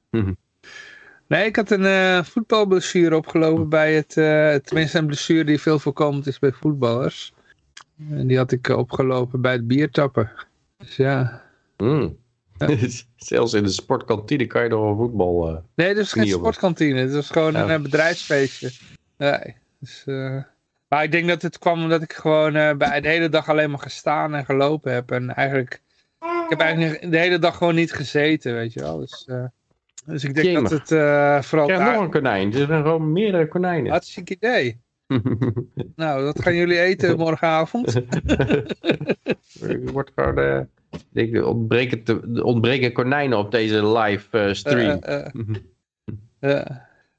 Nee, ik had een uh, voetbalblessure opgelopen bij het, uh, tenminste een blessure die veel voorkomend is bij voetballers. En die had ik opgelopen bij het biertappen. Dus ja. Mm. ja. Zelfs in de sportkantine kan je nog een voetbal... Uh, nee, het is geen sportkantine. Het was gewoon een bedrijfsfeestje. Nee, dus, maar ik denk dat het kwam omdat ik gewoon bij de hele dag alleen maar gestaan en gelopen heb. En eigenlijk, ik heb eigenlijk de hele dag gewoon niet gezeten, weet je wel. Dus... Dus ik denk dat het uh, vooral... Ik heb nog een konijn. Er zijn gewoon meerdere konijnen. Hartstikke idee. nou, wat gaan jullie eten morgenavond? Er wordt gewoon... Uh, ik ontbreken, ontbreken konijnen op deze live uh, stream.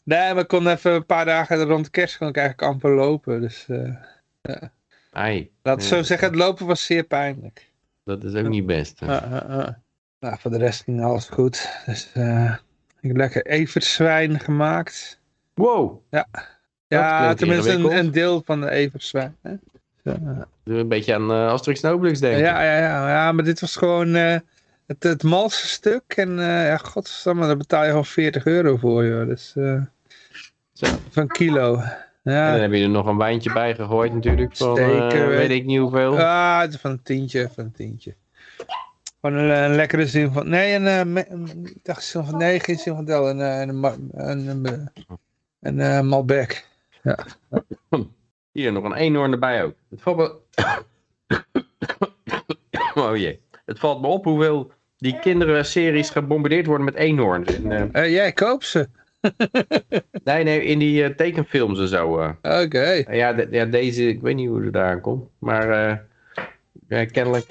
nee, maar ik kon even een paar dagen rond kerst kon ik eigenlijk amper lopen. Dus, Ai. Laat het zo zeggen, het lopen was zeer pijnlijk. Dat is ook niet best. Nou, voor de rest ging alles goed. Dus... Ik heb lekker everzwijn gemaakt. Wow. Ja. Ja, tenminste een, een, deel van de everzwijn. Hè? Een beetje aan uh, Asterix en Obelix denken. Ja, ja, ja, ja, maar dit was gewoon uh, het, het malse stuk. En uh, ja, godsamme, daar betaal je gewoon 40 euro voor, joh. Dus, van kilo. Ja. En dan heb je er nog een wijntje bij gegooid natuurlijk. Van, Steken, weet ik niet hoeveel. Ah, van een tientje, van een tientje. Gewoon een, een lekkere zin van... Nee, een, ik dacht zin van... Nee, geen zin van Del. Een, een, een, een, een, een Malbec. Ja. Hier, nog een eenhoorn erbij ook. Het valt me... oh jee. Het valt me op hoeveel die kinderen series gebombardeerd worden met eenhoorns. En, uh... jij koopt ze. nee, nee, in die uh, tekenfilms en zo. Oké. Okay. ja, de, ja, deze, ik weet niet hoe ze daar komt. Maar ja, kennelijk...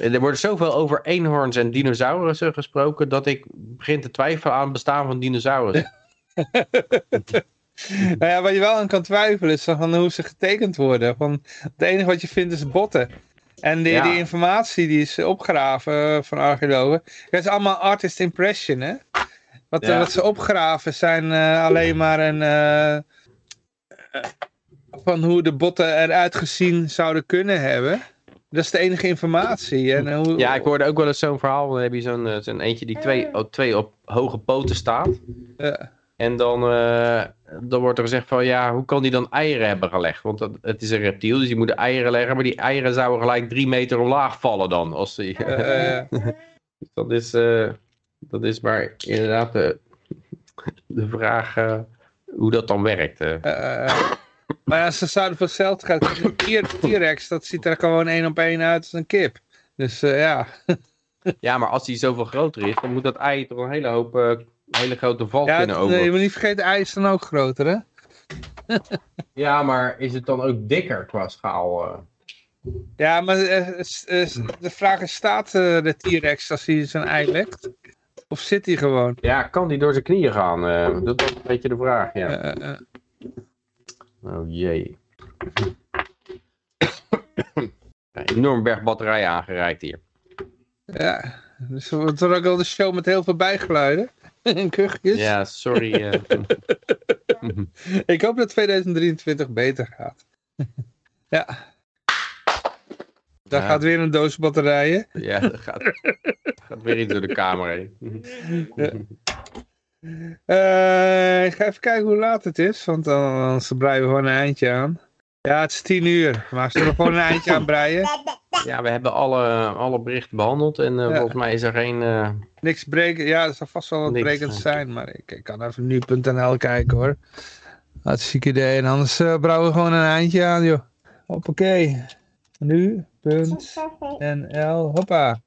er wordt zoveel over eenhoorns en dinosaurussen gesproken... dat ik begin te twijfelen aan het bestaan van dinosaurussen. nou ja, wat je wel aan kan twijfelen is van hoe ze getekend worden. Van, het enige wat je vindt is botten. En die, die informatie die is opgegraven eh, van archeologen. Het is allemaal artist impression, hè? Wat, wat ze opgraven zijn uh, alleen maar een... Uh, van hoe de botten eruit gezien zouden kunnen hebben. Dat is de enige informatie. En hoe... Ja, ik hoorde ook wel eens zo'n verhaal. Dan heb je zo'n zo'n eentje die twee, twee op hoge poten staat. Ja. En dan, uh, dan wordt er gezegd van ja, hoe kan die dan eieren hebben gelegd? Want dat, het is een reptiel, dus die moet eieren leggen. Maar die eieren zouden gelijk drie meter omlaag vallen dan. Als die, uh, dus dat, is, uh, dat is maar inderdaad de, de vraag hoe dat dan werkt. Maar ja, ze zouden voor hetzelfde gaan. T-Rex, dat ziet er gewoon één op één uit als een kip. Dus ja. ja, maar als die zoveel groter is, dan moet dat ei toch een hele hoop hele grote val ja, kunnen over. Nee, je moet niet vergeten, ijs is dan ook groter, hè? ja, maar is het dan ook dikker qua schaal? Uh... Ja, maar de vraag is, staat de T-Rex als hij zijn ei legt? Of zit hij gewoon? Ja, kan hij door zijn knieën gaan? dat is een beetje de vraag, ja. Oh jee. een enorm berg batterijen aangereikt hier. Ja, dus wordt er ook al de show met heel veel bijgeluiden. en kuchjes. Ja, sorry. Uh... ik hoop dat 2023 beter gaat. ja. Daar gaat weer een doos batterijen. Ja, dat gaat, gaat weer iets door de kamer heen. ja. Uh, ik ga even kijken hoe laat het is, want anders breien we gewoon een eindje aan. Ja, het is tien uur, maar zullen we gewoon een eindje aan breien? Ja, we hebben alle, alle berichten behandeld en uh, volgens mij is er geen... Uh... Niks breken, ja, er zal vast wel wat brekend zijn, maar ik, ik, kan even nu.nl kijken hoor. Hartstikke idee, en anders brouwen we gewoon een eindje aan joh. Hoppakee. Nu.nl, hoppa.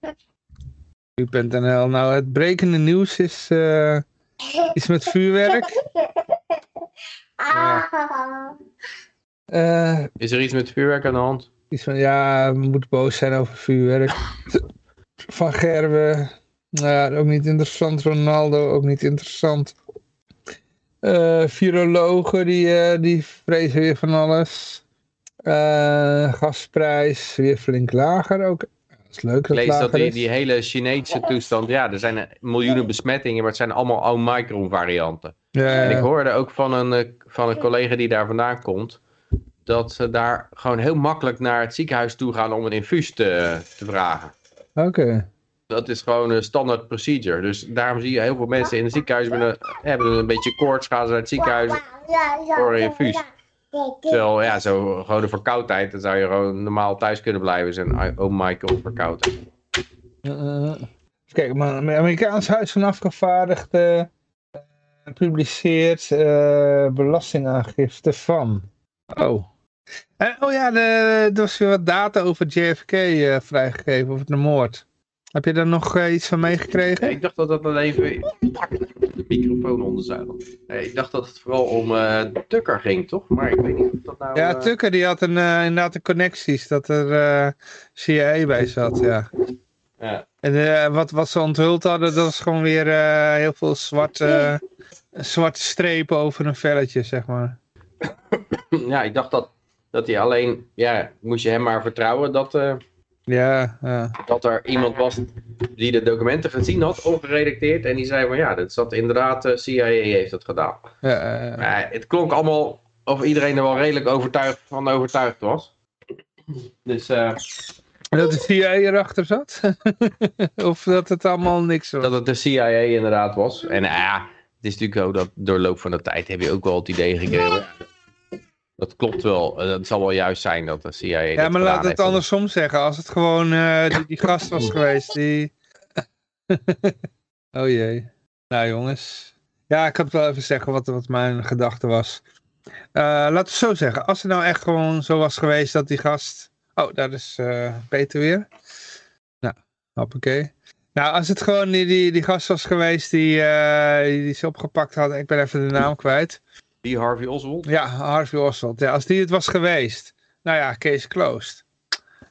Nu.nl, nou het brekende nieuws is, is met vuurwerk. Ja. is er iets met vuurwerk aan de hand? Iets van, ja, we moeten boos zijn over vuurwerk. Van Gerben, nou, ook niet interessant. Ronaldo, ook niet interessant. Uh, virologen, die, uh, die vrezen weer van alles. Uh, gasprijs, weer flink lager ook. Dat is leuk dat Lees dat die, die hele Chinese toestand, ja, er zijn miljoenen besmettingen, maar het zijn allemaal Omicron varianten. Ja, en ik hoorde ook van een, van een collega die daar vandaan komt, dat ze daar gewoon heel makkelijk naar het ziekenhuis toe gaan om een infuus te, te vragen. Oké. Dat is gewoon een standaard procedure. Dus daarom zie je heel veel mensen in het ziekenhuis hebben, hebben een beetje koorts, gaan ze naar het ziekenhuis voor een infuus. Terwijl, ja, zo gewoon de verkoudheid, dan zou je gewoon normaal thuis kunnen blijven. Zijn oh Michael verkouden. Uh, kijk, maar Amerikaans Huis van Afgevaardigden uh, publiceert uh, belastingaangifte van. Oh. Uh, oh ja, er was weer wat data over JFK uh, vrijgegeven, over de moord. Heb je daar nog uh, iets van meegekregen? ik dacht dat dat dan even de microfoon onderzuilen. Nee, ik dacht dat het vooral om Tucker ging, toch? Maar ik weet niet of dat nou... Ja, Tucker die had een, inderdaad de connecties, dat er CIA bij zat, ja. ja. En wat, wat ze onthuld hadden, dat was gewoon weer heel veel zwarte, zwarte strepen over een velletje, zeg maar. ja, ik dacht dat, dat hij alleen, ja, moest je hem maar vertrouwen dat, uh, ja, ja, dat er iemand was die de documenten gezien had, ongeredacteerd. En die zei van ja, dat zat inderdaad, uh, CIA heeft het gedaan. Ja, maar het klonk allemaal of iedereen er wel redelijk overtuigd, van overtuigd was. Dus, uh, dat de CIA erachter zat? of dat het allemaal niks was? Dat het de CIA inderdaad was. En ja, het is natuurlijk ook dat door loop van de tijd heb je ook wel het idee gekregen. Dat klopt wel. Het zal wel juist zijn dat de CIA. Ja, maar laat het andersom zeggen. Als het gewoon uh, die, die gast was geweest, die. oh jee. Nou jongens. Ja, ik had wel even zeggen wat, wat mijn gedachte was. Uh, laten we zo zeggen. Als het nou echt gewoon zo was geweest dat die gast... Oh, daar is uh, Peter weer. Nou, hoppakee. Nou, als het gewoon die, die, die gast was geweest die, die ze opgepakt had. Ik ben even de naam kwijt. Die Harvey Oswald? Ja, Harvey Oswald. Ja, als die het was geweest. Nou ja, case closed.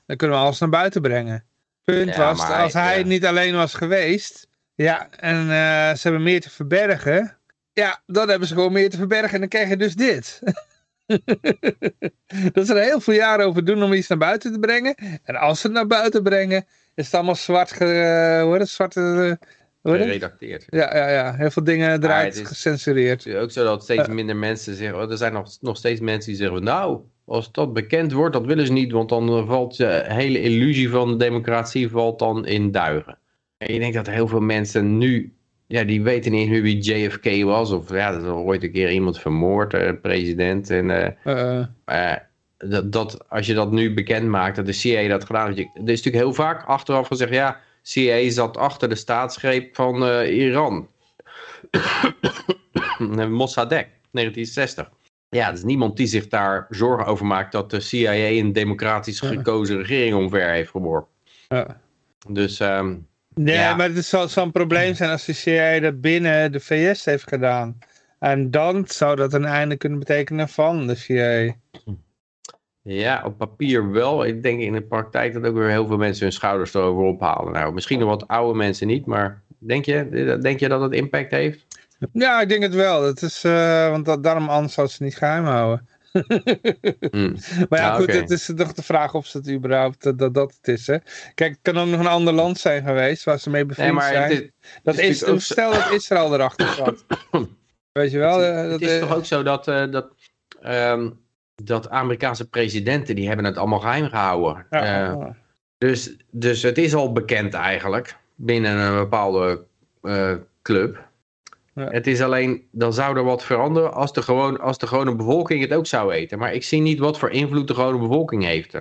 Dan kunnen we alles naar buiten brengen. Punt was, als hij ja. niet alleen was geweest... Ja, en uh, ze hebben meer te verbergen. Ja, dan hebben ze gewoon meer te verbergen en dan krijg je dus dit. dat ze er heel veel jaren over doen om iets naar buiten te brengen. En als ze het naar buiten brengen, is het allemaal zwart, ge, uh, hoe het, zwart uh, geredacteerd. Ja, ja, ja, heel veel dingen eruit gecensureerd. Het is ook zo dat steeds minder mensen zeggen, oh, er zijn nog, nog steeds mensen die zeggen, nou, als dat bekend wordt, dat willen ze niet, want dan valt de hele illusie van de democratie valt dan in duigen. En je denkt dat heel veel mensen nu, ja, die weten niet meer wie JFK was. Of ja, er is ooit een keer iemand vermoord, uh, president. En uh, uh. dat, dat, als je dat nu bekend maakt, dat de CIA dat gedaan heeft. Er is natuurlijk heel vaak achteraf gezegd, ja, CIA zat achter de staatsgreep van Iran. Mossadegh, 1960. Ja, er is niemand die zich daar zorgen over maakt dat de CIA een democratisch gekozen regering omver heeft geworpen. Dus... Um, Nee, ja. maar het zal zo'n probleem zijn als de CIA dat binnen de VS heeft gedaan. En dan zou dat een einde kunnen betekenen van de CIA. Ja, op papier wel. Ik denk in de praktijk dat ook weer heel veel mensen hun schouders erover ophalen. Nou, misschien nog wat oude mensen niet, maar denk je, denk je dat het impact heeft? Ja, ik denk het wel. Dat is, uh, want dat, daarom anders zou ze niet geheim houden. mm. Maar ja, goed, okay. het is toch de vraag of het überhaupt dat, dat, dat het is. Hè? Kijk, het kan ook nog een ander land zijn geweest waar ze mee bevriend nee, zijn. Is, dat is, stel dat Israël erachter zat. Weet je wel? Het, dat, het is toch ook zo dat, uh, dat, um, dat Amerikaanse presidenten, die hebben het allemaal geheim gehouden. Ja, uh, dus, dus het is al bekend eigenlijk binnen een bepaalde uh, club. Ja. Het is alleen, dan zou er wat veranderen als de, gewoon, als de gewone bevolking het ook zou weten. Maar ik zie niet wat voor invloed de gewone bevolking heeft.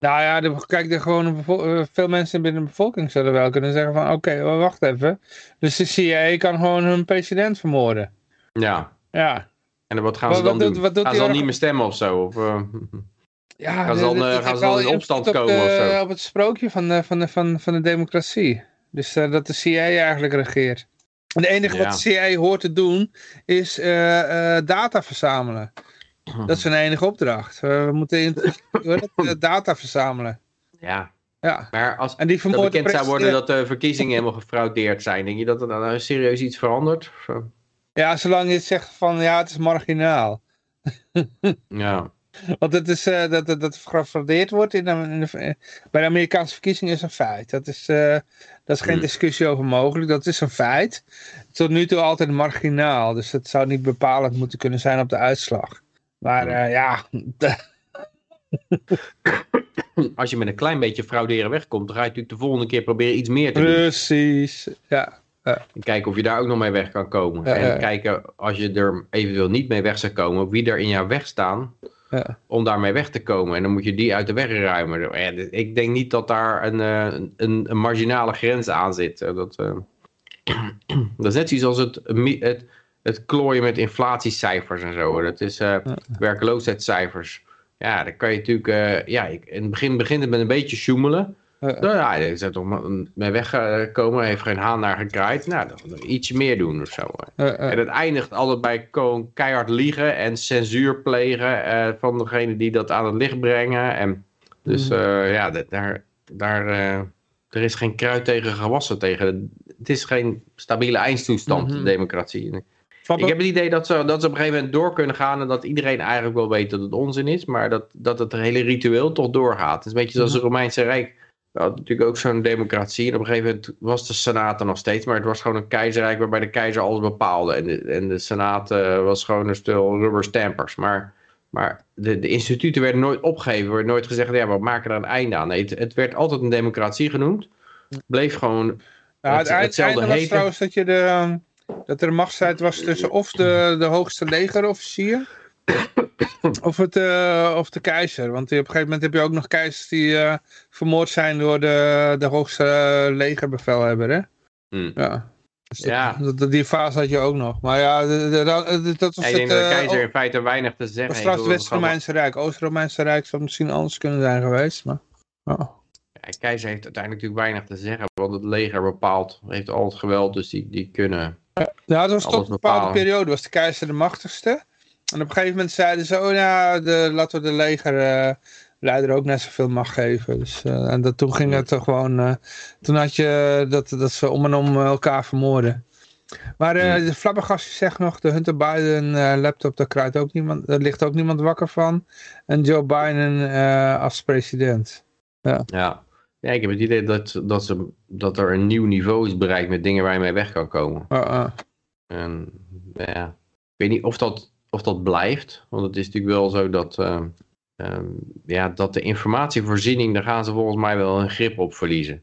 Nou ja, de, kijk, de gewone eh, veel mensen binnen de bevolking zullen wel kunnen zeggen van... Oké, okay, wacht even. Dus de CIA kan gewoon hun president vermoorden. Ja. Ja. En wat gaan ze dan wat doen? Wat gaan ze dan niet meer stemmen of zo? Of, uh, ja, gaan ze dan, uh, gaan ze dan in opstand op komen de, of zo? Op het sprookje van de, van de, van, van de democratie. Dus uh, dat de CIA eigenlijk regeert. En het enige ja. wat de CIA hoort te doen is data verzamelen. Dat is hun enige opdracht. We moeten het, data verzamelen. Ja. ja. Maar als en die bekend zou worden dat de verkiezingen helemaal gefraudeerd zijn, denk je dat er dan nou serieus iets verandert? Ja, zolang je zegt van ja, het is marginaal. ja. Want het is, uh, dat, dat, dat gefraudeerd wordt in de, in de, bij de Amerikaanse verkiezingen is een feit. Dat is, uh, dat is geen hmm. discussie over mogelijk. Dat is een feit. Tot nu toe altijd marginaal. Dus het zou niet bepalend moeten kunnen zijn op de uitslag. Maar uh, ja... Als je met een klein beetje frauderen wegkomt, dan ga je natuurlijk de volgende keer proberen iets meer te doen. Precies, ja. Ja. En kijken of je daar ook nog mee weg kan komen. Ja, en ja. kijken als je er eventueel niet mee weg zou komen, wie er in jouw weg staan, ja. om daarmee weg te komen. En dan moet je die uit de weg ruimen. Ik denk niet dat daar een, een, een marginale grens aan zit. Dat, uh, dat is net zoiets als het, het, het klooien met inflatiecijfers en zo. Dat is uh, werkloosheidscijfers. Ja, dan kan je natuurlijk... Uh, ja, in het begin begint het met een beetje sjoemelen. Nou ja, is toch mee weggekomen, heeft geen haan naar gekraaid. Nou, dan ietsje meer doen of zo. En het eindigt altijd bij gewoon keihard liegen en censuur plegen van degene die dat aan het licht brengen. En dus mm. ja, daar, daar, er is geen kruid tegen gewassen. Tegen, het is geen stabiele eindtoestand, -hmm. de democratie. Ik heb het idee dat ze, dat ze op een gegeven moment door kunnen gaan en dat iedereen eigenlijk wel weet dat het onzin is, maar dat, dat het hele ritueel toch doorgaat. Het is een beetje zoals het Romeinse Rijk we hadden natuurlijk ook zo'n democratie. En op een gegeven moment was de Senaat er nog steeds. Maar het was gewoon een keizerrijk waarbij de keizer alles bepaalde. En de, en de Senaat uh, was gewoon een stel rubber stampers. Maar Maar de, de instituten werden nooit opgegeven. Er werd nooit gezegd, ja, we maken er een einde aan. Nee, het, het werd altijd een democratie genoemd. Bleef gewoon ja, het, het einde was trouwens dat, je de, dat er een machtsstrijd was tussen of de, de hoogste legerofficier of, het, uh, of de keizer. Want op een gegeven moment heb je ook nog keizers die uh, vermoord zijn door de, de hoogste uh, legerbevelhebber. Hè? Hmm. Ja. Dus ja. Dat, die fase had je ook nog. Maar ja, dat was Ik denk dat de keizer in feite weinig te zeggen heeft. Het West-Romeinse Rijk. Oost-Romeinse Rijk zou misschien anders kunnen zijn geweest. Maar, oh. ja, keizer heeft uiteindelijk natuurlijk weinig te zeggen. Want het leger bepaalt, heeft al het geweld. Dus die, die kunnen Ja, dat was tot een bepaalde periode. was de keizer de machtigste. En op een gegeven moment zeiden ze, oh ja, de, laten we de legerleider uh, ook net zoveel macht geven. Dus, uh, en dat, toen ging het toch gewoon, uh, toen had je dat, dat ze om en om elkaar vermoorden. Maar uh, de Flabbergast zegt nog, de Hunter Biden laptop, daar, krijgt ook niemand, daar ligt ook niemand wakker van. En Joe Biden als president. Ja. ja. Ja, ik heb het idee dat, dat, ze, dat er een nieuw niveau is bereikt met dingen waar je mee weg kan komen. Uh -uh. En ja, ik weet niet of dat of dat blijft. Want het is natuurlijk wel zo dat, uh, uh, ja, dat de informatievoorziening, daar gaan ze volgens mij wel een grip op verliezen.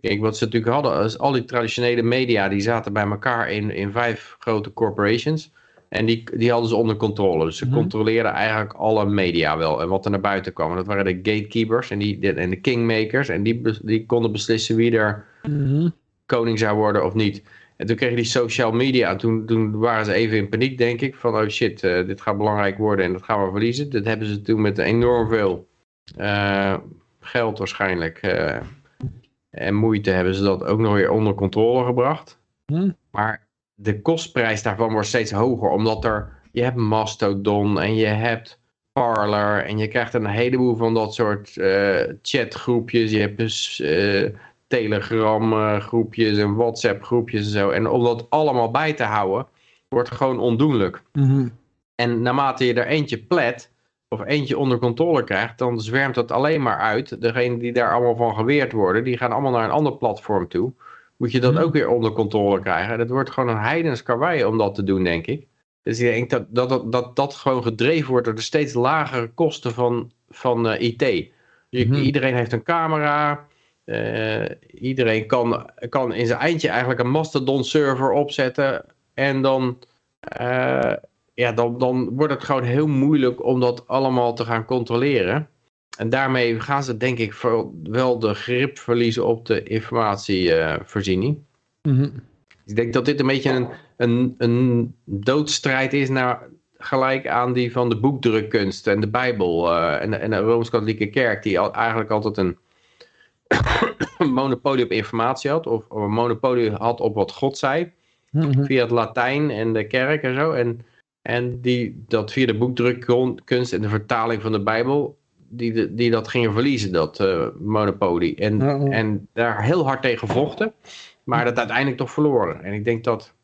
Kijk, wat ze natuurlijk hadden, is al die traditionele media, die zaten bij elkaar in, in vijf grote corporations. En die, die hadden ze onder controle. Dus ze mm -hmm. controleerden eigenlijk alle media wel. En wat er naar buiten kwam. Dat waren de gatekeepers en, die, en de kingmakers. En die, die konden beslissen wie er -hmm. koning zou worden of niet. En toen kreeg je die social media. En toen, toen waren ze even in paniek, denk ik. Van, oh shit, uh, dit gaat belangrijk worden en dat gaan we verliezen. Dat hebben ze toen met enorm veel uh, geld waarschijnlijk. Uh, en moeite hebben ze dat ook nog weer onder controle gebracht. Hm. Maar de kostprijs daarvan wordt steeds hoger. Omdat er, je hebt Mastodon en je hebt Parler. En je krijgt een heleboel van dat soort chatgroepjes. Je hebt dus Telegram eh, groepjes en WhatsApp groepjes en zo. En om dat allemaal bij te houden, wordt gewoon ondoenlijk. Mm En naarmate je er eentje plet, of eentje onder controle krijgt, dan zwermt dat alleen maar uit. Degene die daar allemaal van geweerd worden, die gaan allemaal naar een ander platform toe. Moet je dat mm ook weer onder controle krijgen. Dat wordt gewoon een heidens karwei om dat te doen, denk ik. Dus ik denk dat dat, dat, dat, dat gewoon gedreven wordt door de steeds lagere kosten van, van uh, IT. Mm Iedereen heeft een camera, uh, iedereen kan, kan in zijn eindje eigenlijk een Mastodon server opzetten. En dan, uh, ja, dan, dan wordt het gewoon heel moeilijk om dat allemaal te gaan controleren. En daarmee gaan ze denk ik wel de grip verliezen op de informatievoorziening. Mm -hmm. Ik denk dat dit een beetje een, een, een doodstrijd is naar, gelijk aan die van de boekdrukkunst en de Bijbel uh, en, en de Rooms-Katholieke Kerk. Die al, eigenlijk altijd een monopolie op informatie had. Of, of, een monopolie had op wat God zei. Mm -hmm. Via het Latijn en de kerk en zo. En, en die dat via de boekdrukkunst en de vertaling van de Bijbel. Die, die dat gingen verliezen, dat uh, monopolie. En, mm -hmm. en daar heel hard tegen vochten. Maar dat uiteindelijk toch verloren. En ik denk dat,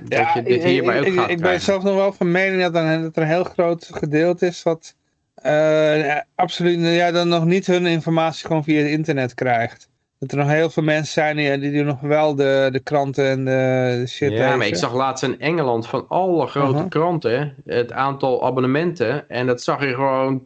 dat ja, je dit hierbij ook ik, gaat Ik ben zelf nog wel van mening dat er, dat er een heel groot gedeelte is wat uh, absoluut ja, dan nog niet hun informatie gewoon via het internet krijgt. Dat er nog heel veel mensen zijn die, die doen nog wel de, de kranten en de shit Ja, maar ik zag laatst in Engeland van alle grote uh -huh. kranten het aantal abonnementen. En dat zag je gewoon,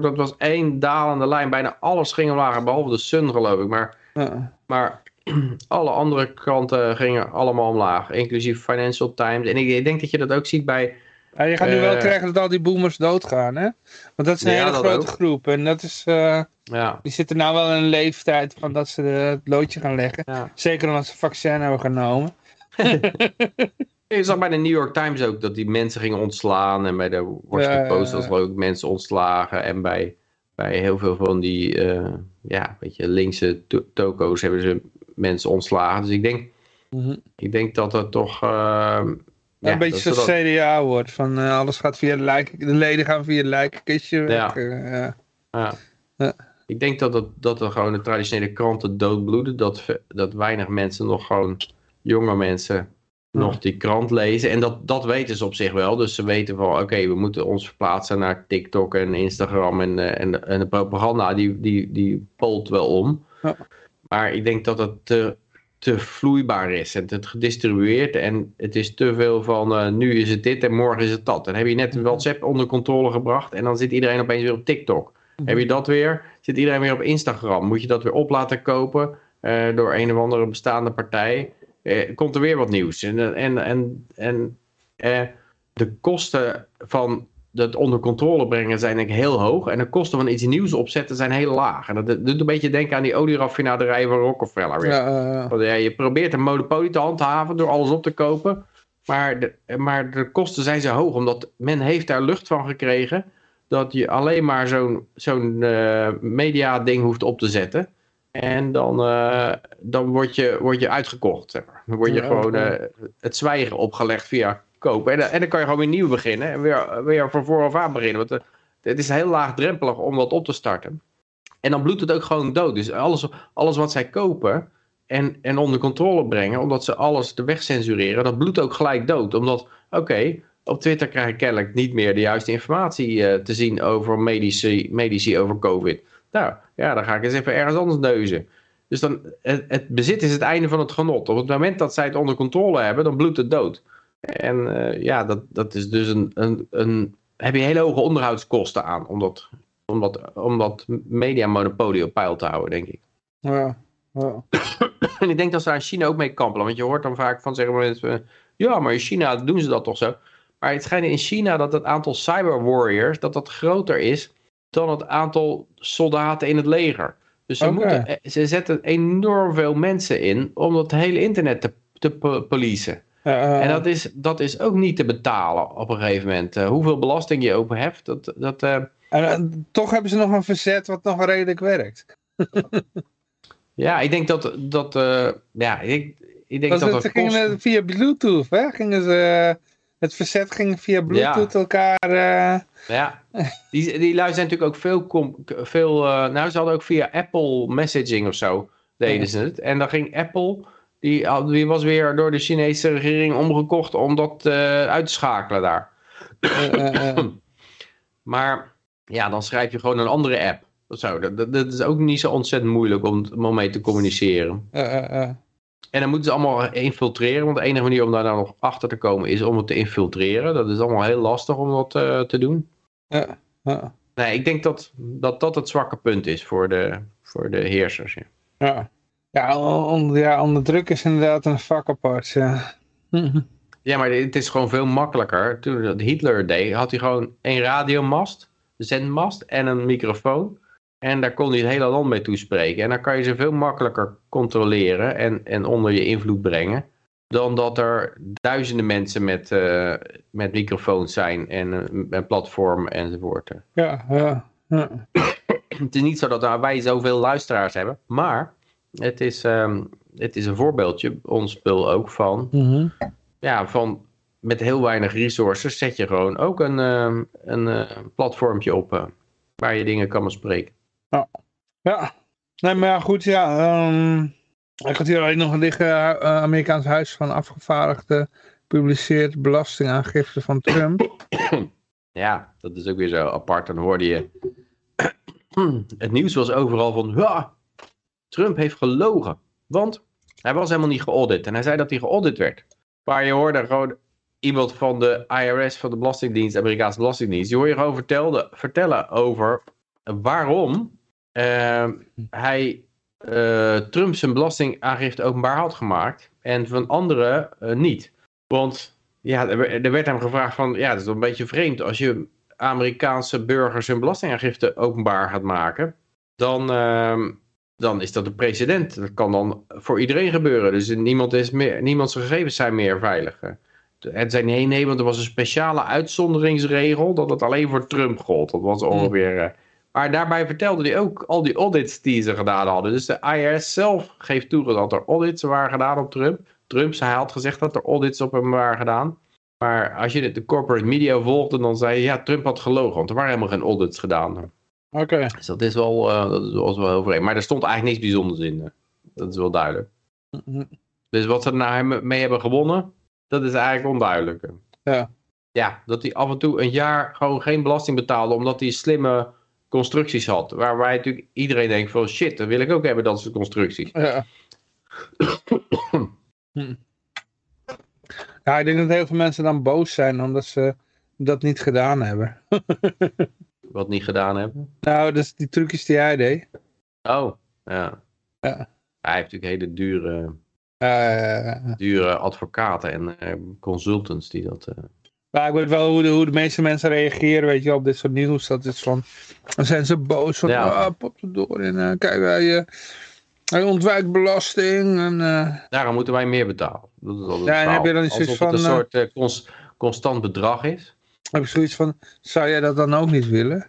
dat was één dalende lijn. Bijna alles ging omlaag, behalve de Sun geloof ik. Maar, uh -uh. maar alle andere kranten gingen allemaal omlaag. Inclusief Financial Times. En ik denk dat je dat ook ziet bij ja, je gaat nu wel uh, krijgen dat al die boomers doodgaan, hè? Want dat is een ja, hele grote ook. groep. En dat is, uh, ja. die zitten nou wel in een leeftijd van dat ze het loodje gaan leggen. Ja. Zeker omdat ze vaccin hebben genomen. je zag bij de New York Times ook dat die mensen gingen ontslaan. En bij de Washington Post was er ook mensen ontslagen. En bij, bij heel veel van die, uh, ja, weet je, linkse to toko's hebben ze mensen ontslagen. Dus ik denk, mm -hmm. ik denk dat er toch... Uh, ja, een beetje zoals dat... CDA wordt. Van uh, alles gaat via de lijk, de leden gaan via het lijkenkistje ja. Uh, ja. Ja. ja. Ik denk dat, het, dat er gewoon de traditionele kranten doodbloeden. Dat, dat weinig mensen nog gewoon, jonge mensen, nog die krant lezen. En dat, dat weten ze op zich wel. Dus ze weten van, oké, okay, we moeten ons verplaatsen naar TikTok en Instagram. En, uh, en, en de propaganda, die, die, die polt wel om. Ja. Maar ik denk dat het te, te vloeibaar is en te gedistribueerd en het is te veel van eh, nu is het dit en morgen is het dat. Dan heb je net WhatsApp onder controle gebracht en dan zit iedereen opeens weer op TikTok. Mhm. Heb je dat weer, zit iedereen weer op Instagram. Moet je dat weer op laten kopen eh, door een of andere bestaande partij. Eh, komt er weer wat nieuws. En, en, en, en de kosten van het onder controle brengen zijn denk ik heel hoog. En de kosten van iets nieuws opzetten zijn heel laag. En dat dat doet een beetje denken aan die olieraffinaderij van Rockefeller. Ja, ja. Want, ja, je probeert een monopolie te handhaven door alles op te kopen. Maar de, maar de kosten zijn zo hoog, omdat men heeft daar lucht van gekregen. Dat je alleen maar zo'n zo'n eh, media ding hoeft op te zetten. En dan, eh, dan word, je, word je uitgekocht. Zeg maar. Dan word je Ja, gewoon eh, het zwijgen opgelegd via kopen. En, dan- en dan kan je gewoon weer nieuw beginnen. En weer, weer van vooraf aan beginnen. Want eh, het is heel laagdrempelig om dat op te starten. En dan bloedt het ook gewoon dood. Dus alles, alles wat zij kopen en, en onder controle brengen, omdat ze alles de weg censureren, dat bloedt ook gelijk dood. Omdat, oké, op Twitter krijg ik kennelijk niet meer de juiste informatie te zien over medici, medici over COVID. Nou, ja, dan ga ik eens even ergens anders neuzen. Dus dan, het, het bezit is het einde van het genot. Op het moment dat zij het onder controle hebben, dan bloedt het dood. En eh, ja, dat, dat is dus een, een, een... Heb je hele hoge onderhoudskosten aan om dat, om dat, om dat mediamonopolie op peil te houden, denk ik. Ja, ja. En ik denk dat ze daar in China ook mee kampelen. Want je hoort dan vaak van zeggen mensen... Ja, maar in China doen ze dat toch zo. Maar het schijnt in China dat het aantal cyber warriors... dat dat groter is dan het aantal soldaten in het leger. Dus ze, Oké. moeten, eh, ze zetten enorm veel mensen in... om het hele internet te, te po- policen. Eh, En dat is, dat is ook niet te betalen op een gegeven moment. Eh, hoeveel belasting je ook hebt, dat... dat en, toch hebben ze nog een verzet wat nog redelijk werkt. ja, ik denk dat... dat ja, ik, ik denk Was dat het, dat kost- via Bluetooth, hè? Gingen ze, het verzet ging via Bluetooth elkaar... eh, Ja, die, die lui zijn natuurlijk ook veel, veel eh, nou ze hadden ook via Apple messaging of zo, deden Ja. ze het. En dan ging Apple, die, die was weer door de Chinese regering omgekocht om dat eh, uit te schakelen daar. Maar ja, dan schrijf je gewoon een andere app. Zo. Dat, dat, dat is ook niet zo ontzettend moeilijk om, om mee te communiceren. Eh, eh, eh. En dan moeten ze allemaal infiltreren, want de enige manier om daar nou nog achter te komen is om het te infiltreren. Dat is allemaal heel lastig om dat eh, te doen. Ja, ja, Nee, ik denk dat dat, dat het zwakke punt is voor de, voor de heersers. Ja. ja. Ja, on, ja, onder druk is inderdaad een vak apart. Ja. Ja, maar het is gewoon veel makkelijker. Toen Hitler deed, had hij gewoon een radiomast, zendmast en een microfoon. En daar kon hij het hele land mee toespreken. En dan kan je ze veel makkelijker controleren en, en onder je invloed brengen. Dan dat er duizenden mensen met, eh, met microfoons zijn en een, een platform enzovoort. Ja, ja, ja. het is niet zo dat wij zoveel luisteraars hebben, maar het is, ehm, het is een voorbeeldje, ons spul ook, van, Mhm. ja, van met heel weinig resources zet je gewoon ook een, ehm, een eh, platformpje op eh, waar je dingen kan bespreken. Ja, nee, maar ja, goed, ja. ehm, ik had hier alleen nog liggen, uh, Amerikaans Huis van Afgevaardigden publiceert belastingaangifte van Trump. Ja, dat is ook weer zo apart. Dan hoorde je, het nieuws was overal van, ja, Trump heeft gelogen, want hij was helemaal niet geaudit. En hij zei dat hij geaudit werd. Maar je hoorde gewoon iemand van de IRS, van de Belastingdienst, Amerikaanse Belastingdienst, die hoor je gewoon vertelde, vertellen over waarom eh, hij eh, Trump zijn belastingaangifte openbaar had gemaakt en van anderen eh, niet. Want ja, er, werd- er hem gevraagd van, ja, dat is wel een beetje vreemd als je Amerikaanse burgers hun belastingaangifte openbaar gaat maken, dan, ehm, dan is dat een precedent. Dat kan dan voor iedereen gebeuren. Dus niemand is meer, niemands gegevens zijn meer veilig. En zei nee, nee, want er was een speciale uitzonderingsregel dat het alleen voor Trump gold. Dat was ongeveer... maar daarbij vertelde hij ook al die audits die ze gedaan hadden. Dus de IRS zelf geeft toe dat er audits waren gedaan op Trump. Trump hij had gezegd dat er audits op hem waren gedaan. Maar als je de corporate media volgde, dan zei je, ja, Trump had gelogen. Want er waren helemaal geen audits gedaan. Oké. Dus dat is wel, eh, dat is wel, wel heel vreemd. Maar er stond eigenlijk niks bijzonders in. eh. Dat is wel duidelijk. Dus wat ze er nou mee hebben gewonnen, dat is eigenlijk onduidelijk. Ja. Ja, dat hij af en toe een jaar gewoon geen belasting betaalde, omdat hij slimme constructies had. Waarbij natuurlijk iedereen denkt van shit, dat wil ik ook hebben, dat soort constructies. Ja. Ja, ik denk dat heel veel mensen dan boos zijn omdat ze dat niet gedaan hebben. Wat niet gedaan hebben. nou, dus die trucjes die hij deed. Oh, ja. Ja. Hij heeft natuurlijk hele dure, Uh, dure advocaten en eh, consultants die dat... eh, maar ik weet wel hoe de, hoe de meeste mensen reageren, weet je, op dit soort nieuws. Dat is van, dan zijn ze boos van, Ja. ah, pop het door. En eh, kijk, hij, eh, hij ontwijkt belasting. En, eh, Daarom moeten wij meer betalen. Dat is altijd het Ja, en heb je dan Alsof het een van, soort cons- constant bedrag is. heb ik zoiets van, zou jij dat dan ook niet willen?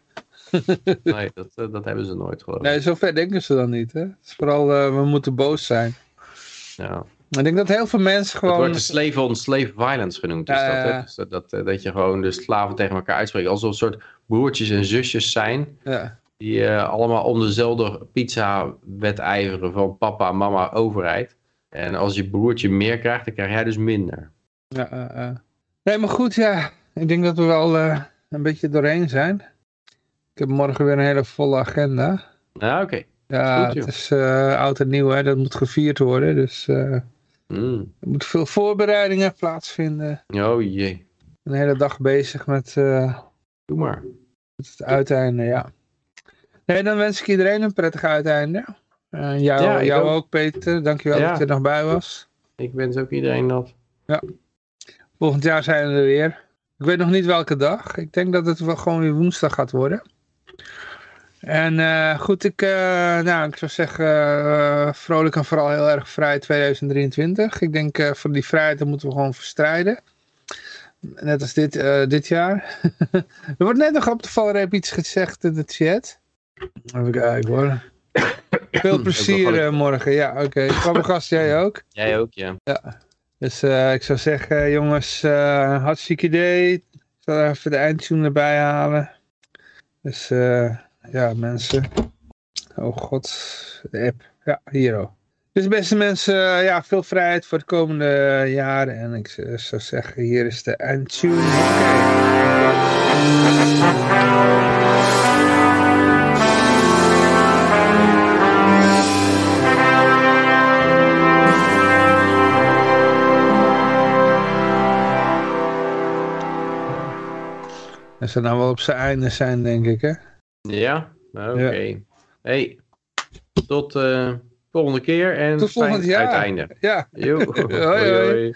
Nee, dat, dat hebben ze nooit geloof ik. Nee, zover denken ze dan niet. Hè? Het is vooral, we moeten boos zijn. Ja. Ik denk dat heel veel mensen Het gewoon... wordt de slave on slave violence genoemd. Is dat, hè? Dus dat, dat, eh, dat je gewoon de slaven tegen elkaar uitspreekt. Alsof een soort broertjes en zusjes zijn. Ja, Die eh, allemaal om dezelfde pizza wedijveren van papa, mama, overheid. En als je broertje meer krijgt, dan krijg jij dus minder. ja, eh. Nee, maar goed, ja. Ik denk dat we wel eh, een beetje doorheen zijn. Ik heb morgen weer een hele volle agenda. Ja, oké. Ja, Goed, het is oud en nieuw, hè. dat moet gevierd worden. Dus Mm. er moeten veel voorbereidingen plaatsvinden. Oh jee. Een hele dag bezig met, eh, Doe maar. met het uiteinde, ja. Nee, dan wens ik iedereen een prettig uiteinde. Jou, Ja, jou ook. ook. Peter. Dankjewel Ja. dat je er nog bij was. Ik wens ook iedereen dat. Volgend jaar zijn we er weer. Ik weet nog niet welke dag. Ik denk dat het wel gewoon weer woensdag gaat worden. En eh, goed, ik, eh, nou, ik zou zeggen, eh, vrolijk en vooral heel erg vrij 2023. Ik denk eh, voor die vrijheid dat moeten we gewoon verstrijden. Net als dit, eh, dit jaar. er wordt net nog op de valreep iets gezegd in de chat. Even kijken hoor. Veel plezier eh, morgen. Ja, oké. Okay. gast, jij ook? Jij ook, ja. Dus eh, ik zou zeggen, jongens, eh hartstikke idee. Ik zal even de eindtune erbij halen. Dus eh, ja, mensen. Oh god, de app. Ja, hier. Dus beste mensen, eh, ja, veel vrijheid voor het komende jaar. En ik z- zou zeggen, hier is de eindtune. En ze nou wel op zijn einde zijn, denk ik, hè? Ja? Oké. Hey, tot eh volgende keer en Tot volgend jaar. uiteinde. Ja, Jo. Hoi, hoi.